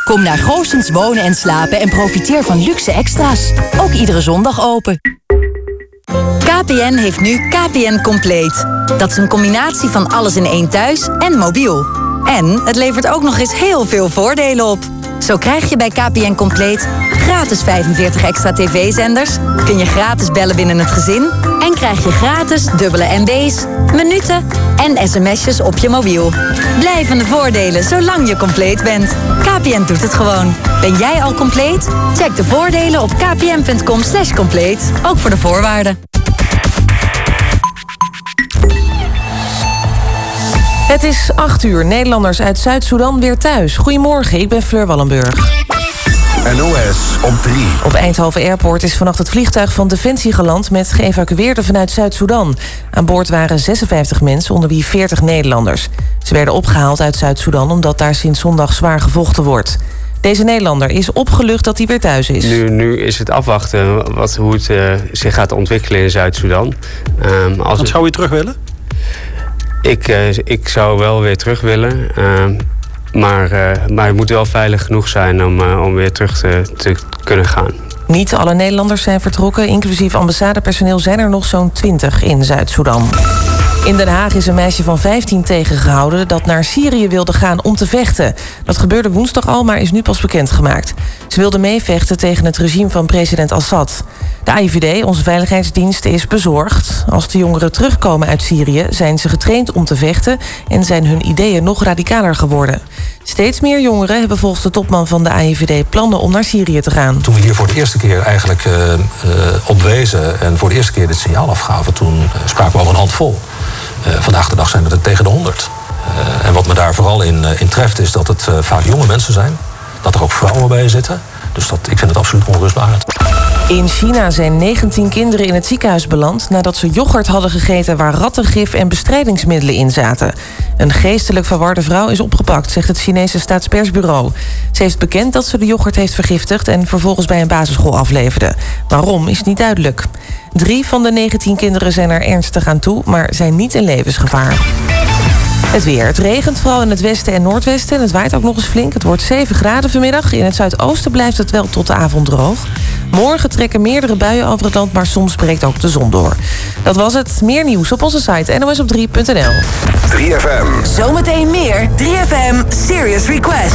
Kom naar Goosens Wonen en Slapen en profiteer van luxe extra's. Ook iedere zondag open. KPN heeft nu KPN Compleet. Dat is een combinatie van alles in één thuis en mobiel. En het levert ook nog eens heel veel voordelen op. Zo krijg je bij KPN Compleet gratis 45 extra tv-zenders... kun je gratis bellen binnen het gezin... en krijg je gratis dubbele MB's, minuten en sms'jes op je mobiel. Blijvende voordelen zolang je compleet bent. KPN doet het gewoon. Ben jij al compleet? Check de voordelen op kpn.com compleet. Ook voor de voorwaarden. Het is 8 uur. Nederlanders uit Zuid-Soedan weer thuis. Goedemorgen, ik ben Fleur Wallenburg. NOS op 3. Op Eindhoven Airport is vannacht het vliegtuig van Defensie geland... met geëvacueerden vanuit Zuid-Soedan. Aan boord waren 56 mensen, onder wie 40 Nederlanders. Ze werden opgehaald uit Zuid-Soedan... omdat daar sinds zondag zwaar gevochten wordt. Deze Nederlander is opgelucht dat hij weer thuis is. Nu, nu is het afwachten wat, hoe het uh, zich gaat ontwikkelen in Zuid-Soedan. Um, als zou je terug willen? Ik, uh, ik zou wel weer terug willen. Uh, maar, uh, maar het moet wel veilig genoeg zijn om, om weer terug te, te kunnen gaan. Niet alle Nederlanders zijn vertrokken. Inclusief ambassadepersoneel zijn er nog zo'n 20 in Zuid-Soedan. In Den Haag is een meisje van 15 tegengehouden dat naar Syrië wilde gaan om te vechten. Dat gebeurde woensdag al, maar is nu pas bekendgemaakt. Ze wilde meevechten tegen het regime van president Assad. De AIVD, onze veiligheidsdienst, is bezorgd. Als de jongeren terugkomen uit Syrië, zijn ze getraind om te vechten en zijn hun ideeën nog radicaler geworden. Steeds meer jongeren hebben volgens de topman van de AIVD plannen om naar Syrië te gaan. Toen we hier voor de eerste keer eigenlijk uh, op wezen en voor de eerste keer dit signaal afgaven, toen uh, spraken we over een handvol. Vandaag de dag zijn het er tegen de honderd. en wat me daar vooral in, in treft is dat het vaak jonge mensen zijn. Dat er ook vrouwen bij zitten. Dus dat, ik vind het absoluut onrustbarend. In China zijn 19 kinderen in het ziekenhuis beland nadat ze yoghurt hadden gegeten waar rattengif en bestrijdingsmiddelen in zaten. Een geestelijk verwarde vrouw is opgepakt, zegt het Chinese staatspersbureau. Ze heeft bekend dat ze de yoghurt heeft vergiftigd en vervolgens bij een basisschool afleverde. Waarom is niet duidelijk. Drie van de 19 kinderen zijn er ernstig aan toe, maar zijn niet in levensgevaar. Het weer. Het regent vooral in het westen en noordwesten. En het waait ook nog eens flink. Het wordt 7 graden vanmiddag. In het zuidoosten blijft het wel tot de avond droog. Morgen trekken meerdere buien over het land, maar soms breekt ook de zon door. Dat was het. Meer nieuws op onze site nosop3.nl. 3FM. Zometeen meer 3FM Serious Request.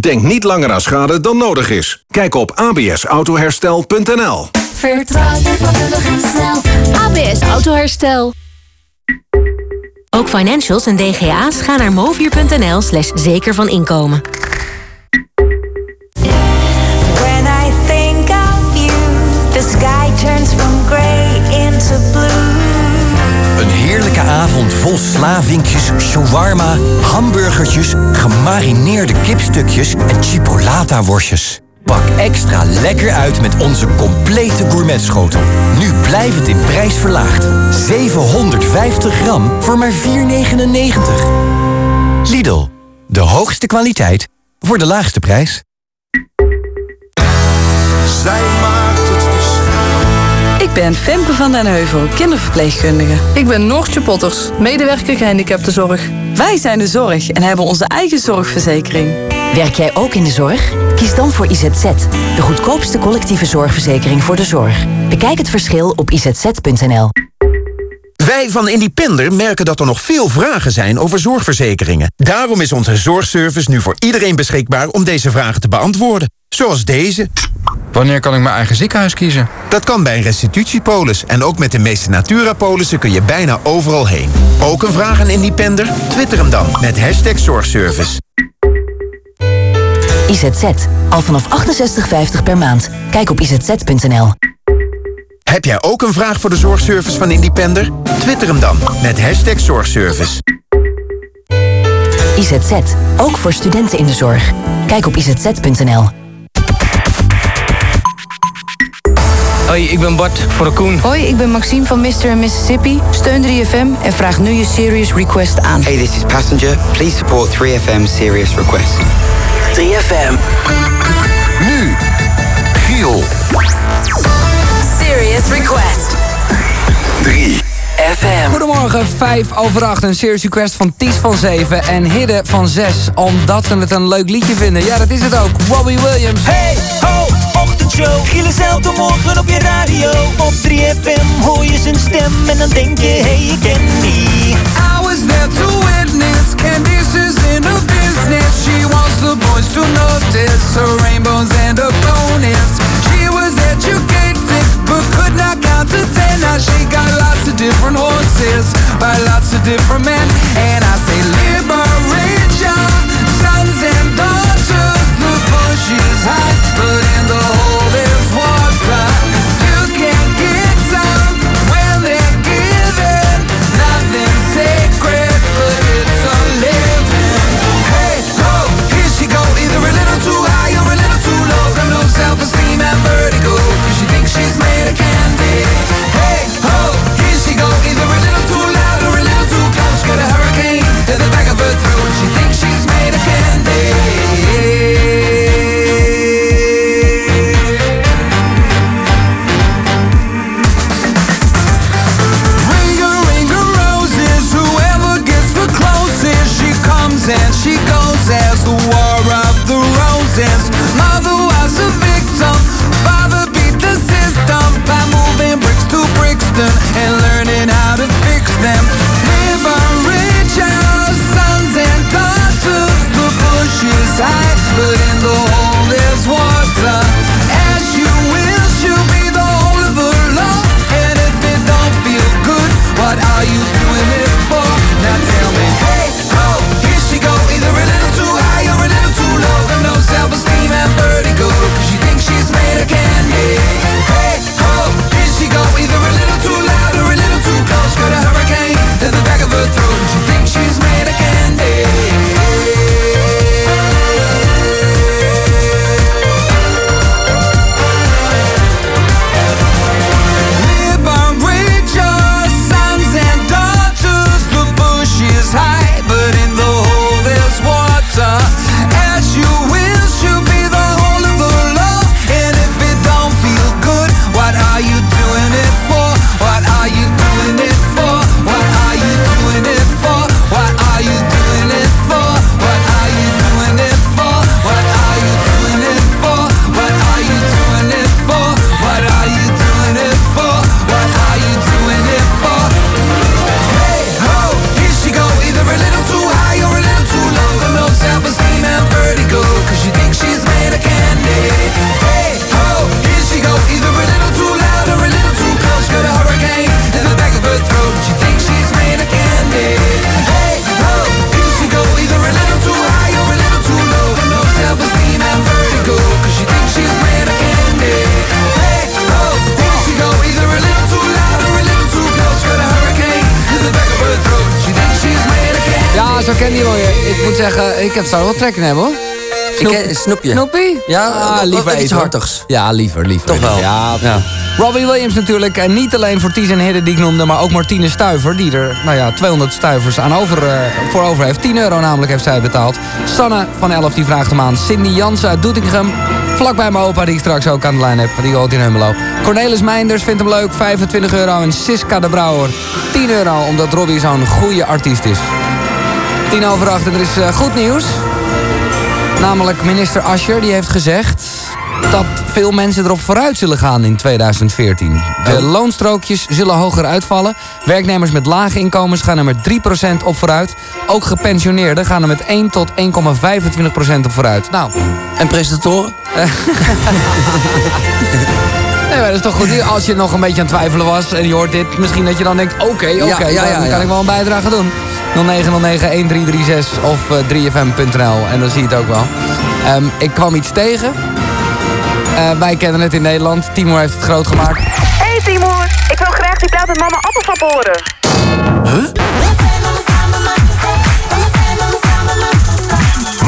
Denk niet langer aan schade dan nodig is. Kijk op absautoherstel.nl Vertrouw je vakkundig en snel. ABS Autoherstel. Ook financials en DGA's gaan naar movier.nl slash zeker van inkomen. When I think of you, the sky turns from gray into blue. Een heerlijke avond vol slavinkjes, shawarma, hamburgertjes, gemarineerde kipstukjes en chipolata-worstjes. Pak extra lekker uit met onze complete gourmetschotel. Nu blijvend in prijs verlaagd. 750 gram voor maar 4,99. Lidl, de hoogste kwaliteit voor de laagste prijs. Zij maakt het verschil. Ik ben Femke van den Heuvel, kinderverpleegkundige. Ik ben Noortje Potters, medewerker gehandicaptenzorg. Wij zijn de zorg en hebben onze eigen zorgverzekering. Werk jij ook in de zorg? Kies dan voor IZZ, de goedkoopste collectieve zorgverzekering voor de zorg. Bekijk het verschil op izz.nl. Wij van Independer merken dat er nog veel vragen zijn over zorgverzekeringen. Daarom is onze zorgservice nu voor iedereen beschikbaar om deze vragen te beantwoorden. Zoals deze. Wanneer kan ik mijn eigen ziekenhuis kiezen? Dat kan bij een restitutiepolis. En ook met de meeste Natura-polissen kun je bijna overal heen. Ook een vraag aan Independer? Twitter hem dan met hashtag zorgservice. IZZ. Al vanaf 68,50 per maand. Kijk op izz.nl. Heb jij ook een vraag voor de zorgservice van Independer? Twitter hem dan met hashtag zorgservice. IZZ. Ook voor studenten in de zorg. Kijk op izz.nl. Hoi, ik ben Bart voor de Koen. Hoi, ik ben Maxime van Mr. Mississippi. Steun 3FM en vraag nu je Serious Request aan. Hey, this is Passenger. Please support 3FM Serious Request. 3FM. Nu, Giel. Serious Request. 3. FM. Goedemorgen, 5 over 8. Een serious request van Ties van 7 en Hidde van 6. Omdat ze het een leuk liedje vinden. Ja, dat is het ook. Robbie Williams. Hey, ho, ochtendshow. Gilles elke morgen op je radio. Op 3FM hoor je zijn stem en dan denk je, hey, ik ken die. I was there to witness Candice's in her business She wants the boys to notice Her rainbows and her bonus She was educated But could not count to ten Now she got lots of different horses By lots of different men And I say liberate snoepje. Snoepie? Ja, ah, liever iets eten, hartigs. Ja, liever, liever. Toch wel. Ja. Robbie Williams natuurlijk. En niet alleen voor Ties en Hidde die ik noemde, maar ook Martine Stuiver. Die er, nou ja, 200 stuivers aan over, eh, voor over heeft. 10 euro namelijk heeft zij betaald. Sanne van 11 die vraagt hem aan. Cindy Jansen uit Doetinchem. Vlakbij mijn opa die ik straks ook aan de lijn heb. Die hoort in Hummelo. Cornelis Meinders vindt hem leuk. 25 euro. En Siska de Brouwer. 10 euro omdat Robbie zo'n goede artiest is. 10 over 8 en er is eh, goed nieuws. Namelijk minister Ascher die heeft gezegd dat veel mensen erop vooruit zullen gaan in 2014. De loonstrookjes zullen hoger uitvallen. Werknemers met lage inkomens gaan er met 3% op vooruit. Ook gepensioneerden gaan er met 1 tot 1,25% op vooruit. Nou. En presentatoren? Nee, maar dat is toch goed. Als je nog een beetje aan het twijfelen was en je hoort dit, misschien dat je dan denkt: oké, oké, Ja, ja, ja, dan kan ik wel een bijdrage doen. 0909-1336 of eh, 3fm.nl en dan zie je het ook wel. Ehm, ik kwam iets tegen. Eh, wij kennen het in Nederland. Timur heeft het groot gemaakt. Hey Timur, ik wil graag die plaat met mama appelsap horen.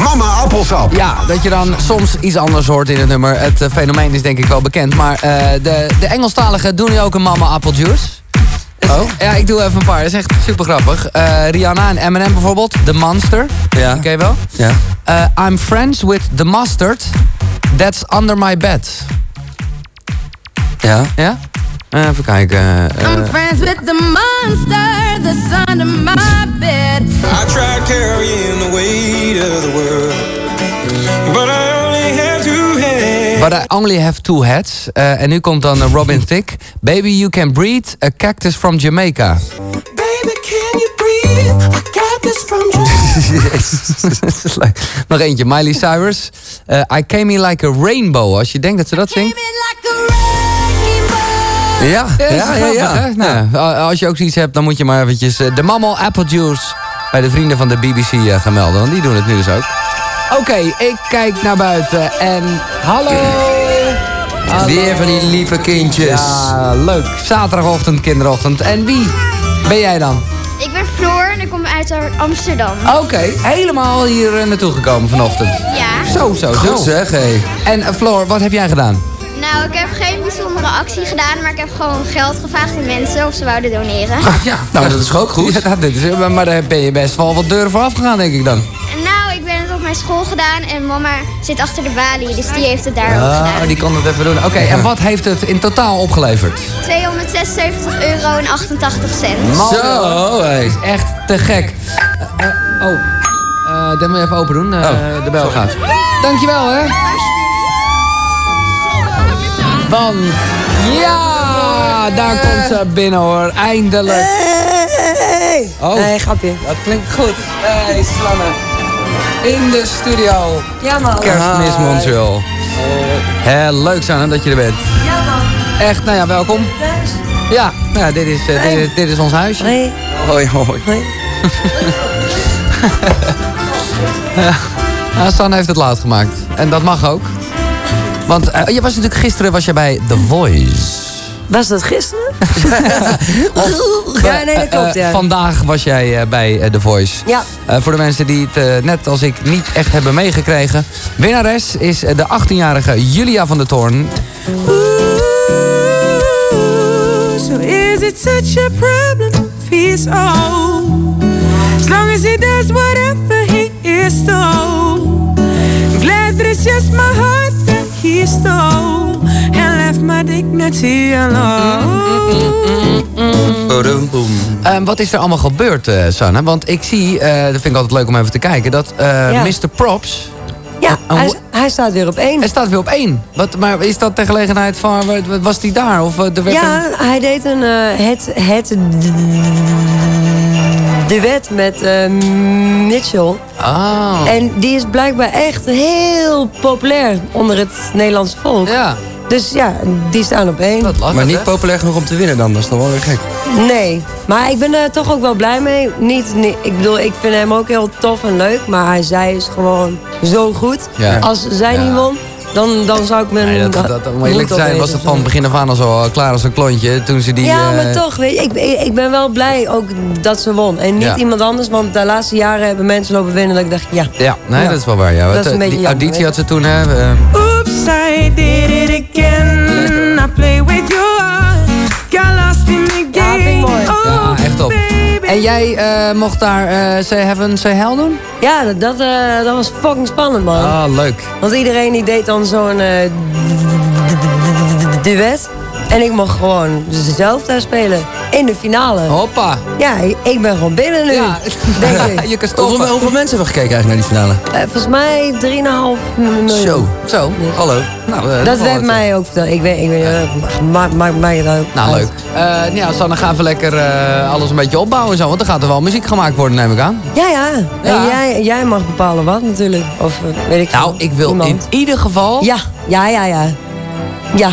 Mama appelsap. Ja, dat je dan soms iets anders hoort in het nummer. Het eh, fenomeen is denk ik wel bekend. Maar eh, de, de Engelstaligen doen nu ook een mama appeljuice. Oh? Ja, ik doe even een paar. Dat is echt super grappig. Eh, Rihanna en Eminem bijvoorbeeld. The Monster. Ja. Ken je wel? Ja. Eh, I'm friends with the mustard. That's under my bed. Ja. Ja? Eh, even kijken. I'm friends with the monster that's under my bed. I tried carrying the weight of the world, but I But I only have two heads. Eh, en nu komt dan eh, Robin Thicke. Baby, you can breathe. A cactus from Jamaica. Baby, can you breathe? Got this from you. Nog eentje. Miley Cyrus. Eh, I came in like a rainbow. Als je denkt dat ze dat zingt. Ja, Ja, ja, ja. grappig, ja. hè? Nou, a- als je ook zoiets hebt, dan moet je maar eventjes eh, de Mammal Apple Juice bij de vrienden van de BBC eh, gaan melden. Want die doen het nu dus ook. Oké, ik kijk naar buiten en hallo! Hallo. Weer van die lieve kindjes. Ja, leuk. Zaterdagochtend, kinderochtend. En wie ben jij dan? Ik ben Floor en ik kom uit Amsterdam. Oké, helemaal hier eh, naartoe gekomen vanochtend. Ja. Zo, zo, zo. Goed zeg, hé. En eh, Floor, wat heb jij gedaan? Nou, ik heb geen bijzondere actie gedaan, maar ik heb gewoon geld gevraagd aan mensen of ze wouden doneren. Ja, Nou, dat is ook goed. Ja, dit is, maar daar ben je best wel wat deuren voor afgegaan, denk ik dan. Nou, ik ben het op mijn school gedaan en mama zit achter de balie, dus die heeft het daar ook Ah, gedaan. die kon het even doen. Oké, en wat heeft het in totaal opgeleverd? 276 euro en 88 cent. Zo, hé. Echt te gek. Eh, eh, oh, Eh dat moet je even open doen. Eh, de bel gaat. Dankjewel, hè. Want, ja, daar komt ze binnen, hoor. Eindelijk. Oh, Nee, grapje. dat klinkt goed. Hey, Slanne. In de studio. Ja, man. Kerstmis. Montreal. Hè, leuk, Sanne, dat je er bent. Ja, man. Echt, nou ja, welkom. Ja, nou ja, dit is, eh, dit is, dit is ons huisje. Hoi. Hoi, hoi. Ja. Nou, Sanne heeft het laat gemaakt. En dat mag ook. Want eh, je was natuurlijk gisteren was je bij The Voice. Was dat gisteren? ja, nee, dat klopt, Eh, ja. vandaag was jij eh, bij eh, The Voice. Ja. Eh, voor de mensen die het eh, net als ik niet echt hebben meegekregen. Winnares is eh, de 18-jarige Julia van der Toorn. So is it such a problem if he's old? As long as he does whatever he is told. I'm glad that it's just my heart that he stole left my dignity alone. Ehm, wat is er allemaal gebeurd, eh Sanne? Want ik zie, eh, dat vind ik altijd leuk om even te kijken, dat eh, Ja. Mr. Props. Ja, En hij, hoe- hij staat weer op één. Hij staat weer op één. Wat, maar is dat ter gelegenheid van, wa- wa- was die daar? Of, er werd Ja, een- hij deed een, eh, het, het duet met Mitchell. Ah. En die is blijkbaar echt heel populair onder het Nederlandse volk. Ja. Dus ja, die staan op één. Maar niet populair genoeg om te winnen dan, dat is toch wel weer gek. Nee, maar ik ben er toch ook wel blij mee. Niet, niet, ik bedoel, ik vind hem ook heel tof en leuk, maar zij is gewoon zo goed. Ja. Als zij Ja. niet won, dan, dan zou ik mijn... Nee, dat, dat, om eerlijk te zijn was het van begin af aan al zo eh, klaar als een klontje. Toen ze die... ja, eh, maar toch, weet je, ik, ik, ben wel blij ook dat ze won. En niet Ja. iemand anders, want de laatste jaren hebben mensen lopen winnen dat ik dacht, ja. Ja, nee, Ja. dat is wel waar. Ja. Dat Want, is een eh, die jammer, auditie had ze toen, hè. Oops, I did it again. I play with your heart. Got lost in the game. Oh, ja, echt op. En jij eh, mocht daar eh Say Heaven, Say Hell doen? Ja, dat, dat, eh, dat was fucking spannend, man. Ah, leuk. Want iedereen die deed dan zo'n duet. En ik mocht gewoon zelf daar spelen. In de finale. Hoppa. Ja, ik- ben gewoon binnen nu. Denk ik. je kan Hoeveel, hoeveel mensen hebben gekeken eigenlijk naar die finale? Eh, volgens mij 3,5 miljoen. Zo. Zo. Hallo. Nou, eh, dat werd wat, mij ook verteld. Ik weet, ik weet maakt maak, mij uit. Nou, leuk. Eh ja, Sanne, gaan we lekker eh, alles een beetje opbouwen en zo. Want er gaat er wel muziek gemaakt worden, neem ik aan. Ja, ja. En Ja. jij, jij mag bepalen wat natuurlijk. Of eh, weet ik Nou, veel. ik wil Iemand. in ieder geval... Ja, ja, ja, ja. Ja,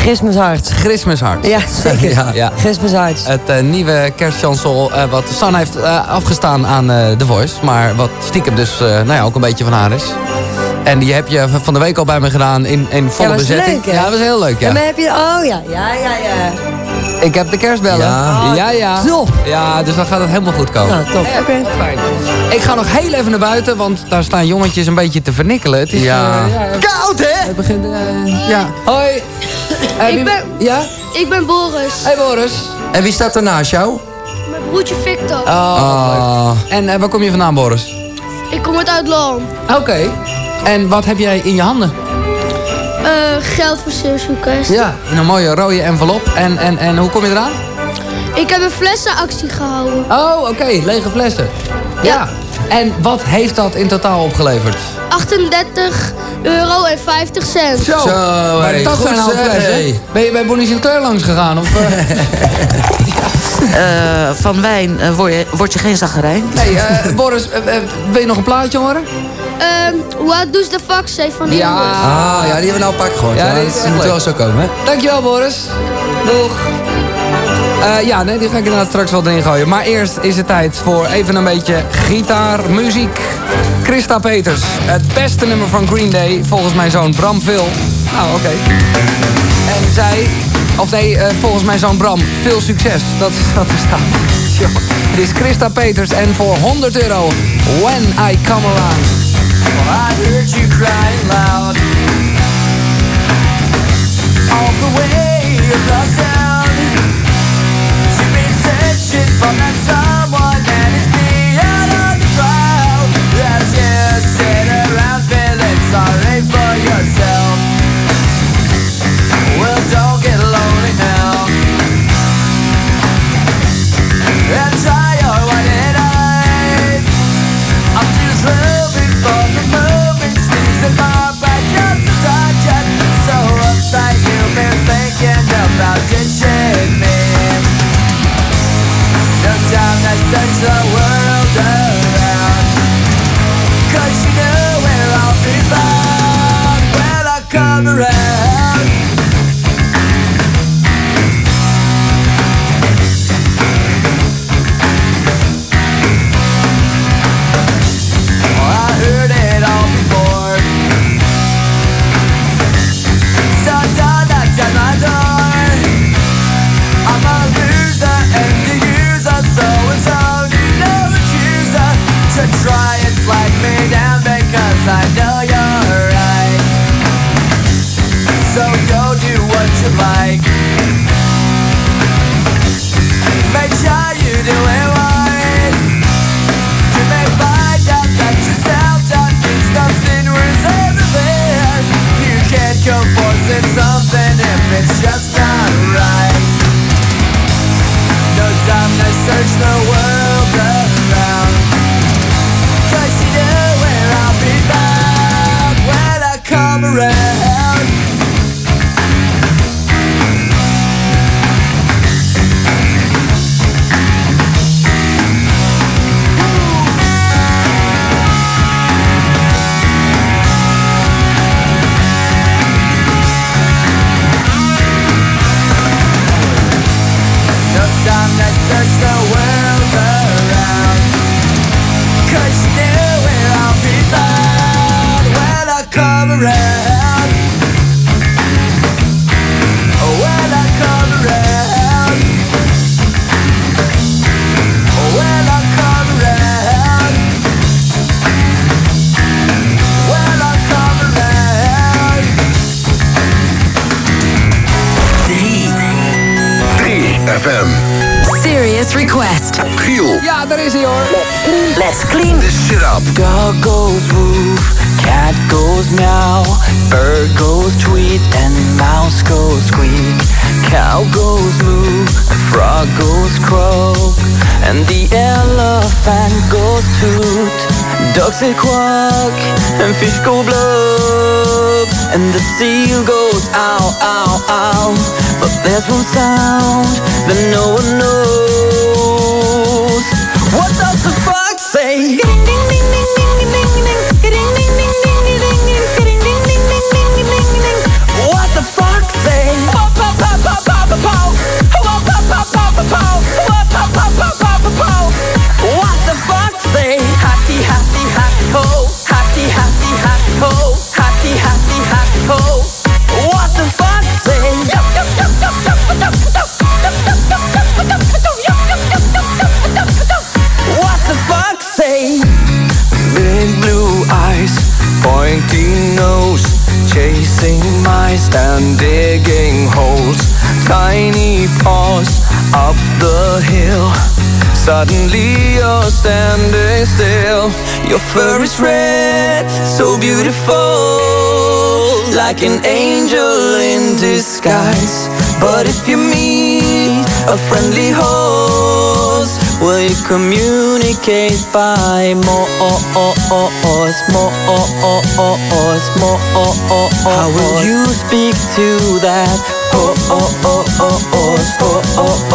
Christmas Hart. Christmas Hart. Ja, zeker. ja. ja. Christmas. Het eh, nieuwe kerstchansel eh, wat Sanne heeft eh, afgestaan aan The Voice. Maar wat stiekem dus nou ja, ook een beetje van haar is. En die heb je van de week al bij me gedaan in, in volle ja, bezetting. leuk, ja, dat was heel leuk, ja. En dan heb je... Oh ja, ja, ja, ja. Ik heb de kerstbellen. Ja. ja. ja. Top. Ja, dus dan gaat het helemaal goed komen. Nou, top. Oké. Fijn. Ik ga nog heel even naar buiten, want daar staan jongetjes een beetje te vernikkelen. Het is, Ja. ja Koud, hè? Het begint, ja. Hoi. Eh, wie- Ik ben, Ja? ik ben Boris. Hey Boris. En wie staat er naast jou? Mijn broertje Victor. Oh, leuk. En eh, waar kom je vandaan, Boris? Ik kom uit Uitloon. Oké. En wat heb jij in je handen? Eh, geld voor Request. Ja, in een mooie rode envelop. En, en, en hoe kom je eraan? Ik heb een flessenactie gehouden. Oh, oké. Lege flessen. Ja. En wat heeft dat in totaal opgeleverd? 38 euro en 50 cent. Zo, maar hey, dat goed zijn al. Ben je bij Bonnie Sinclair langs gegaan? Of, eh? Eh, van wijn eh, word, je, word je geen zaggerijn. nee, eh, Boris, wil je nog een plaatje horen? Ehm What does the fuck say van de Ja. Ah, ja, die hebben we nou pakken gewoon. Ja, Ja, dat moet wel zo komen, hè? Dankjewel, Boris. Doeg. Eh, ja, nee, die ga ik inderdaad straks wel erin gooien. Maar eerst is het tijd voor even een beetje gitaarmuziek. Christa Peters, het beste nummer van Green Day, volgens mijn zoon Bram Phil. Nou, oké. En zij, of nee, eh, volgens mijn zoon Bram, veel succes. Dat is wat er. Het is Christa Peters en voor 100 euro, When I Come Around. I heard you crying loud All the way across town searching for that someone flag me down because I know you're right. So go do what you like. Make sure you do it right. You may find out that yourself that means nothing worth everything. You can't go forcing something if it's just not right. No time to search the world 3 FM. Serious Request. Giel. Ja, daar is hij hoor. Let's clean this shit up. Dog goes woof, cat goes meow, bird goes tweet, and mouse goes squeak. Cow goes moo, frog goes croak, and the elephant goes toot. Ducks say quack, and fish go blub, and the seal goes ow, ow, ow. But there's one sound that no one knows. What does the fox say? My stand, digging holes, tiny paws up the hill. Suddenly you're standing still. Your fur is red, so beautiful, like an angel in disguise. But if you meet a friendly host, will you communicate by more, more, more? How will you speak to that? Oh, oh, oh,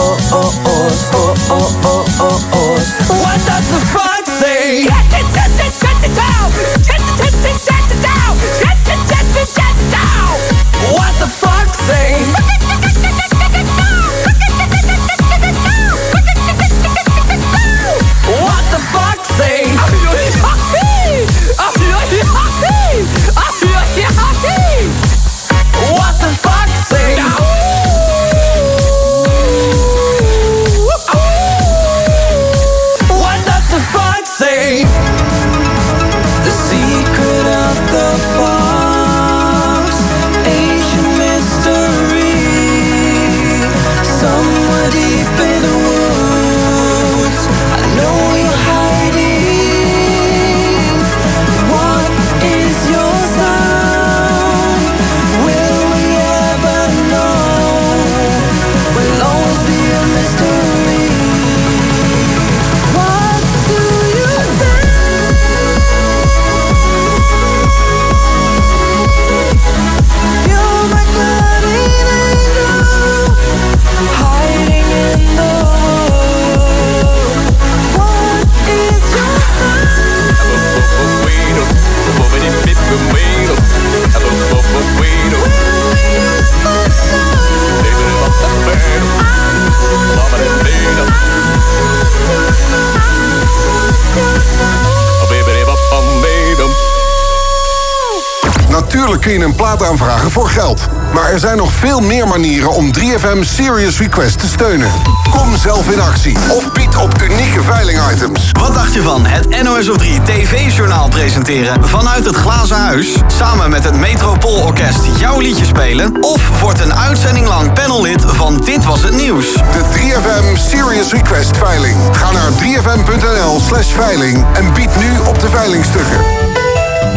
Natuurlijk kun je een plaat aanvragen voor geld. Maar er zijn nog veel meer manieren om 3FM Serious Request te steunen. Kom zelf in actie of bied op unieke veilingitems. Wat dacht je van het NOS op 3 TV-journaal presenteren vanuit het Glazen Huis? Samen met het Metropoolorkest jouw liedje spelen? Of wordt een uitzending lang panellid van Dit Was Het Nieuws? De 3FM Serious Request veiling. Ga naar 3fm.nl slash veiling en bied nu op de veilingstukken.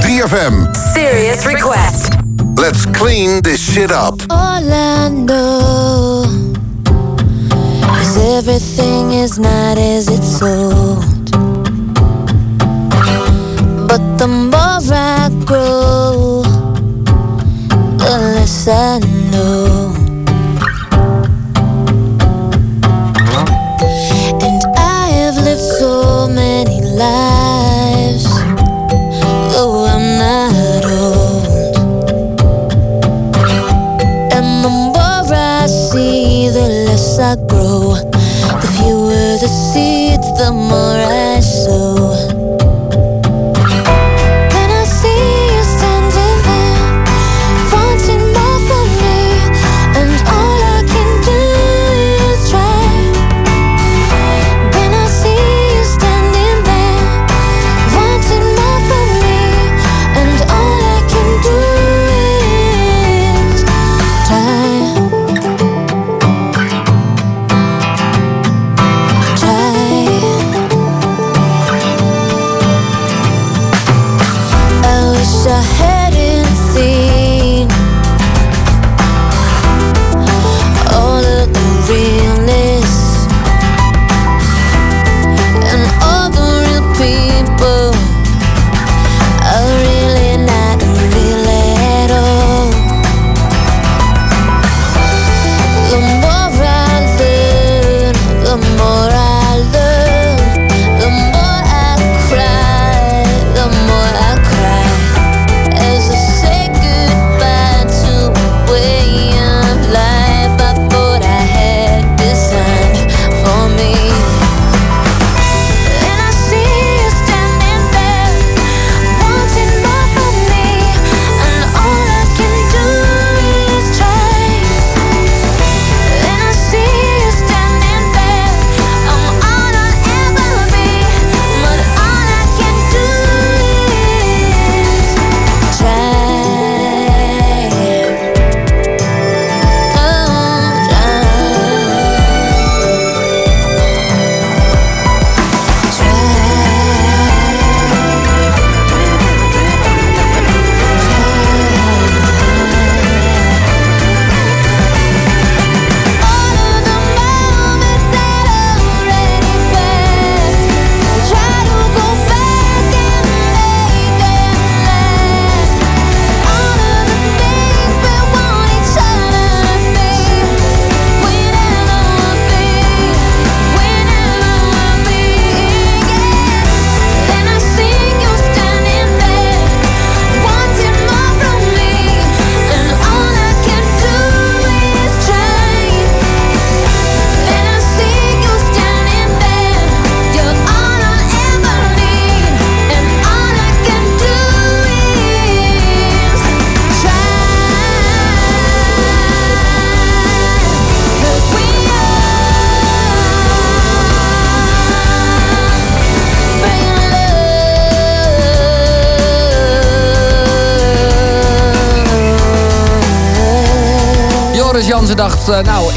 3FM. Serious request. Let's clean this shit up. Orlando Cause everything is not as it's sold But the more I grow The less I see it, the more I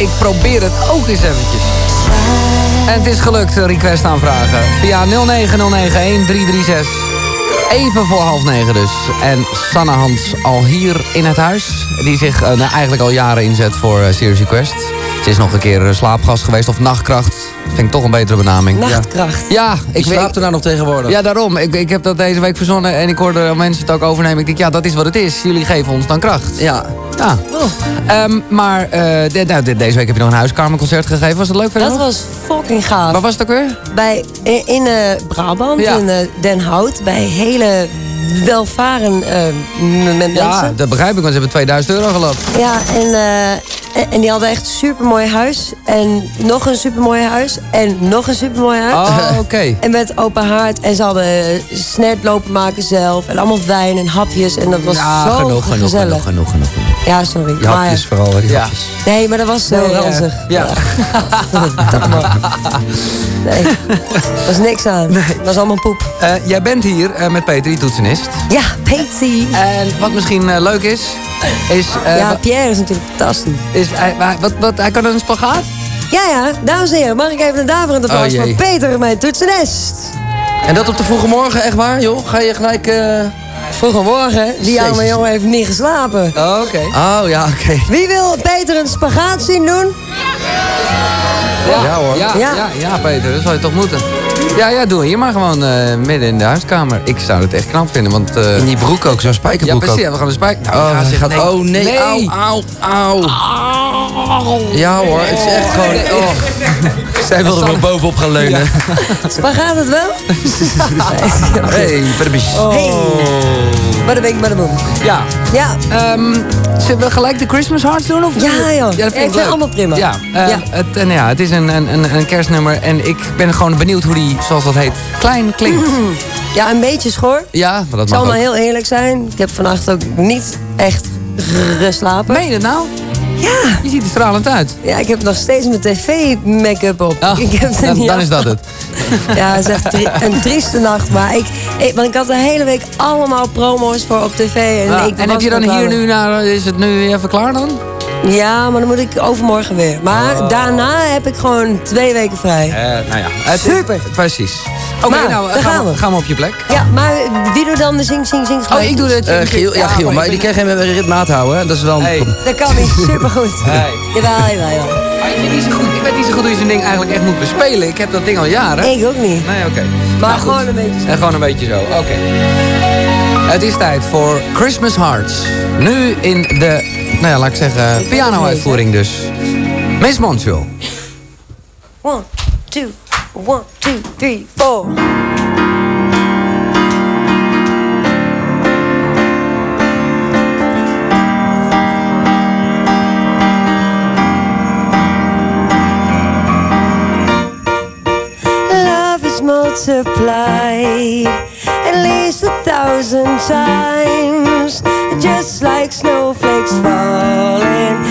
ik probeer het ook eens eventjes. En het is gelukt, request aanvragen. Via 09091336. Even voor half negen dus. En Sanne Hans al hier in het huis. Die zich eh, nou, eigenlijk al jaren inzet voor eh, Serious Request. Ze is nog een keer eh, slaapgast geweest of nachtkracht. Vind ik toch een betere benaming. Nachtkracht. Ja, Ik ik slaapt er nou nog tegenwoordig. Ja, daarom. Ik, ik heb dat deze week verzonnen en ik hoorde mensen het ook overnemen. Ik denk, ja, dat is wat het is. Jullie geven ons dan kracht. Ja. Ja. Ehm, maar eh, de- nou, de- deze week heb je nog een huiskamerconcert gegeven. Was dat leuk voor jou? Dat was fucking gaaf. Waar was het ook weer? Bij, in in, eh, Brabant, Ja. in eh, Den Hout, bij hele welvaren m- met Ja, mensen. dat begrijp ik, want ze hebben 2000 euro gelapt. Ja, en, en, en die hadden echt een supermooi huis. En nog een supermooi huis. En nog een supermooi huis. Oh, oké. En met open haard. En ze hadden snert lopen maken zelf. En allemaal wijn en hapjes. En dat was Ja, zo genoeg, genoeg, genoeg, genoeg, genoeg. Ja, sorry. Die hapjes Maar, vooral, hè, die Ja. hapjes. nee, maar dat was zo Nee, eh, ranzig. ja. Nee, er was niks aan. Dat was allemaal poep. Eh, jij bent hier eh, met Peter, die toetsenist. Ja, Peter. En wat misschien eh, leuk is, is... eh, ja, Pierre is natuurlijk fantastisch. is hij, wat, wat, hij kan een spagaat? Ja, ja, dames en heren, mag ik even een daverend applaus Oh, voor jee. Peter, mijn toetsenist. En dat op de vroege morgen, echt waar, joh? Ga je gelijk... eh, Vroeger morgen, die Jezus. arme jongen heeft niet geslapen. Oh, oké. Oh, ja, oké. Wie wil Peter een spagaat zien doen? Ja, hoor. Ja, ja. Ja. Ja, Peter, dat zou je toch moeten. Ja, ja, doe hier maar gewoon eh, midden in de huiskamer. Ik zou het echt knap vinden, want... eh, In die broek ook, zo'n ja, spijkerbroek precies, ook. ja, we gaan de spijk... Nou, Oh, ja, zeg, gaat, oh nee, auw, auw, auw. Ja hoor, het is echt gewoon... Oh. Zij wilde er wel bovenop gaan leunen. Spagaat het wel? Hey, babies. Hey. Bada bing, bada boom. Ja. Ja. Ehm, zullen we gelijk de Christmas Hearts doen? Of Ja, joh. Ja, dat Ja, vind ik leuk. allemaal prima. Ja, eh, Ja. Het, en ja, het is een, een, een, een kerstnummer en ik ben gewoon benieuwd hoe die, zoals dat heet, klein klinkt. Ja, een beetje schor. Ja, maar dat Ik zal mag maar heel eerlijk zijn. Ik heb vannacht ook niet echt geslapen. Meen je het nou? Ja. Je ziet er stralend uit. Ja, ik heb nog steeds mijn tv-make-up op. Oh, ik heb dan, is dat het. Ja, het is echt tri- een trieste nacht. Maar ik, ik, want ik had de hele week allemaal promo's voor op tv. En, Ja, ik en heb je dan hier nu naar, is het nu even klaar dan? Ja, maar dan moet ik overmorgen weer. Maar Oh. daarna heb ik gewoon twee weken vrij. Eh, nou ja. Het, Super. Precies. Oké, nou, daar gaan, gaan we. gaan we op je plek. Ja, maar wie doet dan de zing, zing, zing Oh, ik doe het. Eh, Giel, ja, Giel, maar die kan geen ritme houden, hè? Dat is wel een Hey. Dat kan niet, supergoed. Hey. Jawel, jawel, jawel. Maar ik, weet niet zo goed, ik weet niet zo goed hoe je zo'n ding eigenlijk echt moet bespelen. Ik heb dat ding al jaren. Ik ook niet. Nee, oké. Maar Nou, goed. gewoon een beetje zo. En gewoon een beetje zo, oké. Het is tijd voor Christmas Hearts. Nu in de, nou ja, laat ik zeggen, piano-uitvoering dus. Miss Montreal. One, two, one, two, three, four. Love is multiplied at least a thousand times, just like snowflakes falling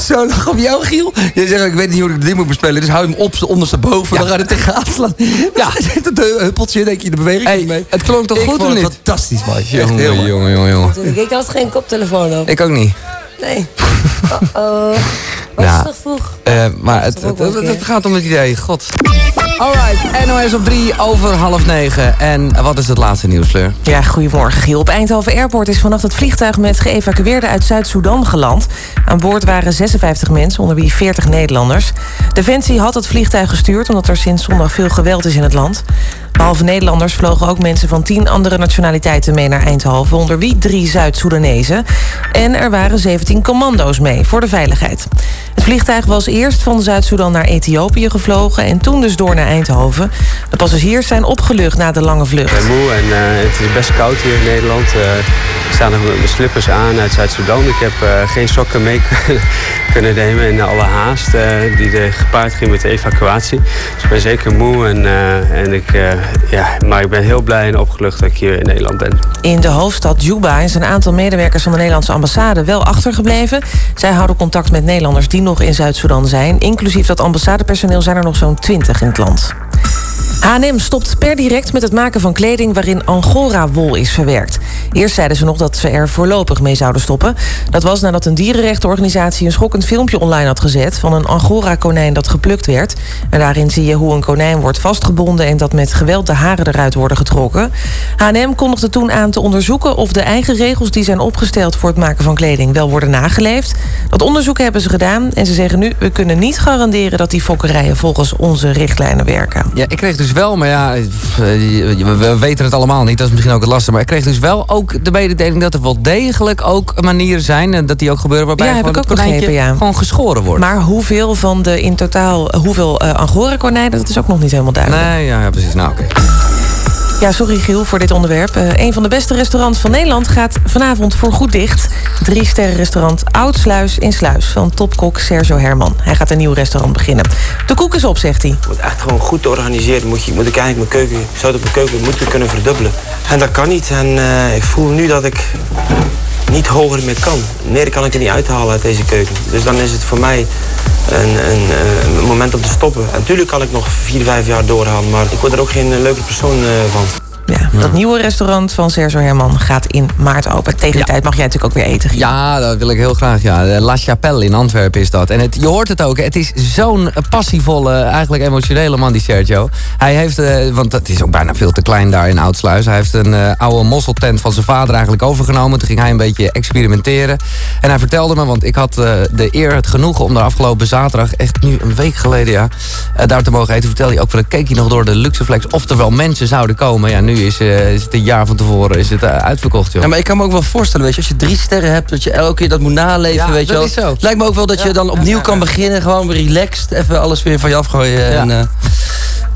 zo lachen op jou, Giel. Je zegt, ik weet niet hoe ik dit moet bespelen, dus hou hem op, ondersteboven. Dan gaat het tegen aanslaan. Ja, het eh, huppeltje, denk je, de beweging Hey, mee. het klonk toch Ik goed, of niet? fantastisch, man. Jongen, Echt heel mooi. jongen, jongen, jongen. Natuurlijk, ik had geen koptelefoon op. Ik ook niet. Nee. Uh-oh. Ja. is toch vroeg? Eh, maar het, het, het- het gaat om het idee, god. Alright, NOS op 3 over half negen. En wat is het laatste nieuws, Fleur? Ja, goedemorgen Giel. Op Eindhoven Airport is vannacht het vliegtuig met geëvacueerden uit Zuid-Soedan geland. Aan boord waren 56 mensen, onder wie 40 Nederlanders. Defensie had het vliegtuig gestuurd omdat er sinds zondag veel geweld is in het land. Behalve Nederlanders vlogen ook mensen van 10 andere nationaliteiten mee naar Eindhoven, onder wie drie Zuid-Soedanezen. En er waren 17 commando's mee voor de veiligheid. Het vliegtuig was eerst van Zuid-Soedan naar Ethiopië gevlogen en toen dus door naar Eindhoven. De passagiers zijn opgelucht na de lange vlucht. Ik ben moe en eh, het is best koud hier in Nederland. Eh, ik sta nog met mijn slippers aan uit Zuid-Soedan. Ik heb eh, geen sokken mee kunnen nemen in alle haast eh, die er gepaard ging met de evacuatie. Dus ik ben zeker moe, en, eh, en ik, eh, ja, maar ik ben heel blij en opgelucht dat ik hier in Nederland ben. In de hoofdstad Juba is een aantal medewerkers van de Nederlandse ambassade wel achtergebleven. Zij houden contact met Nederlanders die nog in Zuid-Soedan zijn. Inclusief dat ambassadepersoneel zijn er nog zo'n 20 in het land. H&M stopt per direct met het maken van kleding waarin Angora-wol is verwerkt. Eerst zeiden ze nog dat ze er voorlopig mee zouden stoppen. Dat was nadat een dierenrechtenorganisatie een schokkend filmpje online had gezet... van een Angora-konijn dat geplukt werd. En daarin zie je hoe een konijn wordt vastgebonden... en dat met geweld de haren eruit worden getrokken. H&M kondigde toen aan te onderzoeken of de eigen regels... die zijn opgesteld voor het maken van kleding wel worden nageleefd. Dat onderzoek hebben ze gedaan en ze zeggen nu... we kunnen niet garanderen dat die fokkerijen volgens onze richtlijnen werken. Ja, ik kreeg dus wel, maar ja, eh, we we weten het allemaal niet. Dat is misschien ook het lastige. Maar ik kreeg dus wel ook de mededeling dat er wel degelijk ook manieren zijn... en dat die ook gebeuren waarbij Ja, heb gewoon ik het ook konijntje begrepen, ja. gewoon geschoren wordt. Maar hoeveel van de in totaal, hoeveel eh Angora-konijnen, dat is ook nog niet helemaal duidelijk. Nee, ja, ja precies. Nou, oké. Ja, sorry Giel voor dit onderwerp. Eh, een van de beste restaurants van Nederland gaat vanavond voor goed dicht. Drie sterren restaurant Oud Sluis in Sluis van topkok Sergio Herman. Hij gaat een nieuw restaurant beginnen. De koek is op, zegt hij. moet echt gewoon goed organiseren. Moet, je, moet ik eigenlijk mijn keuken, zou mijn keuken moeten kunnen verdubbelen. En dat kan niet. En eh, ik voel nu dat ik niet hoger meer kan. Meer kan ik er niet uithalen uit deze keuken. Dus dan is het voor mij een, een, moment om te stoppen. En natuurlijk kan ik nog vier, vijf jaar doorhalen, maar ik word er ook geen eh, leuke persoon eh, van. Ja, dat nieuwe restaurant van Sergio Herman gaat in maart open. Tegen die tijd mag jij natuurlijk ook weer eten. Ja, dat wil ik heel graag. Ja. La Chapelle in Antwerpen is dat. En het, je hoort het ook. Het is zo'n passievolle, eigenlijk emotionele man, die Sergio. Hij heeft, eh, want het is ook bijna veel te klein daar in Oudsluis. Hij heeft een eh, oude mosseltent van zijn vader eigenlijk overgenomen. Toen ging hij een beetje experimenteren. En hij vertelde me, want ik had eh, de eer, het genoegen om daar afgelopen zaterdag, echt nu een week geleden, ja, daar te mogen eten. Vertelde hij ook van, dan keek hij nog door de Luxeflex of er wel mensen zouden komen. Ja, nu is, eh, is het een jaar van tevoren is het, eh, uitverkocht, joh. Ja, maar ik kan me ook wel voorstellen, weet je, als je drie sterren hebt, dat je elke keer dat moet naleven, Ja, weet je dat wel. is zo. Lijkt me ook wel dat je dan opnieuw kan beginnen, gewoon relaxed, even alles weer van je afgooien. En, eh,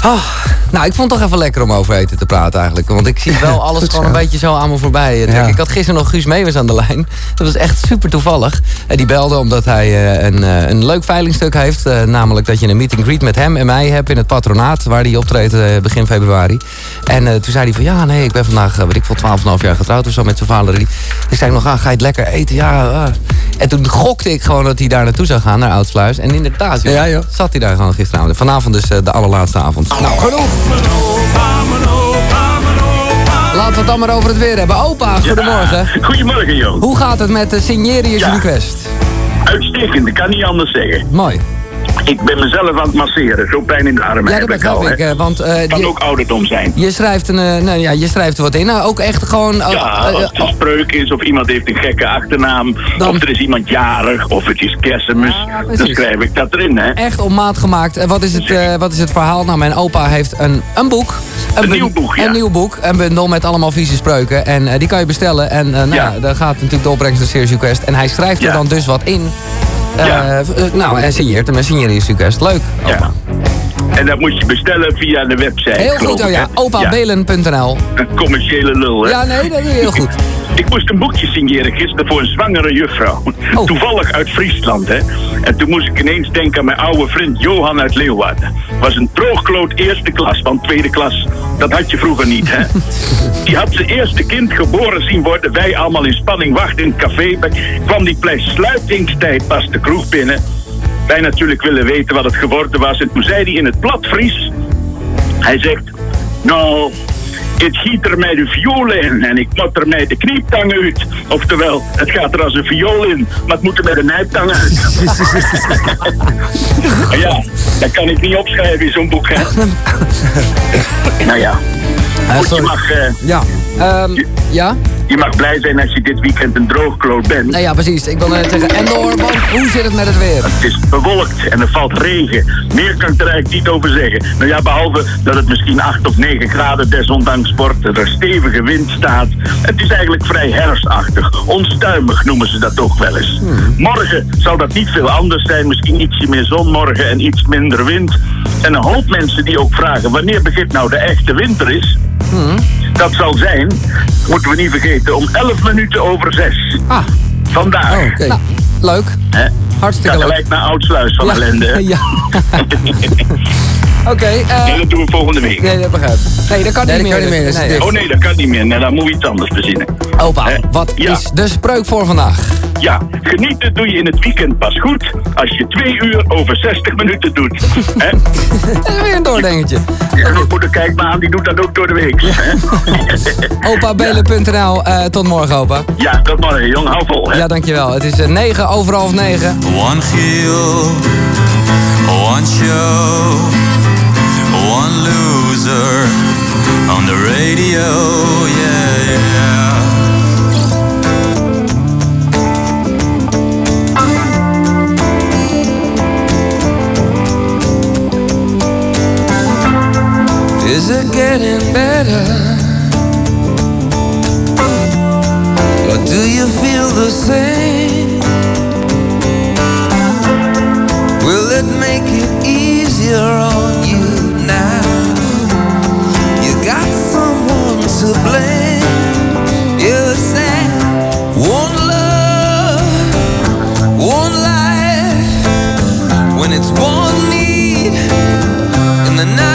Oh, nou, ik vond het toch even lekker om over eten te praten eigenlijk. Want ik zie wel alles gewoon een beetje zo aan me voorbij. eh. Ja. Ik had gisteren nog Guus Meeuwis aan de lijn. Dat was echt super toevallig. En die belde omdat hij eh, een, eh, een leuk veilingstuk heeft. namelijk dat je een meet and greet met hem en mij hebt in het patronaat. Waar hij optreedt begin februari. En toen zei hij van ja, nee, ik ben vandaag, weet ik veel, 12,5 jaar getrouwd of zo met zijn vader. Ik zei nog, ah, ga je het lekker eten? Ja. ah. En toen gokte ik gewoon dat hij daar naartoe zou gaan, naar Oudsluis. En inderdaad, joh, Ja, joh. zat hij daar gewoon gisteravond. Vanavond dus de allerlaatste avond. Nou, genoeg. Laten we het dan maar over het weer hebben. Opa, goedemorgen. Goedemorgen, joh. Hoe gaat het met de Signerius Ja. Request? Uitstekend, ik kan niet anders zeggen. Mooi. Ik ben mezelf aan het masseren. Zo pijn in de armen Ja, dat begrijp ik. eh, Want eh, kan je, ook ouderdom zijn. je, schrijft een, nou, ja, je schrijft er wat in. Nou, ook echt gewoon... eh, Ja, als het een spreuk is of iemand heeft een gekke achternaam. Dan- Of er is iemand jarig of het is kerstmis. dan schrijf ik dat erin, hè. echt op maat gemaakt. En wat is het, wat is het verhaal? Nou, mijn opa heeft een, een boek. Een nieuw boek, ja. Een nieuw boek. Een bundel met allemaal vieze spreuken. En die kan je bestellen. En nou, Ja. daar gaat natuurlijk de opbrengst naar Serious Request. En hij schrijft er dan dus wat in. Eh, Ja. eh, nou, en signeert hem en Serious Request. Leuk. Ja. En dat moet je bestellen via de website. Heel goed, oh ja. Opabelen.nl. Een commerciële lul, hè? Ja, nee, dat doe je heel goed. Ik moest een boekje signeren gisteren voor een zwangere juffrouw. Oh. Toevallig uit Friesland, hè. En toen moest ik ineens denken aan mijn oude vriend Johan uit Leeuwarden. Was een droogkloot eerste klas, want tweede klas, dat had je vroeger niet, hè. Die had zijn eerste kind geboren zien worden. Wij allemaal in spanning wachten in het café. Kwam die plek sluitingstijd pas de kroeg binnen. Wij natuurlijk willen weten wat het geworden was. En toen zei hij in het plat Fries... Hij zegt, nou, het giet er mij de viool in en ik moet er mij de knieptang uit. Oftewel, het gaat er als een viool in, maar het moet er met een nijptang uit. ja, dat kan ik niet opschrijven in zo'n boek, hè. nou ja, Goed, je mag, eh, Ja. Ehm, ja? Je mag blij zijn als je dit weekend een droogkloot bent. Nou ja, precies. Ik wil net zeggen. En want hoe zit het met het weer? Het is bewolkt en er valt regen. Meer kan ik er eigenlijk niet over zeggen. Nou ja, behalve dat het misschien 8 of 9 graden desondanks wordt. Dat er stevige wind staat. Het is eigenlijk vrij herfstachtig. Onstuimig noemen ze dat ook wel eens. Morgen zal dat niet veel anders zijn. Misschien ietsje meer zon morgen en iets minder wind. En een hoop mensen die ook vragen wanneer begint nou de echte winter is. Dat zal zijn, moeten we niet vergeten, om 11 minuten over 6. Ah. Vandaag. Oh, oké. Nou, leuk. Hè? Hartstikke ja, leuk. gelijk naar Oudsluis van Ja, ellende. ja. Oké. eh, Nee, dat doen we volgende week. nee, dat begrijp ik. Nee, dat kan Nee, niet dat meer. kan niet meer, dat is Nee. dicht. Oh nee, dat kan niet meer. Nee, dan moet je iets anders verzinnen. Opa, wat Ja. is de spreuk voor vandaag? Ja, genieten doe je in het weekend pas goed als je twee uur over 60 minuten doet. Hè? Dat is weer een doordenkertje. Ja, mijn moeder kijkt aan, die doet dat ook door de week. Hè? Opabelen.nl. eh, tot morgen, opa. Ja, tot morgen, jong. Hou vol. Hè? Ja, dankjewel. Het is 9 over half 9. One hill, one show, one loser on the radio, yeah, yeah. Is it getting better? Or do you feel the same? Will it make it easier to blame. You said one love, one life. When it's one need in the night.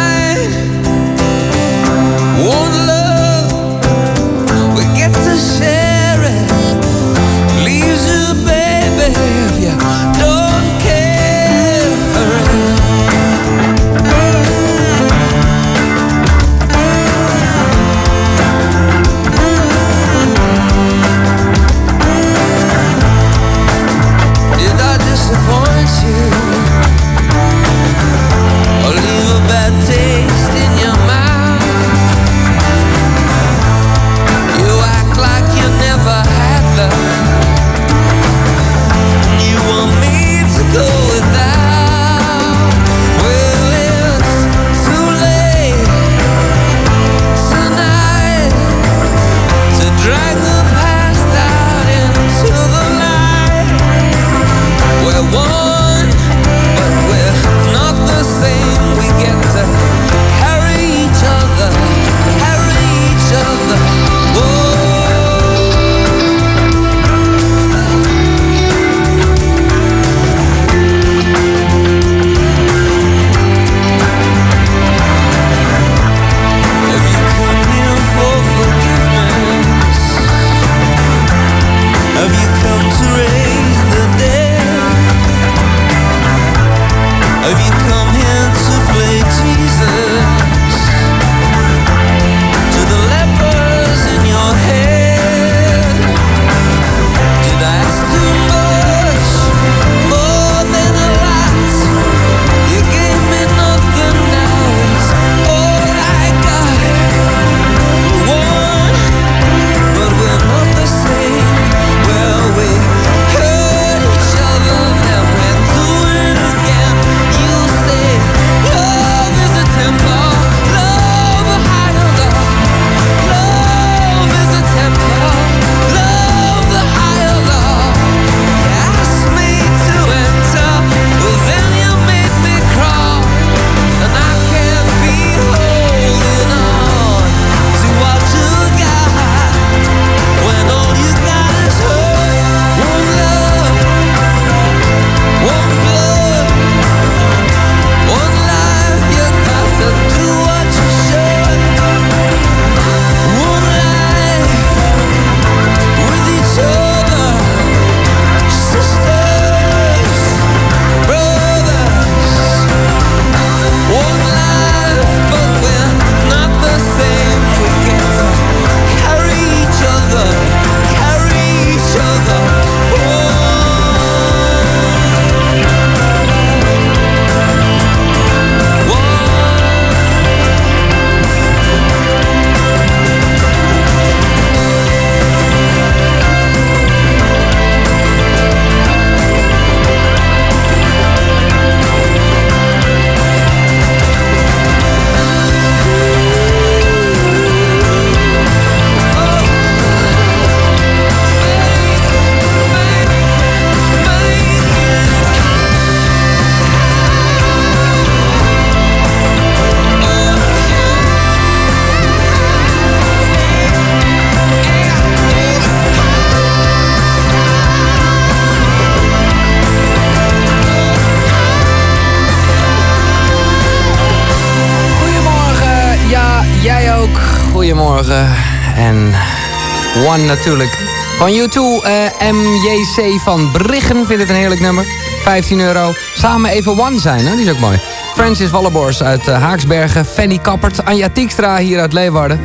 Van U2, eh, MJC van Briggen vindt het een heerlijk nummer. 15 euro. Samen even One zijn, hè? die is ook mooi. Francis Wallenbors uit eh, Haaksbergen. Fanny Kappert. Anja Tiekstra hier uit Leeuwarden.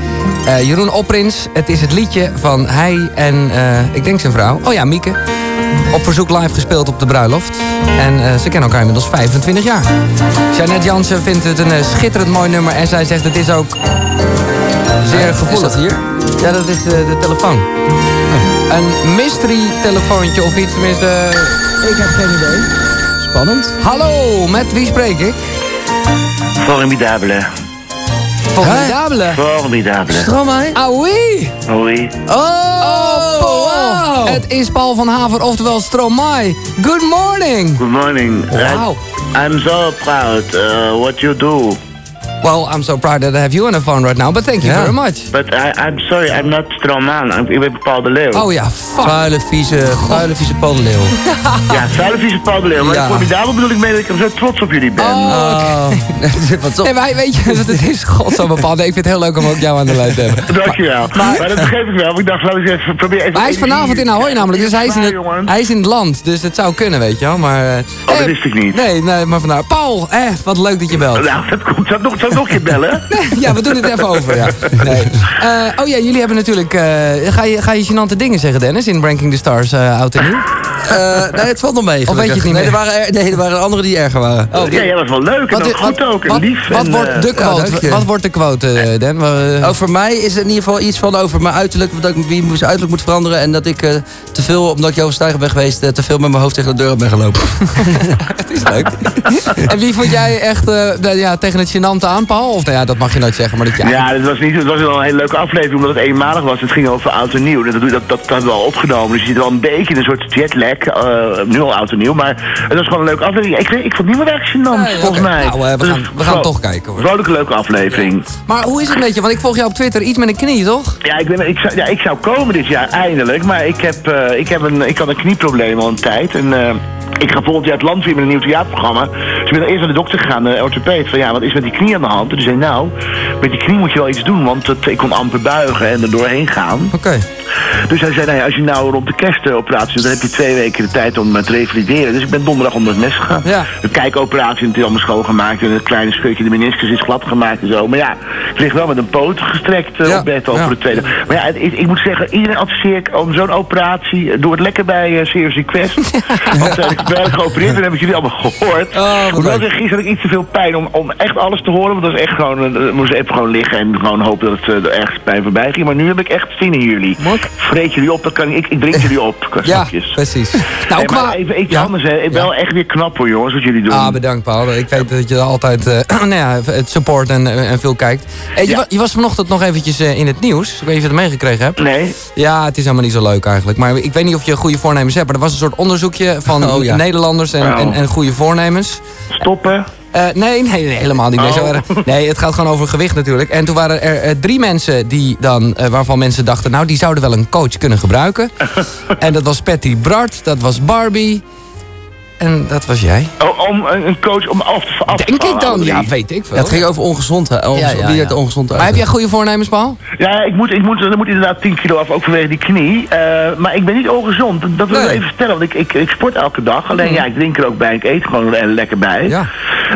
Eh, Jeroen Opprins. Het is het liedje van hij en ik denk zijn vrouw. Oh ja, Mieke. Op verzoek live gespeeld op de bruiloft. En ze kennen elkaar inmiddels 25 jaar. Jeannette Jansen vindt het een schitterend mooi nummer. En zij zegt het is ook zeer gevoelig. Is dat hier? Ja, dat is de telefoon. Een mystery telefoontje of iets, tenminste... ik heb geen idee. Spannend. Hallo, met wie spreek ik? Formidabele. Formidabele. Formidabele. Stromae? Ah oui! Hoi. Oh, wow. Het is Paul van Haver, oftewel Stromae. Good morning. Good morning. Wow. I'm so proud uh, what you do. Well, I'm so proud that I have you on the phone right now, but thank you very much. But I, I'm sorry, I'm not Stromaan. I'm- Ik ben Paul de Leeuw. Oh ja, fuck. Vuile, vieze, vuile, vieze Paul de Leeuw. Ja, vuile vieze Paul de Leeuw. Maar Ja. formidabel bedoel ik mee dat ik zo trots op jullie ben. Oh, Wat Nee, maar weet je wat het is? God zo bepaald. Ik vind het heel leuk om ook jou aan de lijn te hebben. Dankjewel. Maar, dat begreep ik wel. want Ik dacht, laat ik eens probeer even... Maar hij is vanavond in Ahoy namelijk, dus hij is in, het, hij is in het land. Dus het zou kunnen, weet je wel. Maar, eh, Oh, dat wist ik niet. Nee, nee, maar vandaar. Paul, eh, wat leuk dat je belt. Nou, dat komt. Ik nog, nog een keer bellen? ja, we doen het even over, ja. Nee. Eh, oh ja, jullie hebben natuurlijk... eh, ga, je, ga je gênante dingen zeggen, Dennis, in Ranking the Stars uh, oud en nieuw? Eh, nee, het valt nog mee. Of weet je het niet nee, meer? er waren er, nee, er waren anderen die erger waren. Oh, ja, ja, dat was wel leuk. En Wat- ook goed ook. En wat, lief. Wat en, wordt de quote? wat wordt de quote, Dan? Wa- Over mij is het in ieder geval iets van over mijn uiterlijk, dat ik wie mijn uiterlijk moet veranderen en dat ik eh, te veel, omdat ik over stijger ben geweest, te veel met mijn hoofd tegen de deur ben gelopen. Het is leuk. en wie vond jij echt ja, tegen het gênante aan, Paul? Of nou ja, dat mag je nooit zeggen, maar dat. Ja, het was, niet, het was wel een hele leuke aflevering, omdat het eenmalig was. Het ging over oud en nieuw. Dat, dat, dat, dat hebben we al opgenomen. Dus je zit wel een beetje in een soort jetlag. eh, nu al oud en nieuw. Maar het was gewoon een leuke aflevering. Ik, ik vond niemand echt gênant, Nee, volgens mij. Nou, eh, we Dus gaan- we gaan toch kijken, hoor. Vrolijke, leuke aflevering. Maar hoe is het met je? Want ik volg jou op Twitter iets met een knie, toch? Ja, ik, ben, ik, zou, ja, ik zou komen dit jaar eindelijk. Maar ik, heb, eh, ik, heb een, ik had een knieprobleem al een tijd. En ik ga volgend jaar het land weer met een nieuw theaterprogramma. Dus ik ben eerst naar de dokter gegaan, de orthopeed. Van ja, wat is met die knie aan de hand? En die zei, nou, met die knie moet je wel iets doen. Want het, ik kon amper buigen en er doorheen gaan. Oké. Dus hij zei, nou ja, als je nou rond de kerstoperatie doet, dan heb je twee weken de tijd om eh, te revalideren. Dus ik ben donderdag onder het mes gegaan. Ja. De kijkoperatie en het is allemaal schoongemaakt. En het kleine scheurtje, de meniscus is glad gemaakt en zo. Maar ja, ik lig wel met een poot gestrekt eh, Ja, op bed al ja. de tweede. Maar ja, het, ik, ik moet zeggen, iedereen adviseer ik om zo'n operatie. eh, Doe het lekker bij eh Serious Request. Want ik ben eigenlijk geopereerd en heb ik jullie allemaal gehoord. Oh, ik moet wel zeggen, gisteren had ik iets te veel pijn om, om echt alles te horen. Want dat was echt gewoon, eh, moest even gewoon liggen en gewoon hopen dat het eh, er ergens pijn voorbij ging. Maar nu heb ik echt zin in jullie. Vreet jullie op, dan kan ik, ik, ik drink jullie op. qua Ja, precies. Nou, Nou, qua... even iets Ja. anders, hè. Wel echt weer knap hoor, jongens, wat jullie doen. Ah, bedankt Paul. Ik weet dat je altijd eh, nou ja, het support en, en veel kijkt. Eh, je, Ja. wa- je was vanochtend nog eventjes eh, in het nieuws. Ik weet niet of je het meegekregen hebt. Nee. Ja, het is helemaal niet zo leuk eigenlijk. Maar ik weet niet of je goede voornemens hebt. Maar er was een soort onderzoekje van Oh, ja. Nederlanders en, Oh. en, en goede voornemens. Stoppen. Eh, nee, nee, nee, helemaal niet. Nee, zo Oh. erg. nee, het gaat gewoon over gewicht natuurlijk. En toen waren er eh, drie mensen die dan, eh, waarvan mensen dachten... nou, die zouden wel een coach kunnen gebruiken. en dat was Patty Bart, dat was Barbie... en dat was jij. Oh, om een coach om af te af te Denk ik dan? Ja, weet ik veel. Ja, het ging over ongezondheid. Onge Ja, ja, Wie ja. het ongezond Maar heb jij goede voornemens, Paul? Ja, ik moet, ik moet, er moet inderdaad 10 kilo af, ook vanwege die knie. Eh, maar ik ben niet ongezond. Dat wil ik Nee. wel even vertellen, want ik, ik, ik sport elke dag. Alleen ja, ik drink er ook bij. Ik eet gewoon er lekker bij. Ja.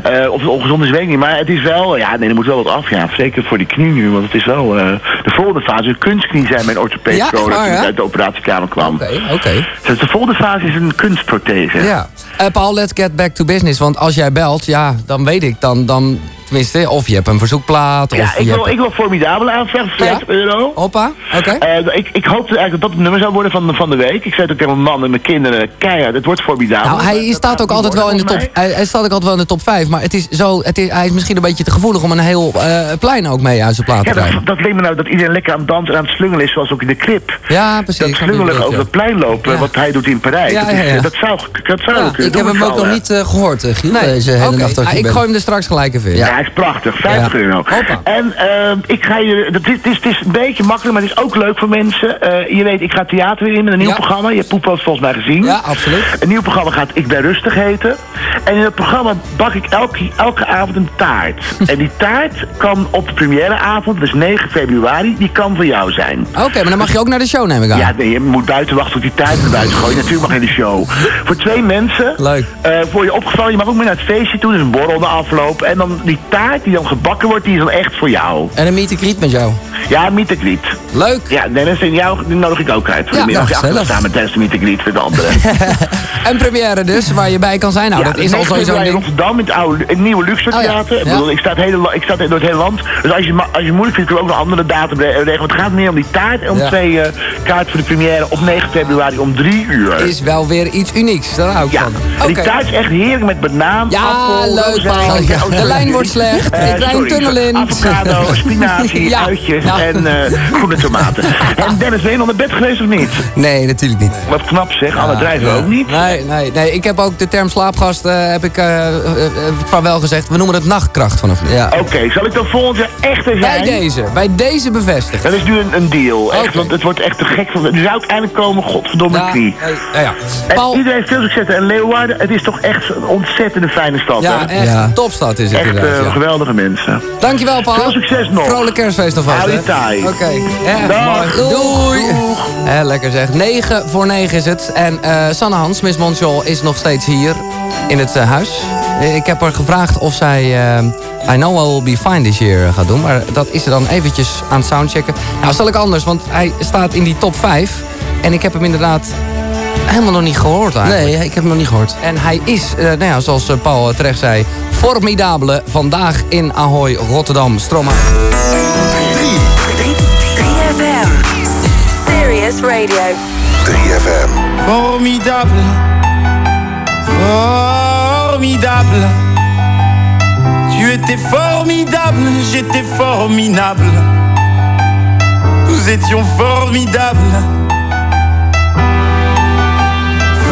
Eh, of het ongezond is, weet ik niet. Maar het is wel, ja, nee, er moet wel wat af. Ja, zeker voor die knie nu. Want het is wel, eh, de volgende fase, een kunstknie zijn mijn orthopeed Ja, pro, echt waar, toen ik ja? uit de operatiekamer kwam. Oké, oké. Dus de volgende fase is een kunstprothese. Ja. Eh, Paul, let's get back to business. Want als jij belt, ja, dan weet ik. Dan, dan tenminste, of je hebt een verzoekplaat. Of Ja, ik je wil, hebt... ik wil formidabel aanvragen voor Ja? 50 euro. Hoppa, oké. Eh, ik, ik hoopte eigenlijk dat dat het nummer zou worden van, de- van de week. Ik zei het ook tegen mijn man en mijn kinderen. Keihard, het wordt formidabel. Nou, hij Dat staat ook altijd wel in de top. Hij, hij staat ook altijd wel in de top 5. Maar het is zo, het is, hij is misschien een beetje te gevoelig om een heel eh, plein ook mee uit zijn plaat te mij. Ja, krijgen. dat, dat leek me nou dat iedereen lekker aan het dansen en aan het slungelen is, zoals ook in de clip. Ja, precies. Dat slungelig bedoelt, over het plein lopen, Ja. wat hij doet in Parijs. Ja, dat, ja, ja. dat zou, dat zou ik kunnen Ik heb hem ook nog niet eh, gehoord, eh, Giel, Nee, deze hele nacht dat Ah, ik gooi hem er straks gelijk even in. Hij is prachtig. 50 euro. En eh, ik ga je... Het is, het, is, een beetje makkelijk, maar het is ook leuk voor mensen. Eh, je weet, ik ga theater weer in met een nieuw programma. Je hebt Poepels volgens mij gezien. Ja, absoluut. Een nieuw programma gaat Ik ben rustig heten. En in het programma bak ik elke, elke avond een taart. en die taart kan op de premièreavond, dus 9 februari, die kan voor jou zijn. Oké, maar dan mag je ook naar de show, neem ik aan. Ja, nee, je moet buiten wachten tot die taart naar buiten gooien. Natuurlijk mag je in de show. Voor twee mensen. Leuk. eh voor je opgevallen, je mag ook mee naar het feestje toe, dus een borrel na afloop. En dan die taart die dan gebakken wordt, die is dan echt voor jou. En een meet and greet met jou. Ja, meet and greet. Leuk. Ja, Dennis, en jou die nodig ik ook uit. Voor Ja, de middag nou, met Dennis de meet and greet voor de anderen. En première dus, waar je bij kan zijn. Nou, ja, dat is al 9 sowieso in. Rotterdam, in het, oude, in het nieuwe Luxor Oh ja. Ik, bedoel, ik, sta het hele, ik sta door het hele land. Dus als je, als je moeilijk vindt, kun je ook een andere datum re- regelen. Want het gaat meer om die taart en om twee eh, kaarten voor de première op 9 februari om 3 uur. Is wel weer iets unieks, daar hou ik Ja, van. en die taart is echt heerlijk met banaan, Ja, appel, leuk, ja, De lijn wordt slecht. Eh, Ik een tunnel in. Avocado, spinazie, Ja. uitjes Ja. en eh, groene tomaten. En Dennis, ben je nog naar bed geweest of niet? Nee, natuurlijk niet. Wat knap zeg, alle drijven ook niet. Nee, nee, nee. Ik heb ook de term slaapgast, eh, heb ik van wel gezegd. We noemen het nachtkracht vanaf nu. Ja. Oké, zal ik dan volgend jaar echt er Bij deze, bij deze bevestigd. Dat is nu een, een deal, echt, want het wordt echt te gek. Van, nu zou ik eindelijk komen, godverdomme Ja, knie. ja, ja. En Paul- iedereen veel succes. En Leeuwarden, het is toch echt een ontzettende fijne stad, Ja, hè? echt een topstad is het Echt inderdaad. Geweldige mensen. Dankjewel, Paul. Veel succes nog. Vrolijk kerstfeest alvast. Taai. Oké. Dag. mooi. Doei. Hè, lekker zeg. 9 voor 9 is het. En eh, Sanne Hans, Miss Montreal, is nog steeds hier in het eh, huis. Eh, Ik heb haar gevraagd of zij eh, I Know I Will Be Fine this year gaat doen. Maar dat is ze dan eventjes aan het soundchecken. Nou, stel ik anders, want hij staat in die top 5. En ik heb hem inderdaad helemaal nog niet gehoord eigenlijk. Nee, ik heb hem nog niet gehoord. En hij is, eh, nou ja, zoals eh, Paul eh, terecht zei, formidabele. Vandaag in Ahoy, Rotterdam. Stroma. 3FM. Serious Radio. 3FM. Formidable. Formidable. Tu étais formidable, j'étais formidable. Nous étions formidables.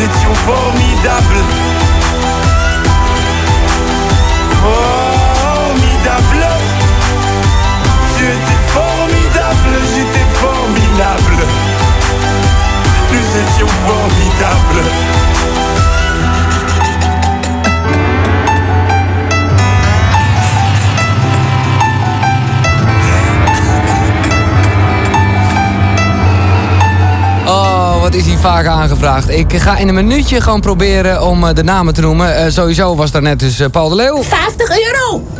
nous étions formidables. Formidable. étais formidable, j'étais formidable. Nous étions formidables. Vaak aangevraagd. Ik ga in een minuutje gewoon proberen om eh, de namen te noemen. Eh, sowieso was daar net dus eh, Paul de Leeuw. 50 euro!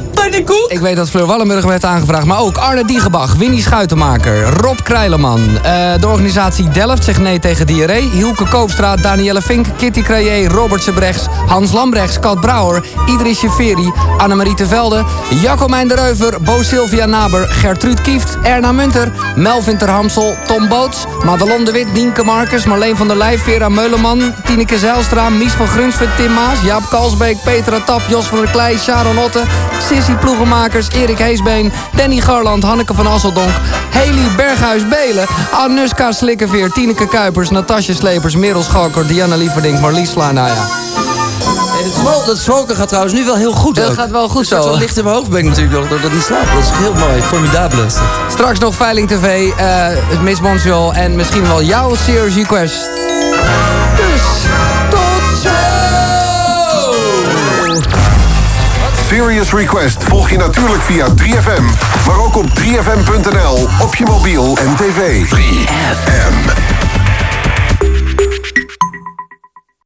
Ik weet dat Fleur Wallenburg werd aangevraagd, maar ook Arne Diegebach, Winnie Schuitenmaker, Rob Krijleman. eh, de organisatie Delft zegt nee tegen diarree. Hielke Koopstra, Danielle Vink, Kitty Creyer, Robert Sebrechts, Hans Lambrechts, Kat Brouwer, Idris Cheferi, Annemarie Tevelde, Jacomijn de Reuver, Bo Sylvia Naber, Gertrude Kieft, Erna Munter, Melvin ter Hamsel, Tom Boots, Madelon de Wit, Nienke Marcus, Marleen van der Leij, Vera Meuleman, Tineke Zijlstra, Mies van Grunsven, Tim Maas, Jaap Kalsbeek, Petra Tap, Jos van der Klei, Sharon Otte, Sissy Ploegenmakers, Erik Heesbeen, Danny Garland, Hanneke van Asseldonk, Haley Berghuis-Belen, Anuska Slikkeveer, Tineke Kuipers, Natasja Slepers, Merel Schalker, Diana Lieverdink, Marlies Sla, ja. Hey, dat, smoken gaat trouwens nu wel heel goed Dat ook. gaat wel goed zo. wel licht in mijn hoofd ben ik natuurlijk nog, doordat niet slaap. Dat is heel mooi, formidabel is dat. Straks nog Veiling TV, eh, het Miss Montreal en misschien wel jouw Serious Request. Dus, Serious Request volg je natuurlijk via 3FM. Maar ook op 3FM.nl, op je mobiel en tv. 3FM.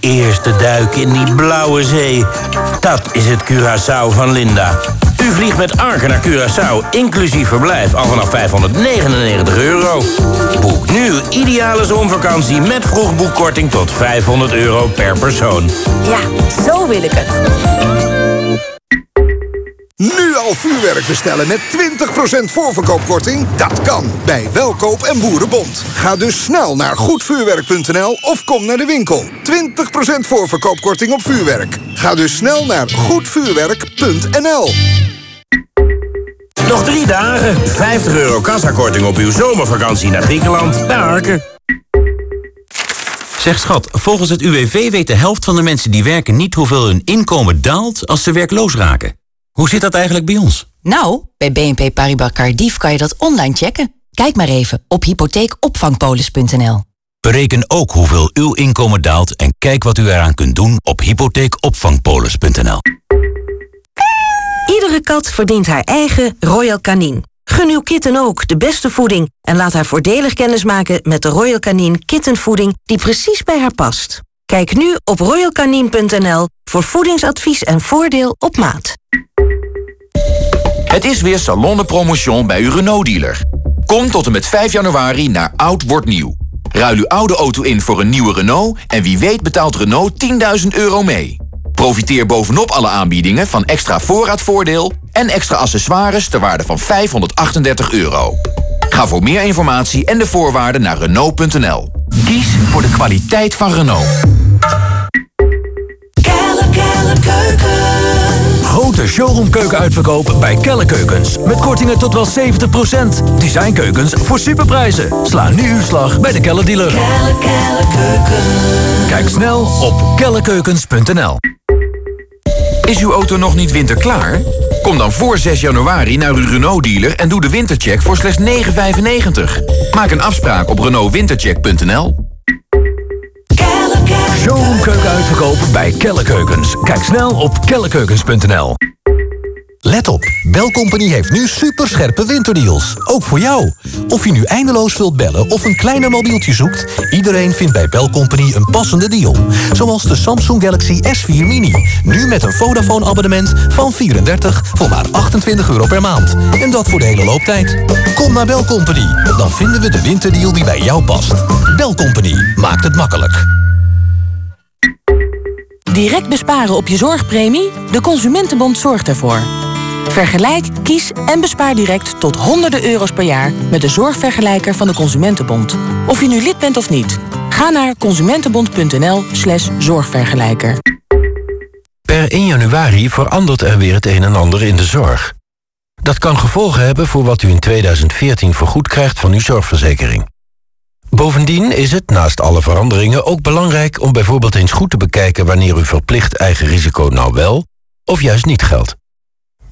Die eerste duik in die blauwe zee. Dat is het Curaçao van Linda. U vliegt met Arke naar Curaçao, inclusief verblijf, al vanaf 599 euro. Boek nu ideale zonvakantie met vroegboekkorting tot 500 euro per persoon. Ja, zo wil ik het. Nu al vuurwerk bestellen met 20% voorverkoopkorting? Dat kan bij Welkoop en Boerenbond. Ga dus snel naar goedvuurwerk.nl of kom naar de winkel. 20% voorverkoopkorting op vuurwerk. Ga dus snel naar goedvuurwerk.nl. Nog drie dagen, 50 euro kassakorting op uw zomervakantie naar Griekenland. Arke. Zeg schat, volgens het UWV weet de helft van de mensen die werken niet hoeveel hun inkomen daalt als ze werkloos raken. Hoe zit dat eigenlijk bij ons? Nou, bij BNP Paribas Cardiff kan je dat online checken. Kijk maar even op hypotheekopvangpolis.nl. Bereken ook hoeveel uw inkomen daalt en kijk wat u eraan kunt doen op hypotheekopvangpolis.nl. Iedere kat verdient haar eigen Royal Canin. Gun uw kitten ook de beste voeding en laat haar voordelig kennismaken met de Royal Canin kittenvoeding die precies bij haar past. Kijk nu op royalcanin.nl voor voedingsadvies en voordeel op maat. Het is weer Salon de Promotion bij uw Renault-dealer. Kom tot en met 5 januari naar Oud Wordt Nieuw. Ruil uw oude auto in voor een nieuwe Renault... en wie weet betaalt Renault 10.000 euro mee. Profiteer bovenop alle aanbiedingen van extra voorraadvoordeel... en extra accessoires ter waarde van 538 euro. Ga voor meer informatie en de voorwaarden naar Renault.nl. Kies voor de kwaliteit van Renault. Grote showroomkeukenuitverkoop bij Kelle Keukens. Met kortingen tot wel 70%. Designkeukens voor superprijzen. Sla nu uw slag bij de Kelle dealer. Kijk snel op kellekeukens.nl Is uw auto nog niet winterklaar? Kom dan voor 6 januari naar uw Renault-dealer en doe de wintercheck voor slechts 9,95. Maak een afspraak op renaultwintercheck.nl. Showroomkeuken uitverkopen bij Kelle Keukens. Kijk snel op kellekeukens.nl Let op, Belcompany heeft nu superscherpe winterdeals. Ook voor jou. Of je nu eindeloos wilt bellen of een kleiner mobieltje zoekt... iedereen vindt bij Belcompany een passende deal. Zoals de Samsung Galaxy S4 Mini. Nu met een Vodafone-abonnement van 34 voor maar 28 euro per maand. En dat voor de hele looptijd. Kom naar Belcompany, dan vinden we de winterdeal die bij jou past. Belcompany maakt het makkelijk. Direct besparen op je zorgpremie? De Consumentenbond zorgt ervoor. Vergelijk, kies en bespaar direct tot honderden euro's per jaar... met de zorgvergelijker van de Consumentenbond. Of je nu lid bent of niet. Ga naar consumentenbond.nl slash zorgvergelijker. Per 1 januari verandert er weer het een en ander in de zorg. Dat kan gevolgen hebben voor wat u in 2014 vergoed krijgt van uw zorgverzekering. Bovendien is het, naast alle veranderingen, ook belangrijk om bijvoorbeeld eens goed te bekijken wanneer uw verplicht eigen risico nou wel of juist niet geldt.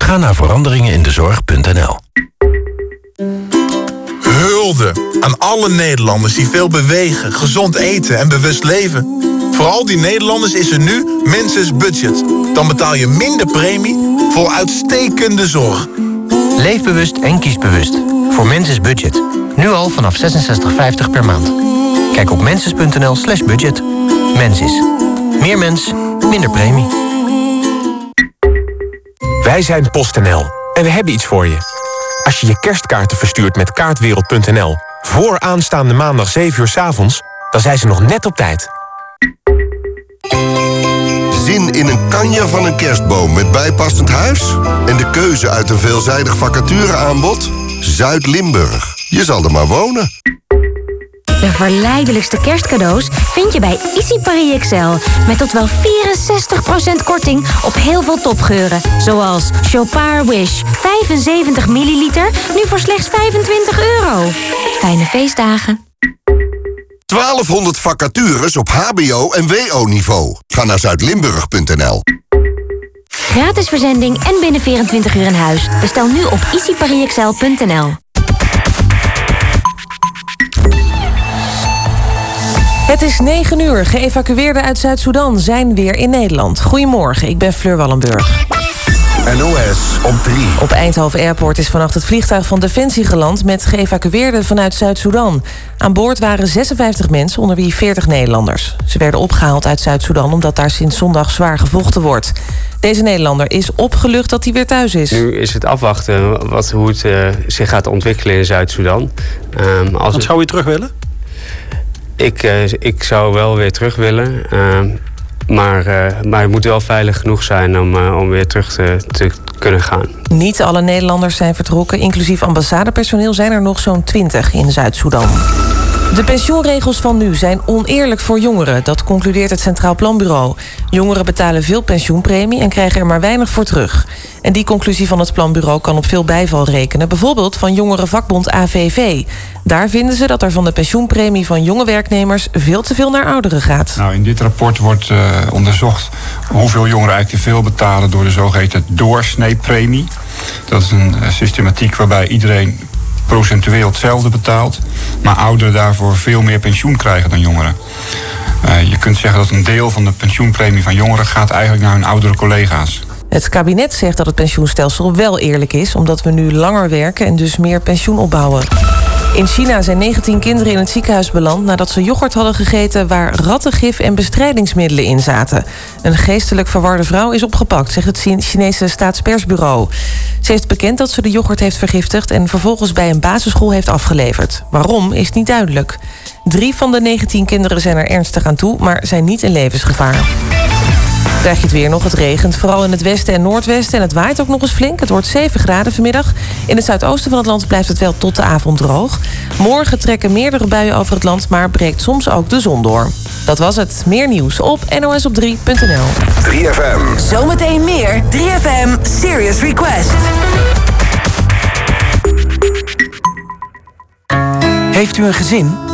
Ga naar veranderingenindezorg.nl. Hulde aan alle Nederlanders die veel bewegen, gezond eten en bewust leven. Voor al die Nederlanders is er nu Menses Budget. Dan betaal je minder premie voor uitstekende zorg. Leef bewust en kies bewust. Voor Menses Budget. Nu al vanaf 66,50 per maand. Kijk op menses.nl slash budget. Mensis. Meer mens, minder premie. Wij zijn PostNL en we hebben iets voor je. Als je je kerstkaarten verstuurt met kaartwereld.nl... voor aanstaande maandag 7 uur 's avonds, dan zijn ze nog net op tijd. Zin in een kanje van een kerstboom met bijpassend huis? En de keuze uit een veelzijdig vacatureaanbod? Zuid-Limburg. Je zal er maar wonen. De verleidelijkste kerstcadeaus vind je bij Easy Paris Excel. Met tot wel 64% korting op heel veel topgeuren. Zoals Chopard Wish 75 milliliter, nu voor slechts 25 euro. Fijne feestdagen. 1200 vacatures op hbo- en wo-niveau. Ga naar zuidlimburg.nl. Gratis verzending en binnen 24 uur in huis. Bestel nu op easyparisexcel.nl. Het is 9 uur. Geëvacueerden uit Zuid-Soedan zijn weer in Nederland. Goedemorgen, ik ben Fleur Wallenburg. NOS op 3. Op Eindhoven Airport is vannacht het vliegtuig van Defensie geland... met geëvacueerden vanuit Zuid-Soedan. Aan boord waren 56 mensen, onder wie 40 Nederlanders. Ze werden opgehaald uit Zuid-Soedan... omdat daar sinds zondag zwaar gevochten wordt. Deze Nederlander is opgelucht dat hij weer thuis is. Nu is het afwachten wat, hoe het uh, zich gaat ontwikkelen in Zuid-Soedan. Um, als wat zou je terug willen? Ik, uh, ik zou wel weer terug willen. Uh, maar, uh, maar het moet wel veilig genoeg zijn om, om weer terug te, te, kunnen gaan. Niet alle Nederlanders zijn vertrokken. Inclusief ambassadepersoneel zijn er nog zo'n 20 in Zuid-Soedan. De pensioenregels van nu zijn oneerlijk voor jongeren. Dat concludeert het Centraal Planbureau. Jongeren betalen veel pensioenpremie en krijgen er maar weinig voor terug. En die conclusie van het planbureau kan op veel bijval rekenen. Bijvoorbeeld van jongerenvakbond AVV. Daar vinden ze dat er van de pensioenpremie van jonge werknemers... veel te veel naar ouderen gaat. Nou, in dit rapport wordt uh, onderzocht hoeveel jongeren eigenlijk te veel betalen... door de zogeheten doorsneepremie. Dat is een uh, systematiek waarbij iedereen procentueel hetzelfde betaalt... maar ouderen daarvoor veel meer pensioen krijgen dan jongeren. Uh, je kunt zeggen dat een deel van de pensioenpremie van jongeren... gaat eigenlijk naar hun oudere collega's. Het kabinet zegt dat het pensioenstelsel wel eerlijk is... omdat we nu langer werken en dus meer pensioen opbouwen. In China zijn 19 kinderen in het ziekenhuis beland nadat ze yoghurt hadden gegeten waar rattengif en bestrijdingsmiddelen in zaten. Een geestelijk verwarde vrouw is opgepakt, zegt het Chinese staatspersbureau. Ze heeft bekend dat ze de yoghurt heeft vergiftigd en vervolgens bij een basisschool heeft afgeleverd. Waarom is niet duidelijk. Drie van de 19 kinderen zijn er ernstig aan toe, maar zijn niet in levensgevaar. Krijg je het weer nog. Het regent, vooral in het westen en noordwesten. En het waait ook nog eens flink. Het wordt 7 graden vanmiddag. In het zuidoosten van het land blijft het wel tot de avond droog. Morgen trekken meerdere buien over het land, maar breekt soms ook de zon door. Dat was het. Meer nieuws op nosop3.nl. 3FM. Zometeen meer 3FM Serious Request. Heeft u een gezin?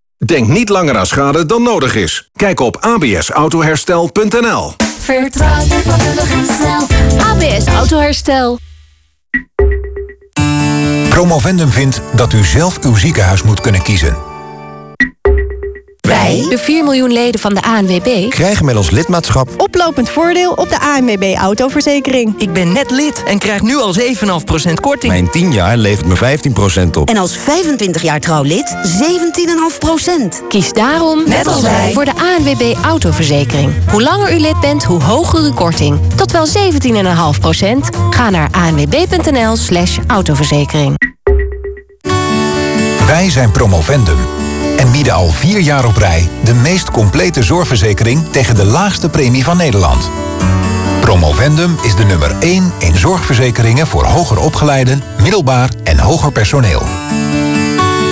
Denk niet langer aan schade dan nodig is. Kijk op absautoherstel.nl Vertrouw je vakkundig en snel. ABS Autoherstel. Promovendum vindt dat u zelf uw ziekenhuis moet kunnen kiezen. Wij, de 4 miljoen leden van de ANWB, krijgen met ons lidmaatschap oplopend voordeel op de ANWB autoverzekering. Ik ben net lid en krijg nu al 7,5% korting. Mijn 10 jaar levert me 15% op. En als 25 jaar trouw lid 17,5%. Kies daarom, net als wij, voor de ANWB autoverzekering. Hoe langer u lid bent, hoe hoger uw korting. Tot wel 17,5%. Ga naar anwb.nl slash autoverzekering. Wij zijn Promovendum en bieden al vier jaar op rij de meest complete zorgverzekering tegen de laagste premie van Nederland. Promovendum is de nummer 1 in zorgverzekeringen voor hoger opgeleiden, middelbaar en hoger personeel.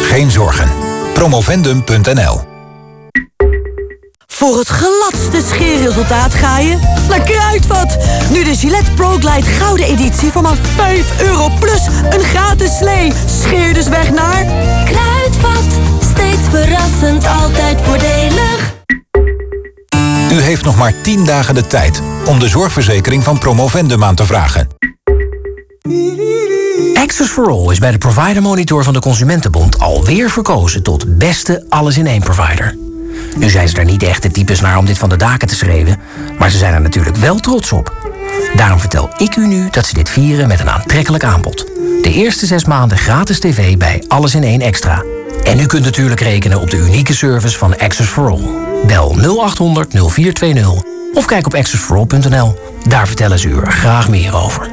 Geen zorgen. Promovendum.nl Voor het gladste scheerresultaat ga je naar Kruidvat. Nu de Gillette Pro Glide Gouden Editie voor maar 5 euro plus een gratis slee. Scheer dus weg naar... Kruidvat, verrassend, altijd voordelig. U heeft nog maar 10 dagen de tijd om de zorgverzekering van Promovendum aan te vragen. Access for All is bij de Provider Monitor van de Consumentenbond alweer verkozen tot beste alles-in-één provider. Nu zijn ze er niet echt de types naar om dit van de daken te schreeuwen, maar ze zijn er natuurlijk wel trots op. Daarom vertel ik u nu dat ze dit vieren met een aantrekkelijk aanbod. De eerste zes maanden gratis tv bij Alles in één Extra. En u kunt natuurlijk rekenen op de unieke service van Access for All. Bel 0800 0420 of kijk op accessforall.nl. Daar vertellen ze u er graag meer over.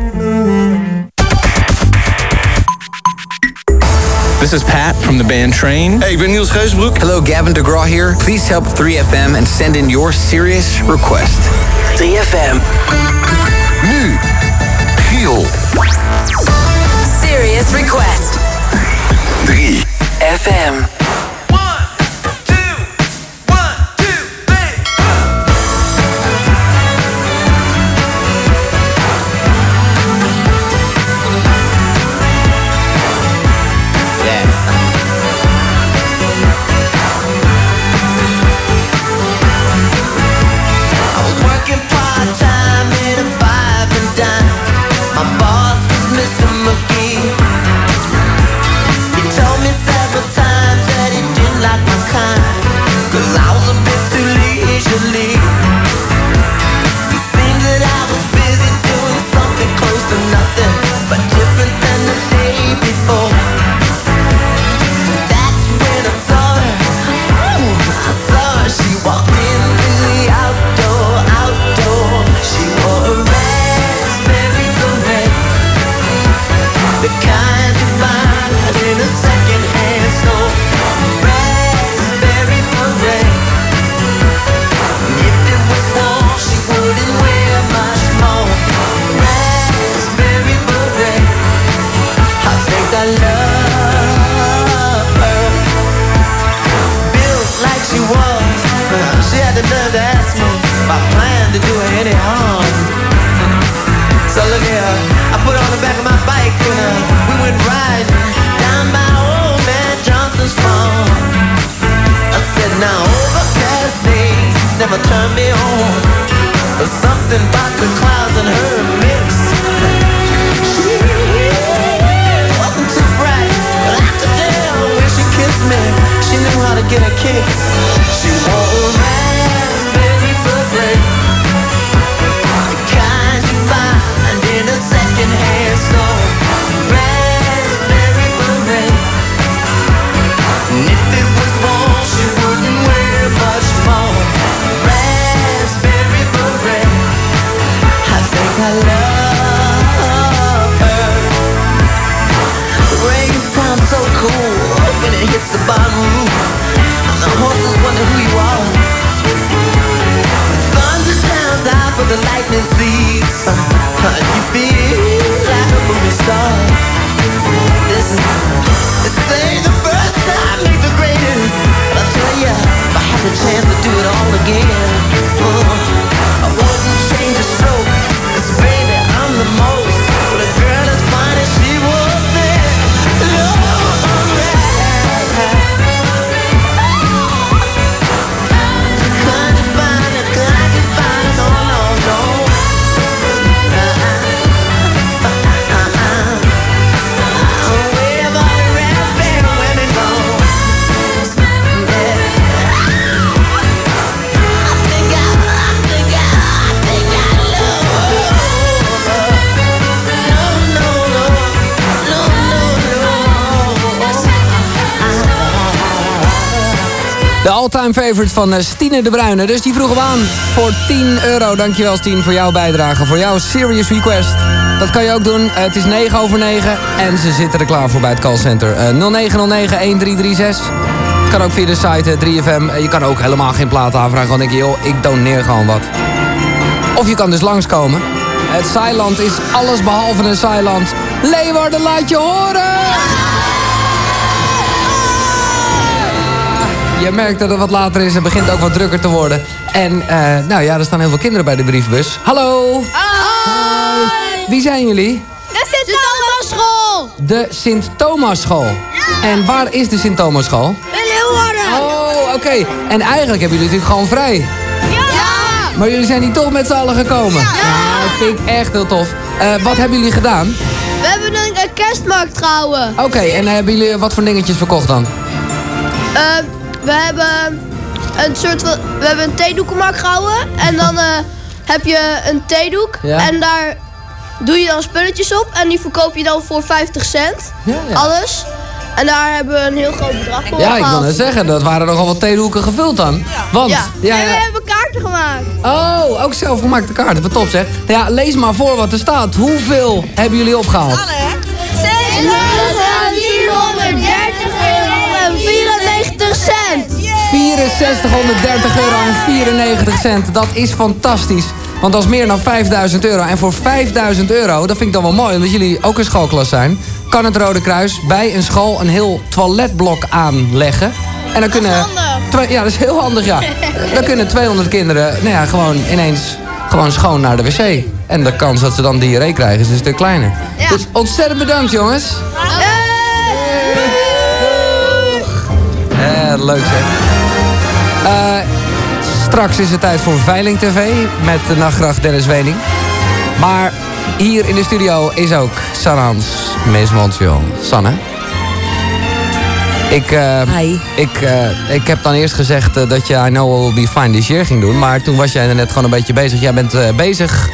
This is Pat from the band Train. Hey, ik ben Niels Geusbroek. Hello, Gavin DeGraw here. Please help 3FM and send in your serious request. 3FM. Nu, Giel. Serious request. 3 FM. To do her any harm. So look here, I put on the back of my bike and uh, we went riding down by old man Johnson's farm. I said, now overcast days never turn me on. Favorite van eh, Stine de Bruyne. Dus die vroeg hem aan voor 10 euro. Dankjewel Stine voor jouw bijdrage. Voor jouw serious request. Dat kan je ook doen. Eh, het is 9 over 9. En ze zitten er klaar voor bij het callcenter. Eh 0909-1336. Het kan ook via de site eh, 3FM. Eh, Je kan ook helemaal geen platen aanvragen. Gewoon denk je, joh, ik doneer gewoon wat. Of je kan dus langskomen. Het Zeiland is alles behalve een Zeiland. Leeuwarden, laat je horen! Je merkt dat het wat later is. Het begint ook wat drukker te worden. En eh, nou ja, er staan heel veel kinderen bij de brievenbus. Hallo! Hoi! Wie zijn jullie? De Sint-Thomas-school! De Sint-Thomas-school. En waar is de Sint-Thomas-school? In Leeuwarden! Oh, oké. En eigenlijk hebben jullie natuurlijk gewoon vrij. Ja! Maar jullie zijn hier toch met z'n allen gekomen. Ja! dat vind ik echt heel tof. Eh, wat hebben jullie gedaan? We hebben een, een kerstmarkt gehouden. Oké, en hebben jullie wat voor dingetjes verkocht dan? Eh, we hebben een soort van, we hebben een theedoekenmarkt gehouden. En dan eh, heb je een theedoek. Ja. En daar doe je dan spulletjes op. En die verkoop je dan voor 50 cent. ja. Alles. En daar hebben we een heel groot bedrag voor Ja, ik wil net zeggen, dat waren nogal wat theedoeken gevuld dan. Want, Ja. ja, en we ja. hebben kaarten gemaakt. Oh, ook zelf gemaakte kaarten. Wat top zeg. Ja, lees maar voor wat er staat. Hoeveel hebben jullie opgehaald? 430 6430 euro en 94 cent. Dat is fantastisch. Want dat is meer dan 5000 euro. En voor 5000 euro, dat vind ik dan wel mooi, omdat jullie ook een schoolklas zijn, kan het Rode Kruis bij een school een heel toiletblok aanleggen. En dan kunnen. twee- ja, dat is heel handig, ja. Dan kunnen 200 kinderen, nou ja, gewoon ineens gewoon schoon naar de wc. En de kans dat ze dan diarree krijgen is een stuk kleiner. Dus ontzettend bedankt, jongens. Eh, leuk zeg. Eh, straks is het tijd voor Veiling TV met de nachtgracht Dennis Wening. Maar hier in de studio is ook Sanne Hans, Miss Montreal. Sanne? Ik, eh, ik, eh, ik heb dan eerst gezegd dat je I Know Will Be Fine this year ging doen. Maar toen was jij er net gewoon een beetje bezig. Jij bent bezig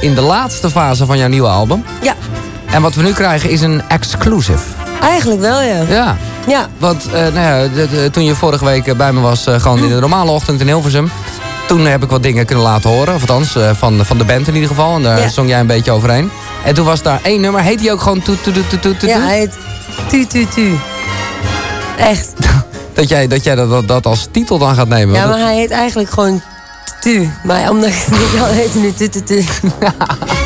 in de laatste fase van jouw nieuwe album. Ja. En wat we nu krijgen is een exclusive. Eigenlijk wel, ja. Ja. Ja. Want eh, nou ja, toen je vorige week eh, bij me was, eh, gewoon in de normale ochtend in Hilversum. Toen heb ik wat dingen kunnen laten horen. Of althans, eh, van, van de band in ieder geval. En daar Ja. zong jij een beetje overheen. En toen was daar één nummer. Heet die ook gewoon Toet Toet Toet Toet Toet? Ja, hij heet Tu Tu Tu. Echt. Dat jij, dat, jij dat, dat, dat als titel dan gaat nemen. Ja, maar hij heet eigenlijk gewoon Tu. Maar omdat ik het niet al heet hij nu Tu Tu Tu.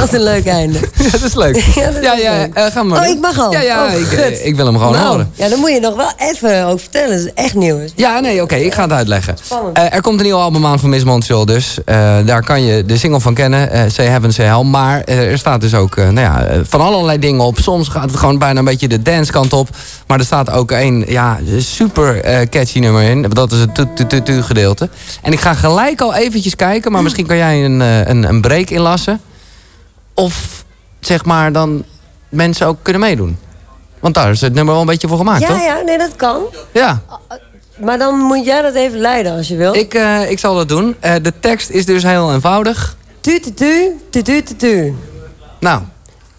Wat een leuk einde. Ja, dat is leuk. Ja, dat is Ja, eh, ga maar. Oh, ik mag al? Ja, ja, Oh, ik, eh, ik wil hem gewoon Nou, horen. Ja, dan moet je nog wel even ook vertellen. Dat is echt nieuw. Ja, nee, oké, ik ga het uitleggen. Spannend. Eh, er komt een nieuwe album aan van Miss Montreal dus. Daar kan je de single van kennen, Say Heaven, Say Hell. Maar er staat dus ook nou ja, van allerlei dingen op. Soms gaat het gewoon bijna een beetje de dancekant op. Maar er staat ook een ja, super catchy nummer in. Dat is het tu tu tu tu gedeelte. En ik ga gelijk al eventjes kijken, maar misschien kan jij een, een, een break inlassen. Of zeg maar dan mensen ook kunnen meedoen. Want daar is het nummer wel een beetje voor gemaakt, Ja, toch? ja, nee, dat kan. Ja. Maar dan moet jij dat even leiden als je wilt. Ik, eh, ik zal dat doen. Eh, de tekst is dus heel eenvoudig. Tu tu tu, tu tu tu tu. Nou,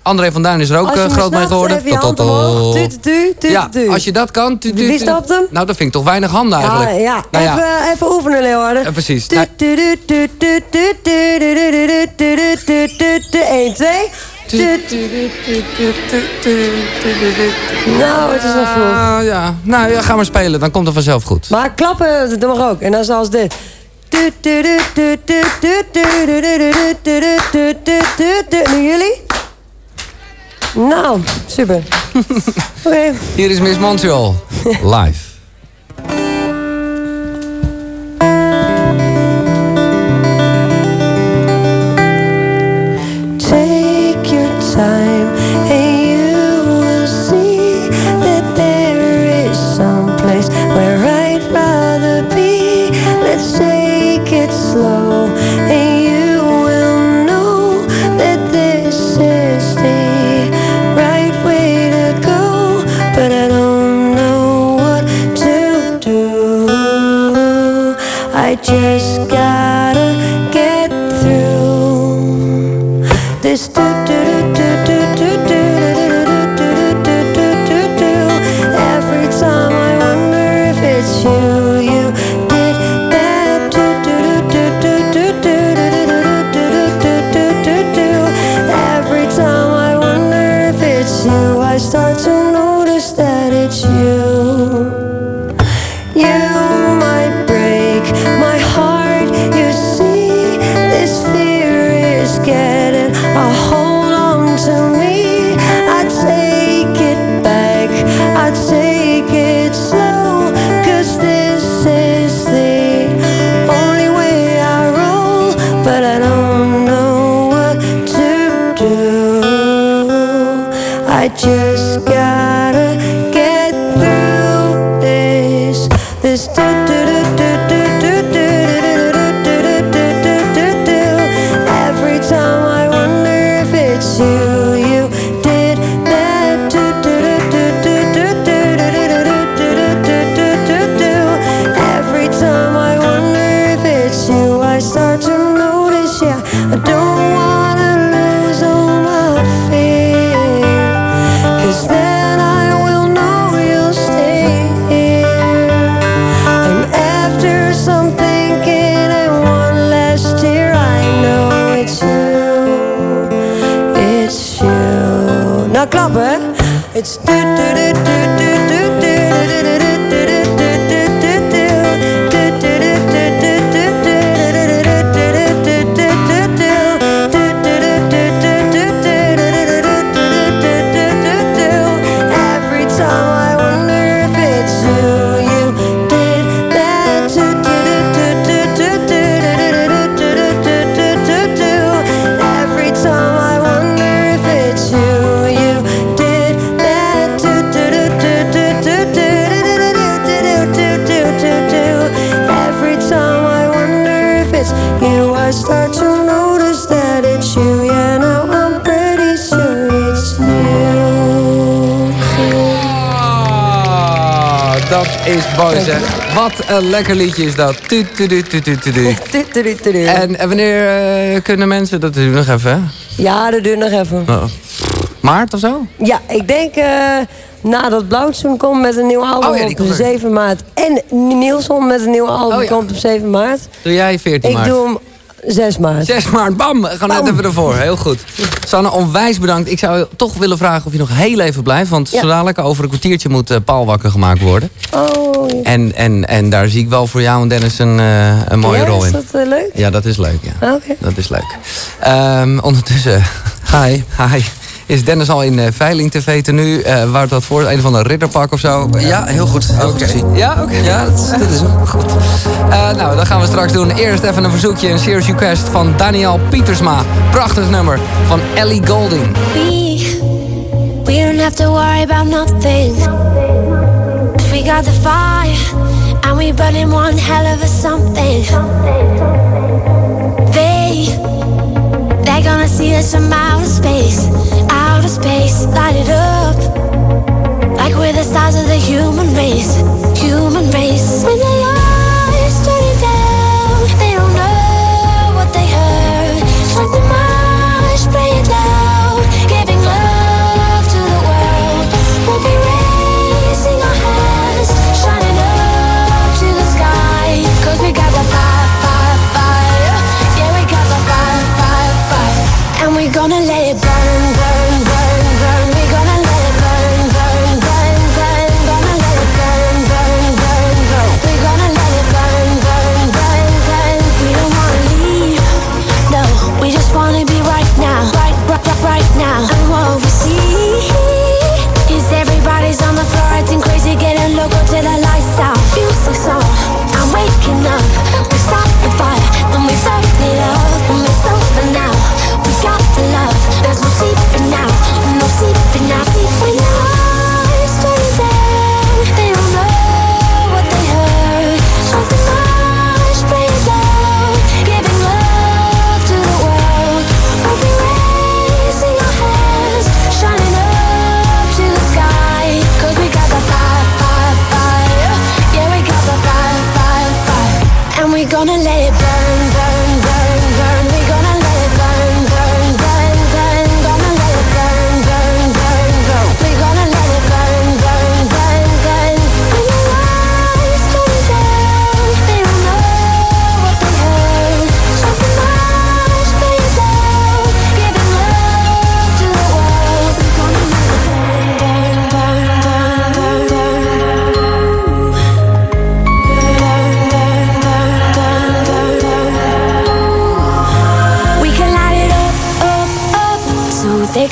André van Duin is er ook groot mee geworden. Ja, als je dat kan. Wie stapt hem? Nou, dat vind ik toch weinig handen eigenlijk. Even, oefenen, Leeuwarden. Precies. 1, 2... Nou, het is wel vroeg. Uh, ja. Nou, ja, ga maar spelen, dan komt het vanzelf goed. Maar klappen, dat mag ook. En dan zoals dit. En jullie? Nou, super. Oké. Hier is Miss Montreal. Live. Take your time lekker liedje is dat. En en wanneer eh, kunnen mensen... Dat duurt nog even, hè? Ja, dat duurt nog even. Oh. Maart of zo? Ja, ik denk eh nadat Blauwtsoen komt met een nieuw album Oh ja, op komt er. 7 maart. En Nielsen met een nieuw album Oh ja. komt op 7 maart. Doe jij 14 Ik maart? doe hem 6 maart. 6 maart, bam! We gaan net even ervoor. Heel goed. Sanne, onwijs bedankt. Ik zou toch willen vragen of je nog heel even blijft. Want Ja. zo dadelijk over een kwartiertje moet eh, Paul wakker gemaakt worden. Oh. En, en, en daar zie ik wel voor jou en Dennis een, eh, een mooie Ja, rol in. Is dat eh, leuk? Ja, dat is leuk, ja. Ah, Oké. Dat is leuk. Ehm, ondertussen, hi, hi. Is Dennis al in eh, Veiling TV nu? eh waar dat voor? Een van de ridderpak of zo? Ja, heel goed. Heel goed gezien. Ja, oké. Ja, dat, dat is hem. Goed. Eh, nou, dat gaan we straks doen. Eerst even een verzoekje, een serious request van Daniel Pietersma. Prachtig nummer van Ellie Golding. We, we don't have to worry about nothing. Got the fire, and we burning one hell of a something. They, they're gonna see us from outer space, outer space, light it up. Like we're the stars of the human race, human race. When the lights gonna let it burn, burn, burn, burn. We're gonna let it burn, burn, burn, burn. Gonna let it burn, burn, burn, burn. We're gonna let it burn, burn, burn, burn. We don't wanna leave. No, we just wanna be right now, right, right, right, now. And what we see is everybody's on the floor acting crazy, getting loco till the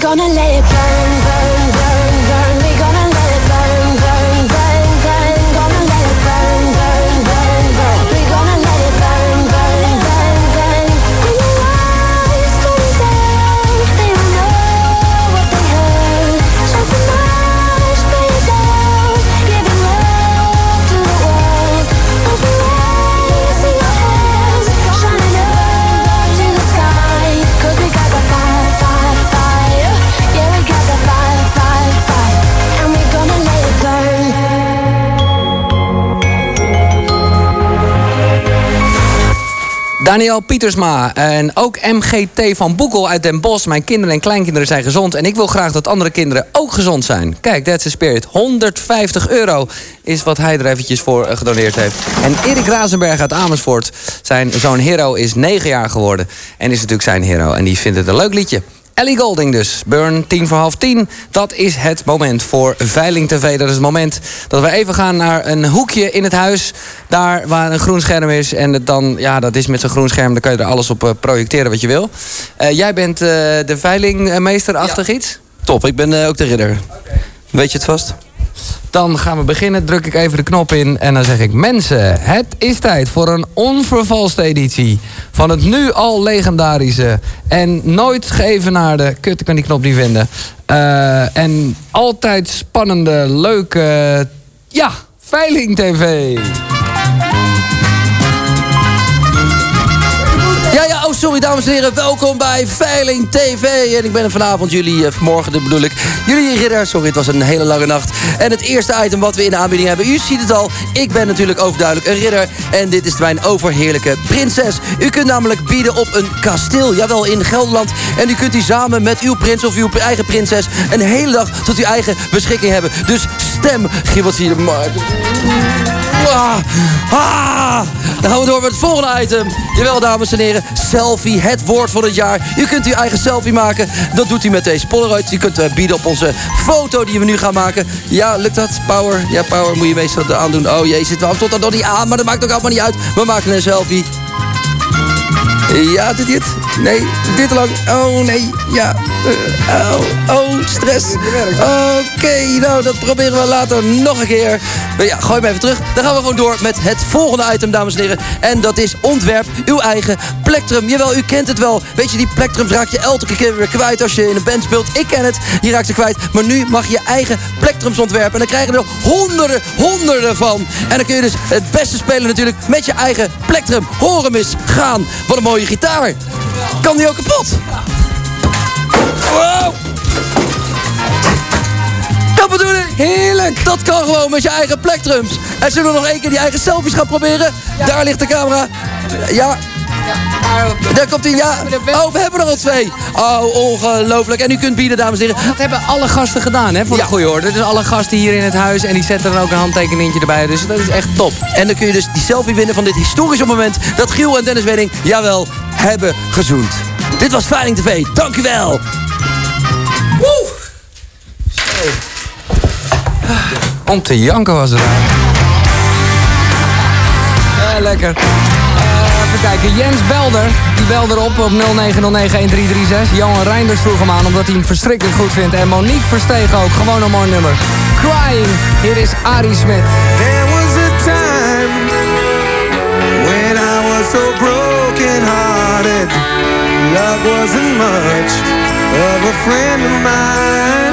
gonna let it burn, Daniel Pietersma en ook MGT van Boekel uit Den Bosch. Mijn kinderen en kleinkinderen zijn gezond en ik wil graag dat andere kinderen ook gezond zijn. Kijk, that's the spirit. 150 euro is wat hij er eventjes voor eh, gedoneerd heeft. En Erik Razenberg uit Amersfoort, zijn zoon Hero, is 9 jaar geworden. En is natuurlijk zijn hero en die vindt het een leuk liedje. Ellie Golding dus. Burn, tien voor half tien. Dat is het moment voor Veiling TV. Dat is het moment dat we even gaan naar een hoekje in het huis. Daar waar een groen scherm is. En het dan, ja, dat is met zo'n groen scherm. Dan kan je er alles op eh, projecteren wat je wil. Eh, jij bent eh, de veilingmeester achter iets? Top, ik ben ook de ridder. Weet je het vast? Dan gaan we beginnen. Druk ik even de knop in en dan zeg ik... Mensen, het is tijd voor een onvervalste editie... van het nu al legendarische en nooit geëvenaarde... Kut, ik kan die knop niet vinden. Eh, en altijd spannende, leuke... Ja, Veiling TV. Sorry dames en heren, welkom bij Veiling TV. En ik ben vanavond, jullie, eh, vanmorgen dit bedoel ik, jullie ridder. Sorry, het was een hele lange nacht. En het eerste item wat we in de aanbieding hebben, u ziet het al. Ik ben natuurlijk overduidelijk een ridder. En dit is mijn overheerlijke prinses. U kunt namelijk bieden op een kasteel, jawel, in Gelderland. En u kunt die samen met uw prins of uw eigen prinses... een hele dag tot uw eigen beschikking hebben. Dus stem, Gibbels hier de. Ah, ah. Dan gaan we door met het volgende item. Jawel, dames en heren. Selfie, het woord van het jaar. U kunt uw eigen selfie maken. Dat doet u met deze Polaroid. U kunt eh, bieden op onze foto die we nu gaan maken. Ja, lukt dat? Power? Ja, power moet je meestal aandoen. Oh jee, zit, waarom stond dat nog niet aan? Maar dat maakt ook allemaal niet uit. We maken een selfie. Ja, dit dit? Nee, dit lang. Oh nee, ja. Eh, oh, oh, stress. Oké, nou, dat proberen we later nog een keer. Maar ja, gooi me even terug. Dan gaan we gewoon door met het volgende item, dames en heren. En dat is ontwerp uw eigen plektrum. Jawel, u kent het wel. Weet je, die plektrums raak je elke keer weer kwijt als je in een band speelt. Ik ken het, je raakt ze kwijt. Maar nu mag je eigen plektrums ontwerpen. En dan krijgen we er honderden, honderden van. En dan kun je dus het beste spelen natuurlijk met je eigen plektrum. Hoor hem eens gaan. Wat een mooie gitaar. Kan die ook kapot? Wow! Dat bedoel ik! Heerlijk! Dat kan gewoon met je eigen plektrums. En zullen we nog één keer die eigen selfies gaan proberen? Daar ligt de camera. Ja. Daar komt hij, ja. Oh, we hebben er al twee. Oh, ongelooflijk. En u kunt bieden, dames en heren. Dat hebben alle gasten gedaan, hè, voor de goede orde. Dus alle gasten hier in het huis en die zetten dan ook een handtekeningetje erbij. Dus dat is echt top. En dan kun je dus die selfie winnen van dit historische moment... dat Giel en Dennis Wedding, jawel, hebben gezoend. Dit was Veiling TV. Dank u wel. Woe! Om te janken was het. Ja, lekker. Even kijken, Jens Belder. Die belde erop op 09091336. Johan Reinders vroeg hem aan omdat hij hem verschrikkelijk goed vindt. En Monique Verstegen ook. Gewoon een mooi nummer. Crying. Hier is Arie Smit. There was a time when I was so broken hearted. Love wasn't much of a friend of mine.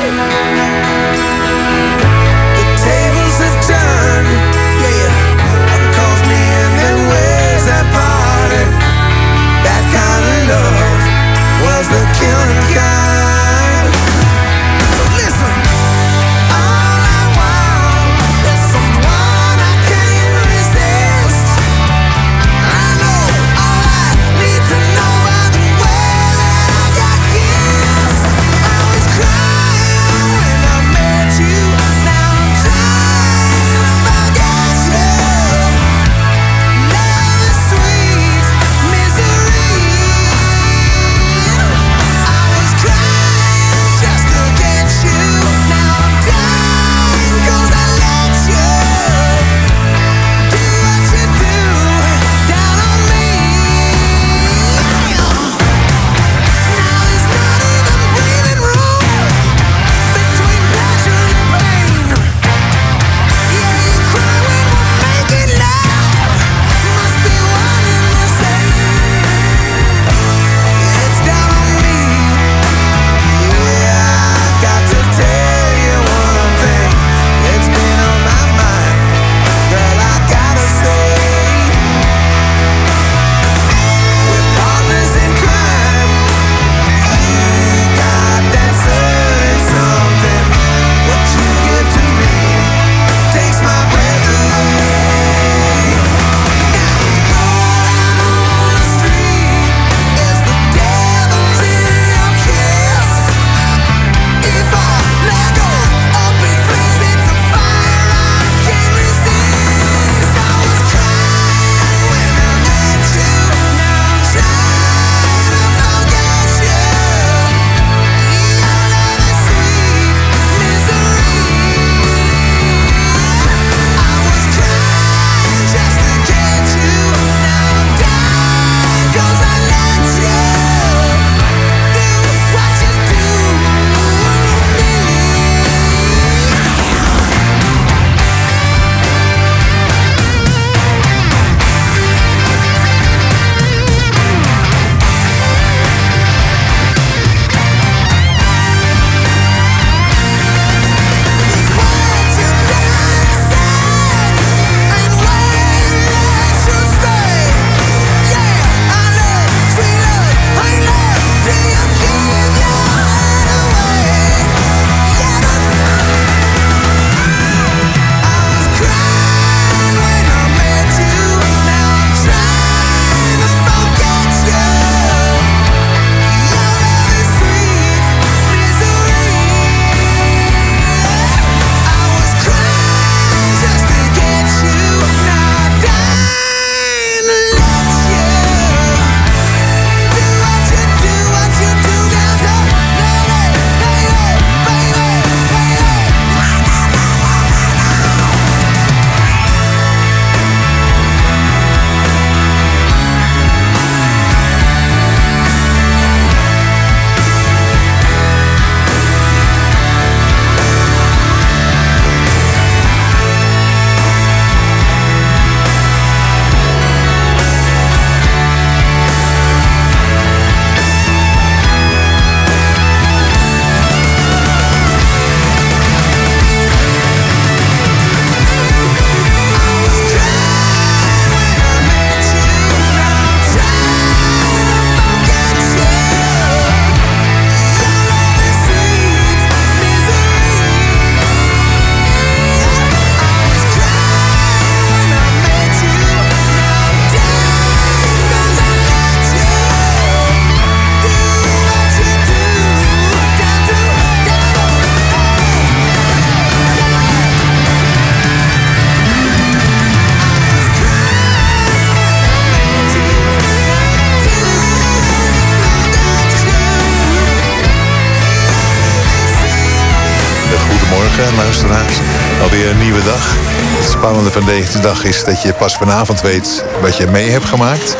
Is dat je pas vanavond weet wat je mee hebt gemaakt.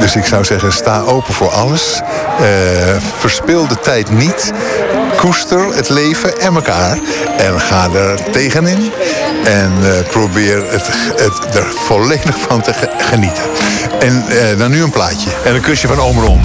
Dus ik zou zeggen, sta open voor alles. Eh, verspil de tijd niet. Koester het leven en elkaar. En ga er tegenin. En eh, probeer het, het er volledig van te ge- genieten. En eh, dan nu een plaatje. En een kusje van oom Ron.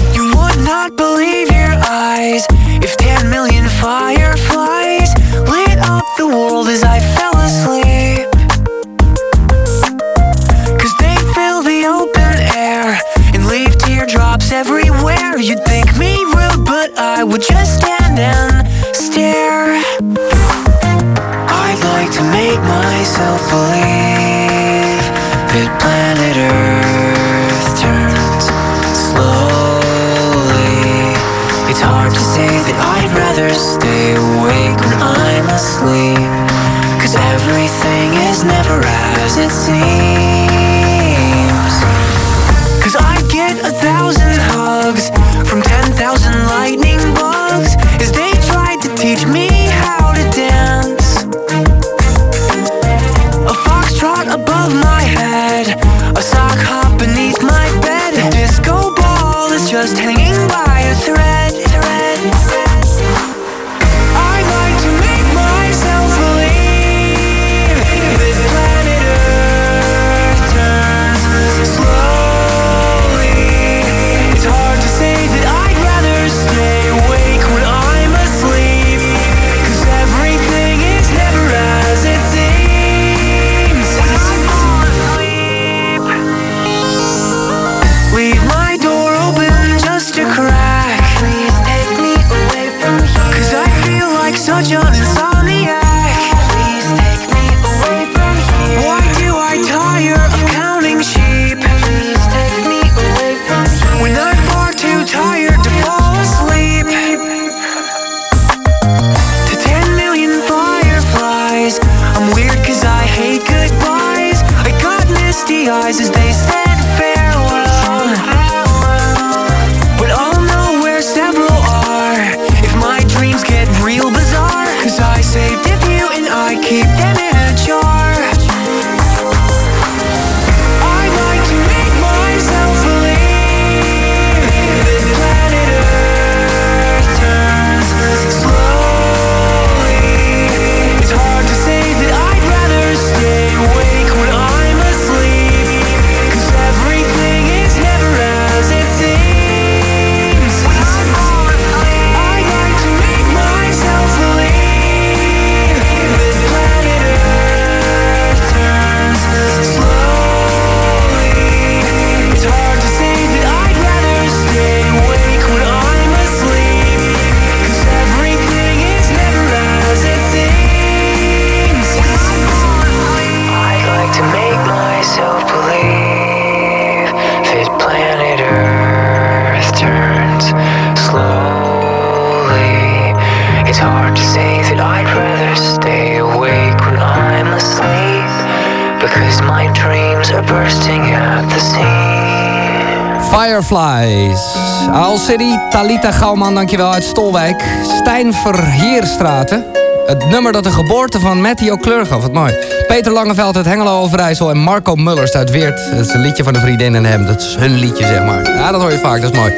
Talita Gouwman, dankjewel uit Stolwijk. Stijn Verheerstraten. Het nummer dat de geboorte van Matty O'Clure gaf, wat mooi. Peter Langeveld uit Hengelo Overijssel en Marco Mullers uit Weert. Dat is een liedje van de vriendin en hem. Dat is hun liedje, zeg maar. Ja, dat hoor je vaak, dat is mooi. 0909-1336.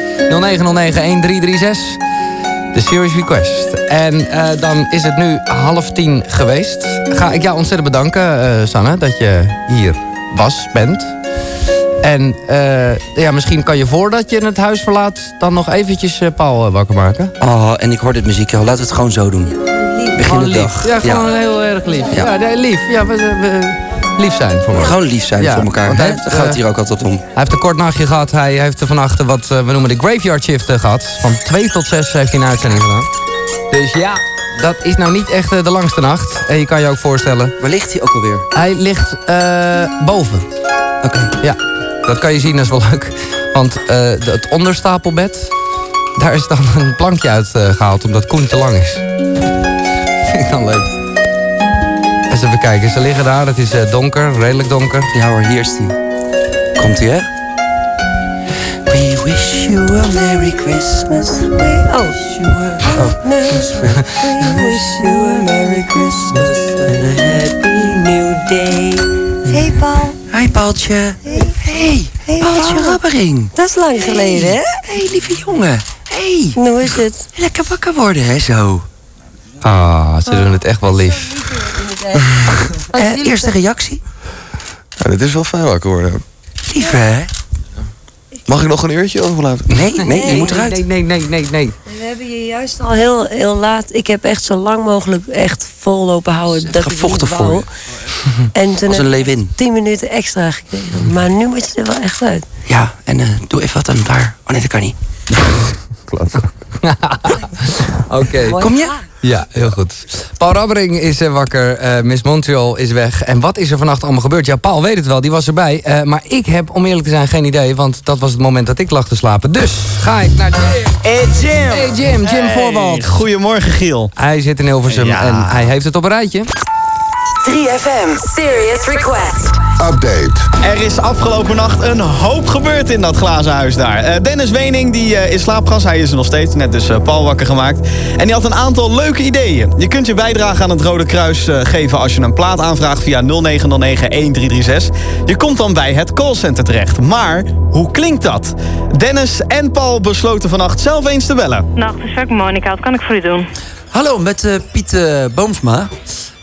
De Series Request. En eh, dan is het nu half tien geweest. Ga ik jou ontzettend bedanken, eh, Sanne, dat je hier was, bent. En eh, ja, misschien kan je voordat je het huis verlaat... dan nog eventjes eh, Paul eh, wakker maken. Oh, en ik hoor dit muziek al. Laten we het gewoon zo doen. Begin Gewoon de lief. dag. Ja, gewoon heel erg lief. Ja, Ja. nee, lief. Ja, we, we- lief zijn voor elkaar. Gewoon lief zijn Ja, voor elkaar. want hij heeft, Daar gaat het hier ook altijd om. Hij heeft een kort nachtje gehad. Hij heeft er vannacht wat we noemen de graveyard shift eh, gehad. Van 2 tot 6 heeft hij een uitzending gedaan. Dus ja, dat is nou niet echt de langste nacht. En je kan je ook voorstellen. Waar ligt hij ook alweer? Hij ligt eh, boven. Oké. Ja, dat kan je zien, dat is wel leuk. Want eh, het onderstapelbed, daar is dan een plankje uit eh, gehaald omdat Koen te lang is. Vind ik dan leuk. Eens even kijken, ze liggen daar. Het is eh, donker, redelijk donker. Ja hoor, hier is die. Komt ie hè? We wish you a Merry Christmas. Oh. We wish you a Merry Christmas and a Happy New Day. Hey Paul. Hi Paaltje. Hey, Hey Paaltje. Rabbering. Dat is lang geleden, hè? Hey, lieve jongen. Hey. Hoe is het? Lekker wakker worden, hè, zo. Ah, ze doen het echt wel lief. Eh, eerste reactie? Ja, dit is wel fijn wakker worden. Lief, hè? Mag ik nog een uurtje of laten? Nee, nee, je moet eruit. Nee, nee, nee, nee, nee. We hebben je juist al heel, heel laat. Ik heb echt zo lang mogelijk echt vol lopen houden. Dat gevochten voor En toen Als een heb ik. 10 minuten extra gekregen. Maar nu moet je er wel echt uit. Ja, en eh, doe even wat aan daar. Oh nee, dat kan niet. Oké. Kom je? Ja, heel goed. Paul Rabbering is eh, wakker, eh, Miss Montreal is weg. En wat is er vannacht allemaal gebeurd? Ja, Paul weet het wel, die was erbij. Eh, maar ik heb, om eerlijk te zijn, geen idee. Want dat was het moment dat ik lag te slapen. Dus ga ik naar Jim. Hey Jim. Hey Jim, Jim Hey, Voorwald. Goedemorgen Giel. Hij zit in Hilversum Ja. en hij heeft het op een rijtje. 3FM Serious Request. Update. Er is afgelopen nacht een hoop gebeurd in dat glazen huis daar. Eh, Dennis Wening die eh, is slaapgas, hij is er nog steeds, net dus eh, Paul wakker gemaakt. En die had een aantal leuke ideeën. Je kunt je bijdrage aan het Rode Kruis eh, geven als je een plaat aanvraagt via 0909-1336. Je komt dan bij het callcenter terecht. Maar hoe klinkt dat? Dennis en Paul besloten vannacht zelf eens te bellen. Nacht, is ook Monika. Wat kan ik voor u doen? Hallo, met eh, Piet Boomsma.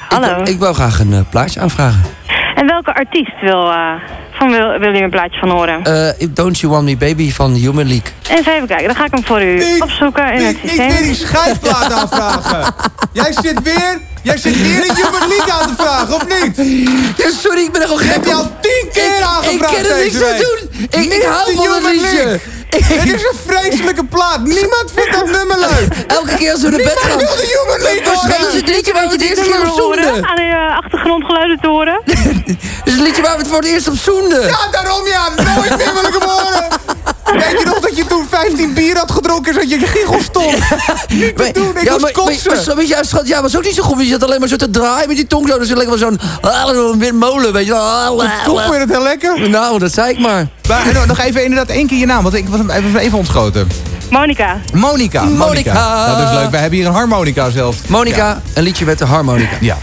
Hallo. Ik, wou- ik wou graag een plaatje aanvragen. En welke artiest wil, eh, van wil, wil u een plaatje van horen? Eh, Don't You Want Me Baby van Human League. Eens even kijken, dan ga ik hem voor u opzoeken in het systeem. Niet weer die scheidplaat aanvragen. Jij zit weer, jij zit weer een Human League aan te vragen, of niet? Ja, sorry, ik ben er gewoon gek hebt je al tien keer Ik- aangevraagd ik kan er niks aan week. doen. Ik- ik Niet hou van liedje. Het is een vreselijke plaat. Niemand vindt dat nummer leuk. Elke keer als we naar bed gaan. Niemand wil de Human League horen. dat is het liedje waar we het eerste keer op zoenden. Aan uw eh, achtergrondgeluiden te horen. Dat is het liedje waar we het voor het eerst op zoenden. Ja, daarom ja. Nooit meer wil ik hem horen. Weet je nog dat je toen 15 bier had gedronken zodat je giegel stond? Niet te doen, ik ja, maar, kotsen. maar, maar, schat, ja, was ook niet zo goed. Je zat alleen maar zo te draaien met die tong zo. Dus je lekker wel zo'n windmolen, weet je wel. Toch vond je het heel lekker? Nou, dat zei ik maar. Maar nog- nog even inderdaad één keer je naam, want ik even, even ontschoten. Monika. Monica. Monica. Dat is leuk. Wij hebben hier een harmonica zelf. Monica, een liedje met de harmonica. Ja.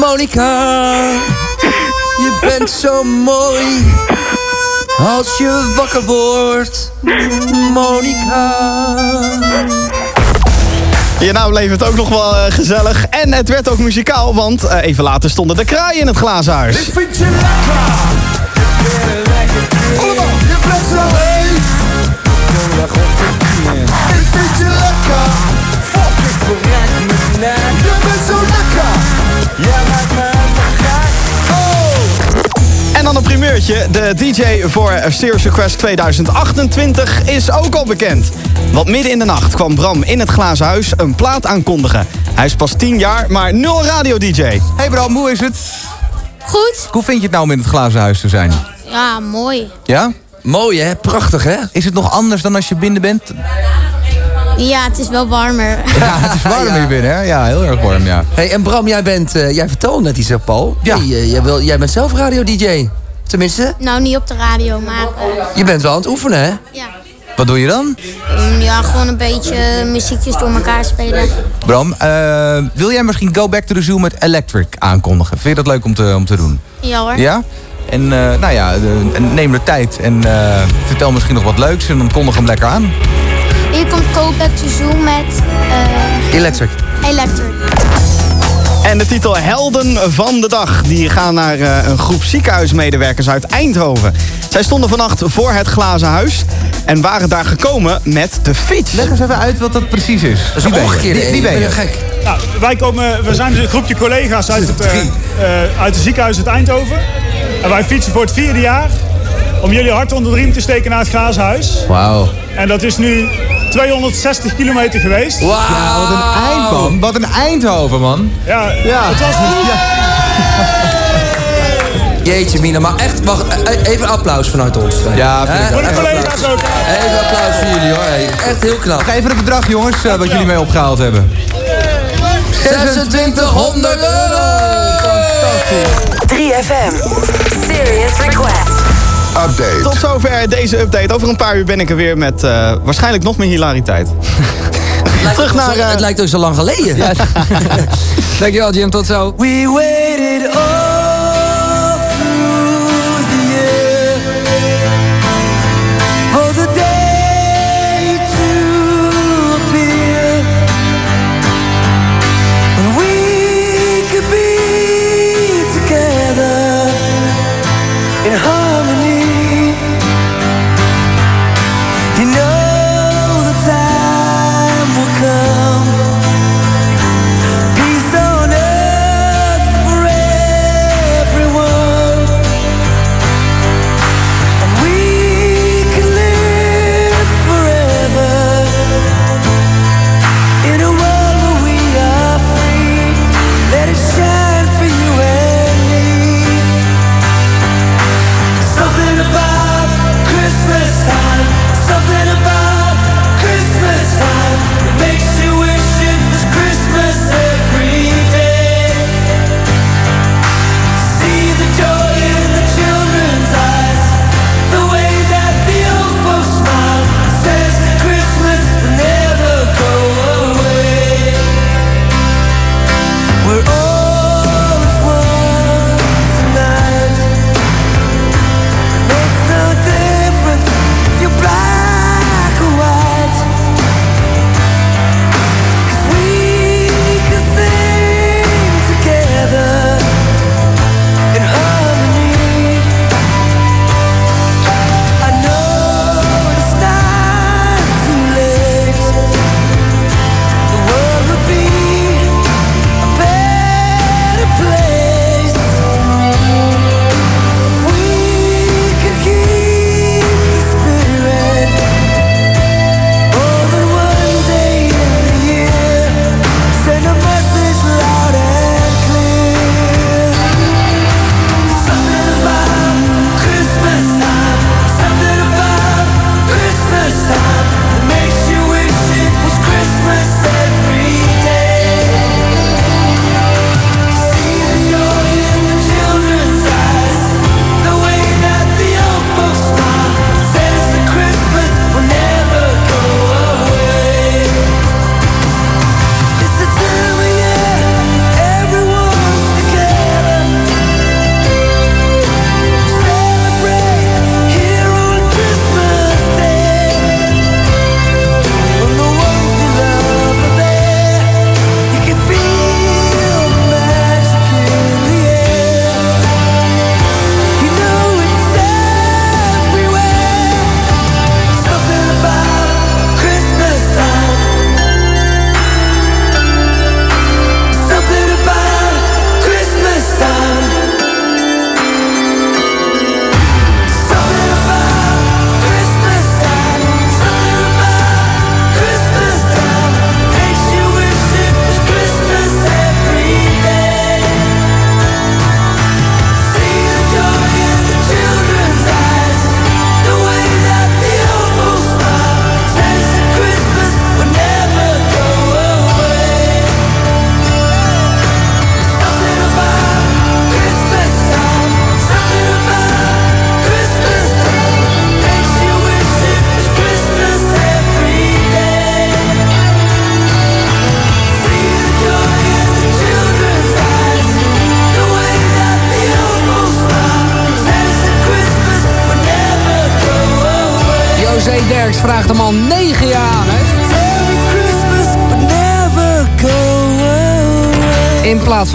Monica, je bent zo mooi. Als je wakker wordt, Monica. Ja, nou bleef het ook nog wel eh, gezellig. En het werd ook muzikaal, want eh, even later stonden de kraaien in het glazen huis. Ik vind je lekker. Allemaal, je bent zo heet. Ik vind je lekker. Fuck, ik verrek me. Je bent zo lekker. Jij maakt me helemaal. Oh. En dan een primeurtje. De DJ voor Serious Request 2028 is ook al bekend. Want midden in de nacht kwam Bram in het glazen huis een plaat aankondigen. Hij is pas 10 jaar, maar nul radio-dj. Hey Bram, hoe is het? Goed. Hoe vind je het nou om in het glazen huis te zijn? Ja, mooi. Ja? Mooi hè, prachtig hè? Is het nog anders dan als je binnen bent? Ja, het is wel warmer. Ja, het is warm hier binnen, hè? Ja, heel erg warm, ja. Hey, en Bram, jij, bent, eh, jij vertelde net iets, hè, Paul. Ja. Hey, eh, jij, wil, jij bent zelf radio-dj. Tenminste, Nou, niet op de radio, maar eh, je bent wel aan het oefenen, hè? ja. Wat doe je dan? Mm, ja, gewoon een beetje muziekjes door elkaar spelen. Bram, eh, wil jij misschien Go Back to the Zoo met Electric aankondigen? Vind je dat leuk om te, om te doen? Ja hoor. Ja? En eh, nou ja, neem de tijd en eh, vertel misschien nog wat leuks en dan kondig hem lekker aan. Hier komt Go Back to Zoo met Electric. Electric. En de titel Helden van de Dag. Die gaan naar eh, een groep ziekenhuismedewerkers uit Eindhoven. Zij stonden vannacht voor het glazen huis. En waren daar gekomen met de fiets. Leg eens even uit wat dat precies is. Dat is een omgekeerde. Wie, wie ben je? gek. Nou, wij komen, we zijn dus een groepje collega's uit het, eh, eh, uit het ziekenhuis uit Eindhoven. En wij fietsen voor het vierde jaar om jullie hart onder de riem te steken naar het glazen huis. Wauw. En dat is nu 260 kilometer geweest. Ja, wat een eind, man. Wat een Eindhoven, man. Ja, Ja. het was Jeetje, Mina, maar echt, wacht, eh, eh, even applaus vanuit ons. Ja, vind ik. Voor de collega's ook. Even applaus voor jullie hoor. Hey, Echt heel knap. Nog even het bedrag, jongens, eh, wat jullie mee opgehaald hebben. 2600 euro! Fantastisch. 3FM Serious Request. Update. Tot zover deze update. Over een paar uur ben ik er weer met eh, waarschijnlijk nog meer hilariteit. Terug naar... Eh, het lijkt ook zo lang geleden. Dankjewel, Jim. Tot zo. We waited all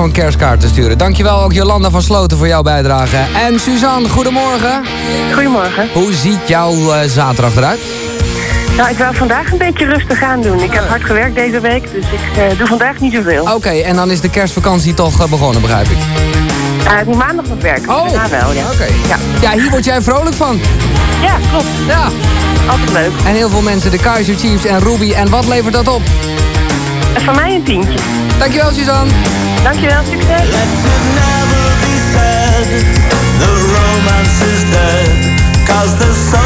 zo'n kerstkaart te sturen. Dankjewel ook Jolanda van Sloten voor jouw bijdrage. En Suzanne, goedemorgen. Goedemorgen. Hoe ziet jouw eh, zaterdag eruit? Nou, ik wou vandaag een beetje rustig aan doen. Ik heb ah. hard gewerkt deze week, dus ik eh, doe vandaag niet zoveel. Oké, en dan is de kerstvakantie toch eh, begonnen, begrijp ik? Uh, ik moet maandag nog werken, oh. wel, ja. Oké. Ja. ja, hier word jij vrolijk van. Ja, klopt. Ja. Altijd leuk. En heel veel mensen, de Kaiser Chiefs en Ruby. En wat levert dat op? En van mij een tientje. Dankjewel, Suzanne. Dankjewel, succes. Let it never be said, the romance is dead, cause the sun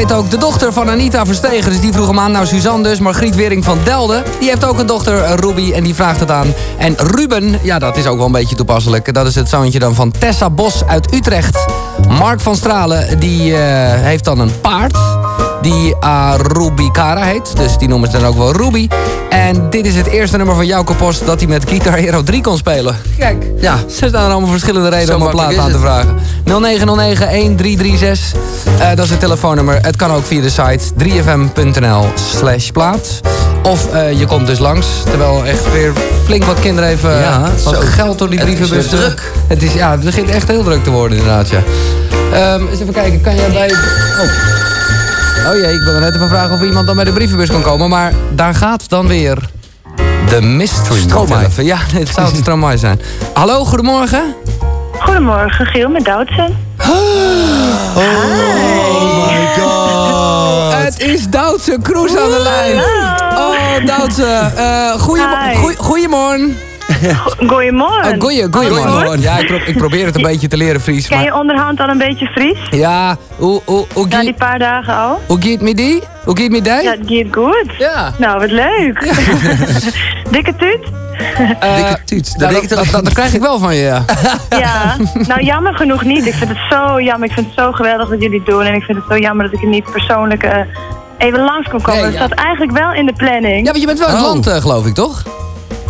heet ook de dochter van Anita Verstegen. Dus die vroeg hem aan. Nou, Suzanne dus. Margriet Wering van Delden. Die heeft ook een dochter, eh, Ruby. En die vraagt het aan. En Ruben, ja, dat is ook wel een beetje toepasselijk. Dat is het zoontje dan van Tessa Bos uit Utrecht. Mark van Stralen, die eh, heeft dan een paard. Die Arubikara heet. Dus die noemen ze dan ook wel Ruby. En dit is het eerste nummer van Jouko Post dat hij met Guitar Hero 3 kon spelen. Kijk, ja. ze staan er allemaal verschillende redenen Zo om een plaat aan te vragen. 0909-1336. Eh, dat is het telefoonnummer. Het kan ook via de site 3fm.nl slash plaat. Of eh, je komt dus langs. Terwijl echt weer flink wat kinderen even Ja, eh, wat zo. geld door die Het is brievenbus... druk. Het, is, ja, het begint echt heel druk te worden inderdaad, ja. Ehm, eens even kijken, kan jij bij... Oh. Oh jee, ik wilde net even vragen of iemand dan bij de brievenbus kan komen. Maar daar gaat dan weer de mystery. Stromae. Even. Ja, het zou het Stromae zijn. Hallo, goedemorgen. Goedemorgen, Giel met Doutsen. Oh my god. Het is Doutse Kroes aan de lijn. Oh, Doutse. eh goeiemorgen. Goeie, goeiemorgen. Goeiemorgen. Uh, goeie, goeiemorgen. Ja, ik, pro- ik probeer het een beetje te leren Fries. Ken je Maar, onderhand al een beetje Fries? ja, hoe, hoe, hoe, Na die paar dagen al? hoe gaat me die? Hoe gaat me die? Ja, het gaat goed. Ja. Nou, wat leuk. Dikke tuut? Dikke tuut. Dat, dat, dat, dat krijg ik wel van je, ja. Ja, nou jammer genoeg niet. Ik vind het zo jammer. Ik vind het zo geweldig wat jullie doen. En ik vind het zo jammer dat ik er niet persoonlijk eh, even langs kon komen. Nee, dat zat eigenlijk wel in de planning. Ja, want je bent wel in het Oh. land, eh, geloof ik, toch?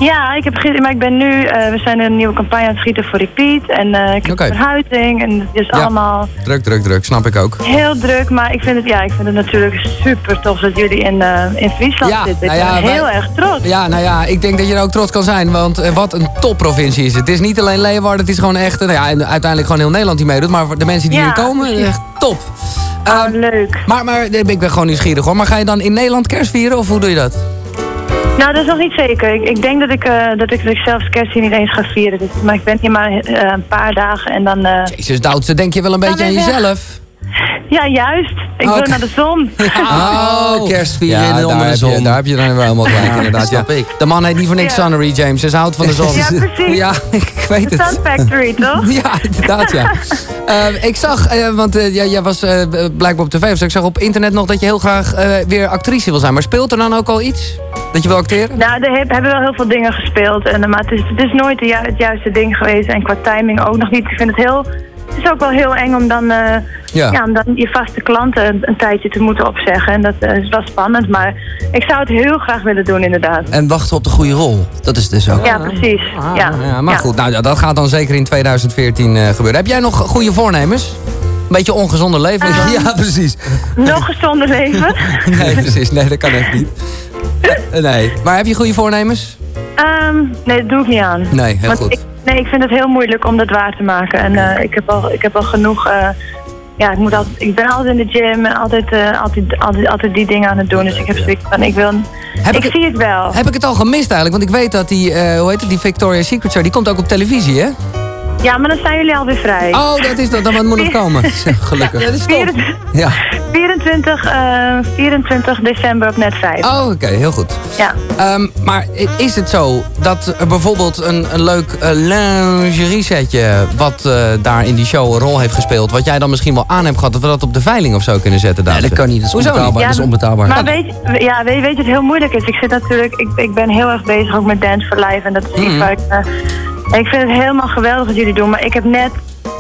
Ja, ik heb maar ik ben nu, eh, we zijn een nieuwe campagne aan het schieten voor Repeat. En eh, ik heb een verhuizing en het is Ja. allemaal Druk, druk, druk. Snap ik ook. heel druk. Maar ik vind het, ja, ik vind het natuurlijk super tof dat jullie in, eh, in Friesland Ja, zitten. Ik nou ja, ben wij- heel erg trots. Ja, nou ja, ik denk dat je er ook trots kan zijn. Want wat een topprovincie is het. Het is niet alleen Leeuwarden, het is gewoon echt... Nou ja, en uiteindelijk gewoon heel Nederland die meedoet. Maar de mensen die hier komen, echt top. Ah, leuk. Maar, maar ik ben gewoon nieuwsgierig hoor. Maar ga je dan in Nederland kerst vieren of hoe doe je dat? Nou, dat is nog niet zeker. Ik, ik denk dat ik, eh, dat ik, dat ik zelfs kerst hier niet eens ga vieren. Dus, maar ik ben hier maar eh, een paar dagen en dan... eh, Jezus, Doutse, denk je wel een beetje aan jezelf? Ja, juist. Ik wil naar de zon. Oh, kerstvieren in de daar onder de heb, je, zon. daar heb je dan wel helemaal gelijk Ja, inderdaad. snap ja. ik. De man heet niet voor niks Ja. Sonnery James. Ze houdt van de zon. Ja, precies. Ja, ik weet De het. Sun Factory, toch? Ja, inderdaad, ja. Eh, ik zag, eh, want eh, jij, jij was eh, blijkbaar op tv, dus ik zag op internet nog dat je heel graag eh, weer actrice wil zijn. Maar speelt er dan ook al iets? Dat je wil acteren? Nou, er heb- hebben wel heel veel dingen gespeeld. En, maar het is, het is nooit de ju- het juiste ding geweest. En qua timing ook nog niet. Ik vind het heel... Het is ook wel heel eng om dan, eh, Ja. ja. om dan je vaste klanten een, een tijdje te moeten opzeggen. En dat eh, is wel spannend. Maar ik zou het heel graag willen doen, inderdaad. En wachten op de goede rol. Dat is het dus ook. Ja, precies. ja. Ja, maar Ja. goed, nou, ja, dat gaat dan zeker in 2014 eh, gebeuren. Heb jij nog goede voornemens? Een beetje ongezonde leven? dat? Ja, precies. Nog gezonder leven. Nee, precies. Nee, dat kan echt niet. Nee. Maar heb je goede voornemens? Ehm, nee, dat doe ik niet aan. Nee, heel Want goed. Ik, nee, ik vind het heel moeilijk om dat waar te maken. En eh, ik, heb al, ik heb al genoeg... eh, ja, ik, moet altijd, ik ben altijd in de gym en altijd, eh, altijd, altijd, altijd die dingen aan het doen. Dus ik heb zoiets van, ik wil... ik, zie het wel. Heb ik het al gemist eigenlijk? Want ik weet dat die, hoe heet het, die Victoria's Secret Show, die komt ook op televisie, hè? Ja, maar dan zijn jullie alweer vrij. Oh, dat is dat, dan moet nog komen. Gelukkig. Ja, dat is top. Ja. 24, eh, 24 december op net 5. Oh, oké, heel goed. Ja. Ehm, maar is het zo dat er bijvoorbeeld een, een leuk uh, lingerie setje... wat eh, daar in die show een rol heeft gespeeld... wat jij dan misschien wel aan hebt gehad... dat we dat op de veiling of zo kunnen zetten? Nee, dat kan niet. Dat is Hoezo onbetaalbaar. dat is onbetaalbaar. Maar weet, je- ja, weet, weet je, het heel moeilijk is? Ik zit natuurlijk, ik, ik ben heel erg bezig ook met Dance for Life. En dat is iets Mhm. waar ik, eh, ik vind het helemaal geweldig wat jullie doen. Maar ik heb net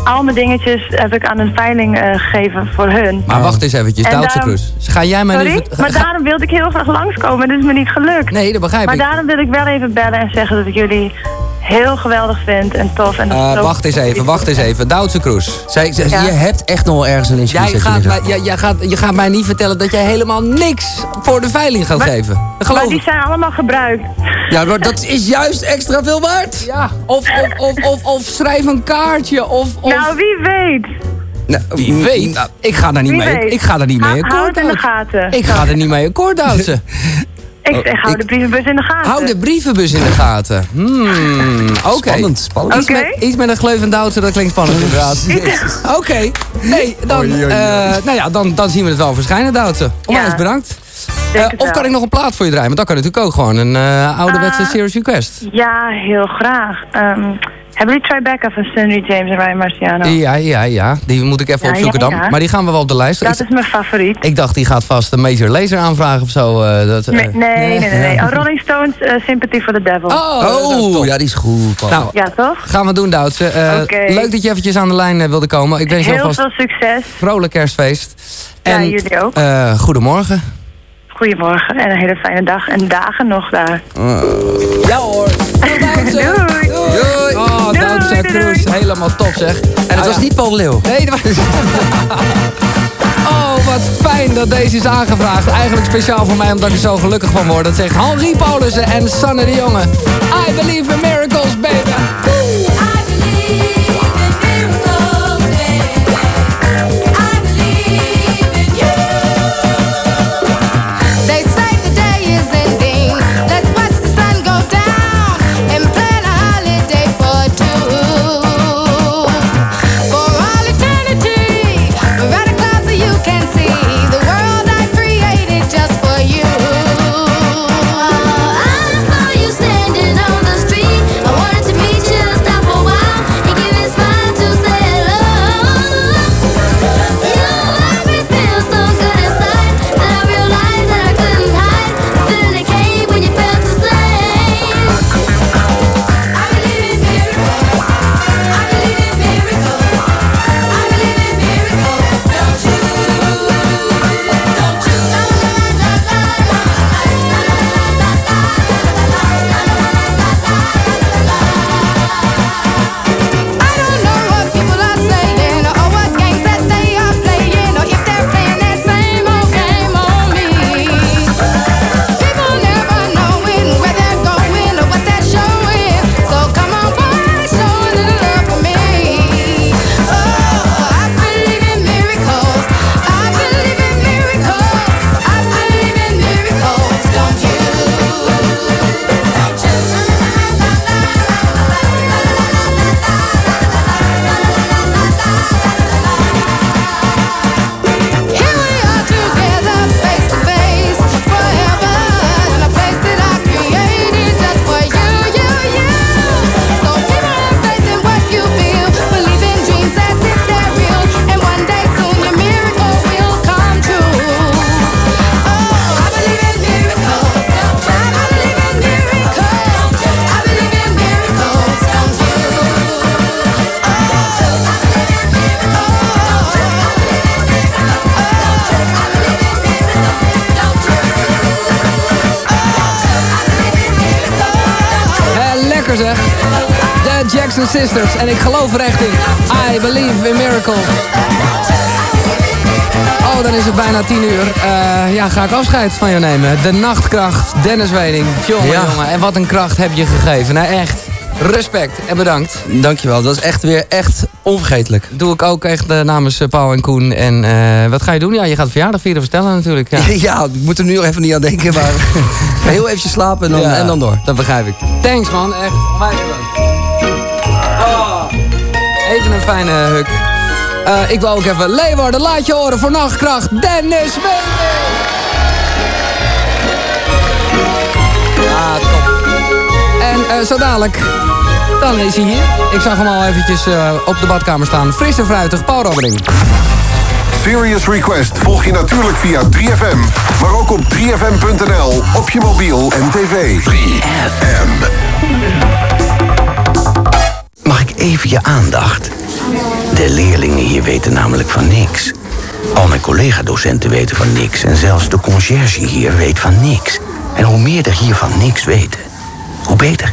al mijn dingetjes heb ik aan een veiling eh, gegeven voor hun. Maar wacht eens eventjes, En Duitse. Ga jij mij Sorry? nu... Maar daarom wilde ik heel graag langskomen. En dat is me niet gelukt. Nee, dat begrijp maar ik. daarom wil ik wel even bellen en zeggen dat ik jullie heel geweldig vind en tof. En zo- wacht eens even, wacht eens even. Duitse Kroes. Zij, zij- Ja. Je hebt echt nog wel ergens een Jij inspiratie. gaat, mij, jij, jij gaat, je gaat mij niet vertellen dat jij helemaal niks voor de veiling gaat Maar- geven. Dat Maar geloof die zijn allemaal gebruikt. Ja, maar dat is juist extra veel waard. Ja, of, of, of, of, of schrijf een kaartje, of... of Nou, wie weet. Nou, wie weet. Ik ga daar niet Wie mee. weet. Ik ga daar niet mee Hou- hou het in de akkoord gaten. houden. Ik ga er niet mee akkoord houden. Ik zeg, hou de brievenbus in de gaten. Hou de brievenbus in de gaten. Hmm, oké. Spannend, spannend. Iets, met, iets met een gleuf en Duitse, dat klinkt spannend inderdaad. Oké. Nee, dan, eh, nou ja, dan, dan zien we het wel verschijnen, Duitse. Onwijs Ja. bedankt. Eh, of wel. kan ik nog een plaat voor je draaien? Want dat kan natuurlijk ook gewoon. Een eh ouderwetse Ah. Serious Request. Ja, heel graag. Ehm, Hebben jullie Tribeca van Sunny James en Ryan Marciano? Ja, ja, ja. Die moet ik even Ja, opzoeken ja, dan. ja. Maar die gaan we wel op de lijst. Dat ik, is mijn favoriet. ik dacht, die gaat vast een Major Laser aanvragen of zo. eh, dat, Nee, nee, nee, nee. nee. Ja. Oh, Rolling Stones, Sympathy for the Devil. Oh, top. ja, die is goed. Paul. Nou, Ja, toch? gaan we doen, Doutse. Oké. Leuk dat je eventjes aan de lijn wilde komen. Ik wens je Heel veel succes. vrolijk kerstfeest. Ja, En jullie ook. eh, goedemorgen. Goedemorgen en een hele fijne dag en dagen nog daar. Ja hoor. Doei. Doei. Oh, Doutse Cruz. Helemaal top zeg. En het was niet Paul Leeuw. Nee, dat was... Oh, wat fijn dat deze is aangevraagd. Eigenlijk speciaal voor mij, omdat ik er zo gelukkig van word. Dat zegt Henri Paulussen en Sanne de Jonge. I believe in miracles, baby. Afscheid van je nemen. De nachtkracht, Dennis Wening. Jongen, Ja. jongen. En wat een kracht heb je gegeven. Nou, echt. Respect en bedankt. Dankjewel, dat is echt weer echt onvergetelijk. Doe ik ook echt eh, namens eh, Paul en Koen. En eh, wat ga je doen? Ja, je gaat verjaardag vieren vertellen natuurlijk. Ja, Ja, ik moet er nu nog even niet aan denken, maar heel eventjes slapen en dan, Ja, en dan door. Dat begrijp ik. Thanks man, echt. Onwijs bedankt. Oh, even een fijne huk. Ik wil ook even Leeuwarden, laat je horen voor nachtkracht. Dennis Wening. Eh, zo dadelijk, dan is hij hier. Ik zag hem al eventjes eh, op de badkamer staan. Fris en fruitig, Paul Robbering. Serious Request volg je natuurlijk via 3FM. Maar ook op 3FM.nl, op je mobiel en tv. 3FM. Mag ik even je aandacht? De leerlingen hier weten namelijk van niks. Al mijn collega-docenten weten van niks en zelfs de conciërge hier weet van niks. En hoe meer er hier van niks weten, hoe beter.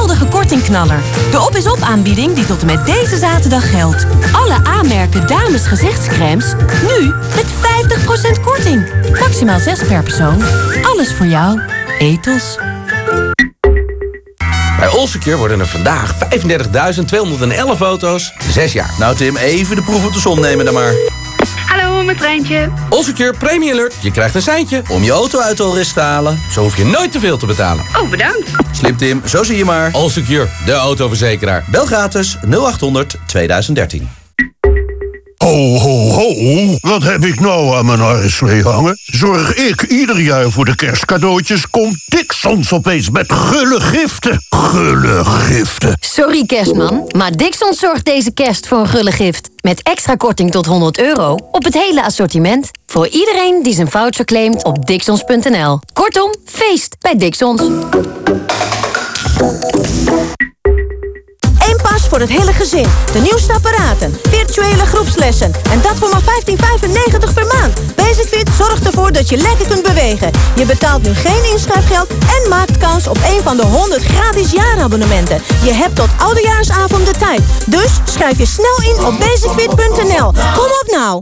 geweldige kortingknaller. De op is op aanbieding die tot en met deze zaterdag geldt. Alle aanmerken dames gezichtscremes nu met 50% korting. Maximaal 6 per persoon. Alles voor jou. Etos. Bij Allsecure worden er vandaag 35.211 auto's 6 jaar. Nou Tim, even de proef op de som nemen dan maar. Hallo, treintje. Allsecure Premium Alert. Je krijgt een seintje om je auto uit de te halen. Zo hoef je nooit te veel te betalen. Oh, bedankt. Slim Tim, zo zie je maar. Allsecure, de autoverzekeraar. Bel gratis 0800 2013. Ho, ho, ho. Wat heb ik nou aan mijn arreslee hangen? Zorg ik ieder jaar voor de kerstcadeautjes... komt Dixons opeens met gulle giften. Gulle giften. Sorry kerstman, maar Dixon zorgt deze kerst voor een gulle gift. Met extra korting tot 100 euro op het hele assortiment. Voor iedereen die zijn voucher claimt op dixons.nl. Kortom, feest bij Dixons. Pas voor het hele gezin. De nieuwste apparaten, virtuele groepslessen. En dat voor maar 15,95 per maand. Basicfit zorgt ervoor dat je lekker kunt bewegen. Je betaalt nu geen inschrijfgeld en maakt kans op een van de 100 gratis jaarabonnementen. Je hebt tot oudejaarsavond de tijd. Dus schrijf je snel in op basicfit.nl. Kom op nou!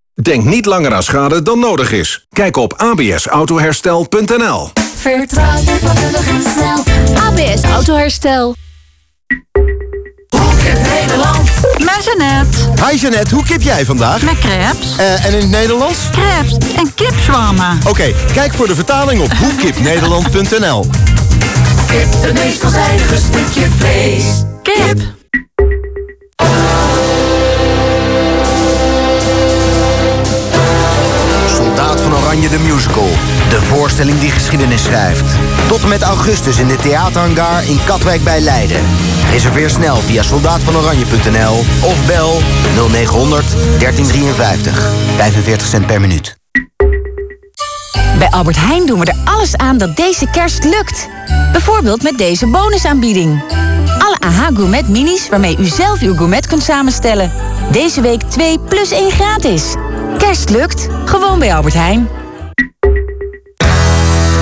Denk niet langer aan schade dan nodig is. Kijk op absautoherstel.nl Vertrouw je vakkundig en snel. ABS Autoherstel. Nederland. Met Jeannette. Hi Jeannette, hoe kip jij vandaag? Met crepes. Eh, en in het Nederlands? Crepes en kipzwammen. Oké, kijk voor de vertaling op hoekipnederland.nl Kip, het meest veelzijdige stukje vlees. Kip. Oranje de Musical. De voorstelling die geschiedenis schrijft. Tot en met augustus in de theaterhangar in Katwijk bij Leiden. Reserveer snel via soldaatvanoranje.nl of bel 0900 1353. 45 cent per minuut. Bij Albert Heijn doen we er alles aan dat deze kerst lukt. Bijvoorbeeld met deze bonusaanbieding. Alle AH Gourmet Minis waarmee u zelf uw gourmet kunt samenstellen. Deze week 2 plus 1 gratis. Kerst lukt, gewoon bij Albert Heijn.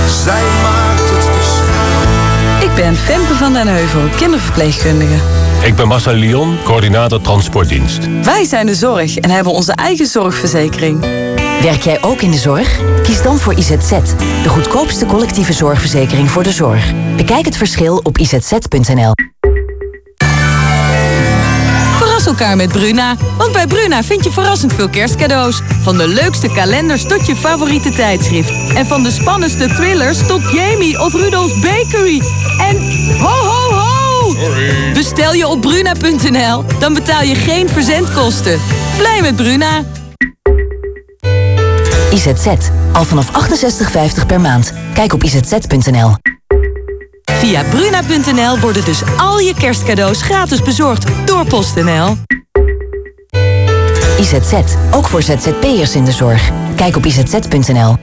Zij maakt het verschil. Ik ben Femke van den Heuvel, kinderverpleegkundige. Ik ben Marcel Lyon, coördinator transportdienst. Wij zijn de zorg en hebben onze eigen zorgverzekering. Werk jij ook in de zorg? Kies dan voor IZZ, de goedkoopste collectieve zorgverzekering voor de zorg. Bekijk het verschil op izz.nl. Verras elkaar met Bruna, want bij Bruna vind je verrassend veel kerstcadeaus. Van de leukste kalenders tot je favoriete tijdschrift. En van de spannendste thrillers tot Jamie of Rudolf's Bakery. En ho ho ho! Bestel je op bruna.nl, dan betaal je geen verzendkosten. Blij met Bruna! IZZ, al vanaf 68,50 per maand. Kijk op izz.nl. Via bruna.nl worden dus al je kerstcadeaus gratis bezorgd door PostNL. IZZ, ook voor ZZP'ers in de zorg. Kijk op izz.nl.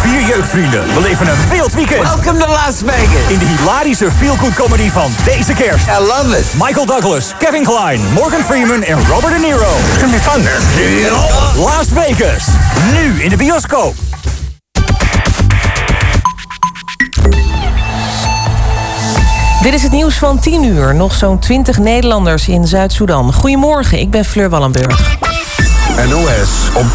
Vier jeugdvrienden beleven een wild weekend. Welcome to Las Vegas. In de hilarische feel-good comedy van deze kerst. I love it. Michael Douglas, Kevin Kline, Morgan Freeman en Robert De Niro. It's gonna be fun there. Las Vegas. Nu in de bioscoop. Dit is het nieuws van 10 uur. Nog zo'n 20 Nederlanders in Zuid-Soedan. Goedemorgen, ik ben Fleur Wallenburg. NOS op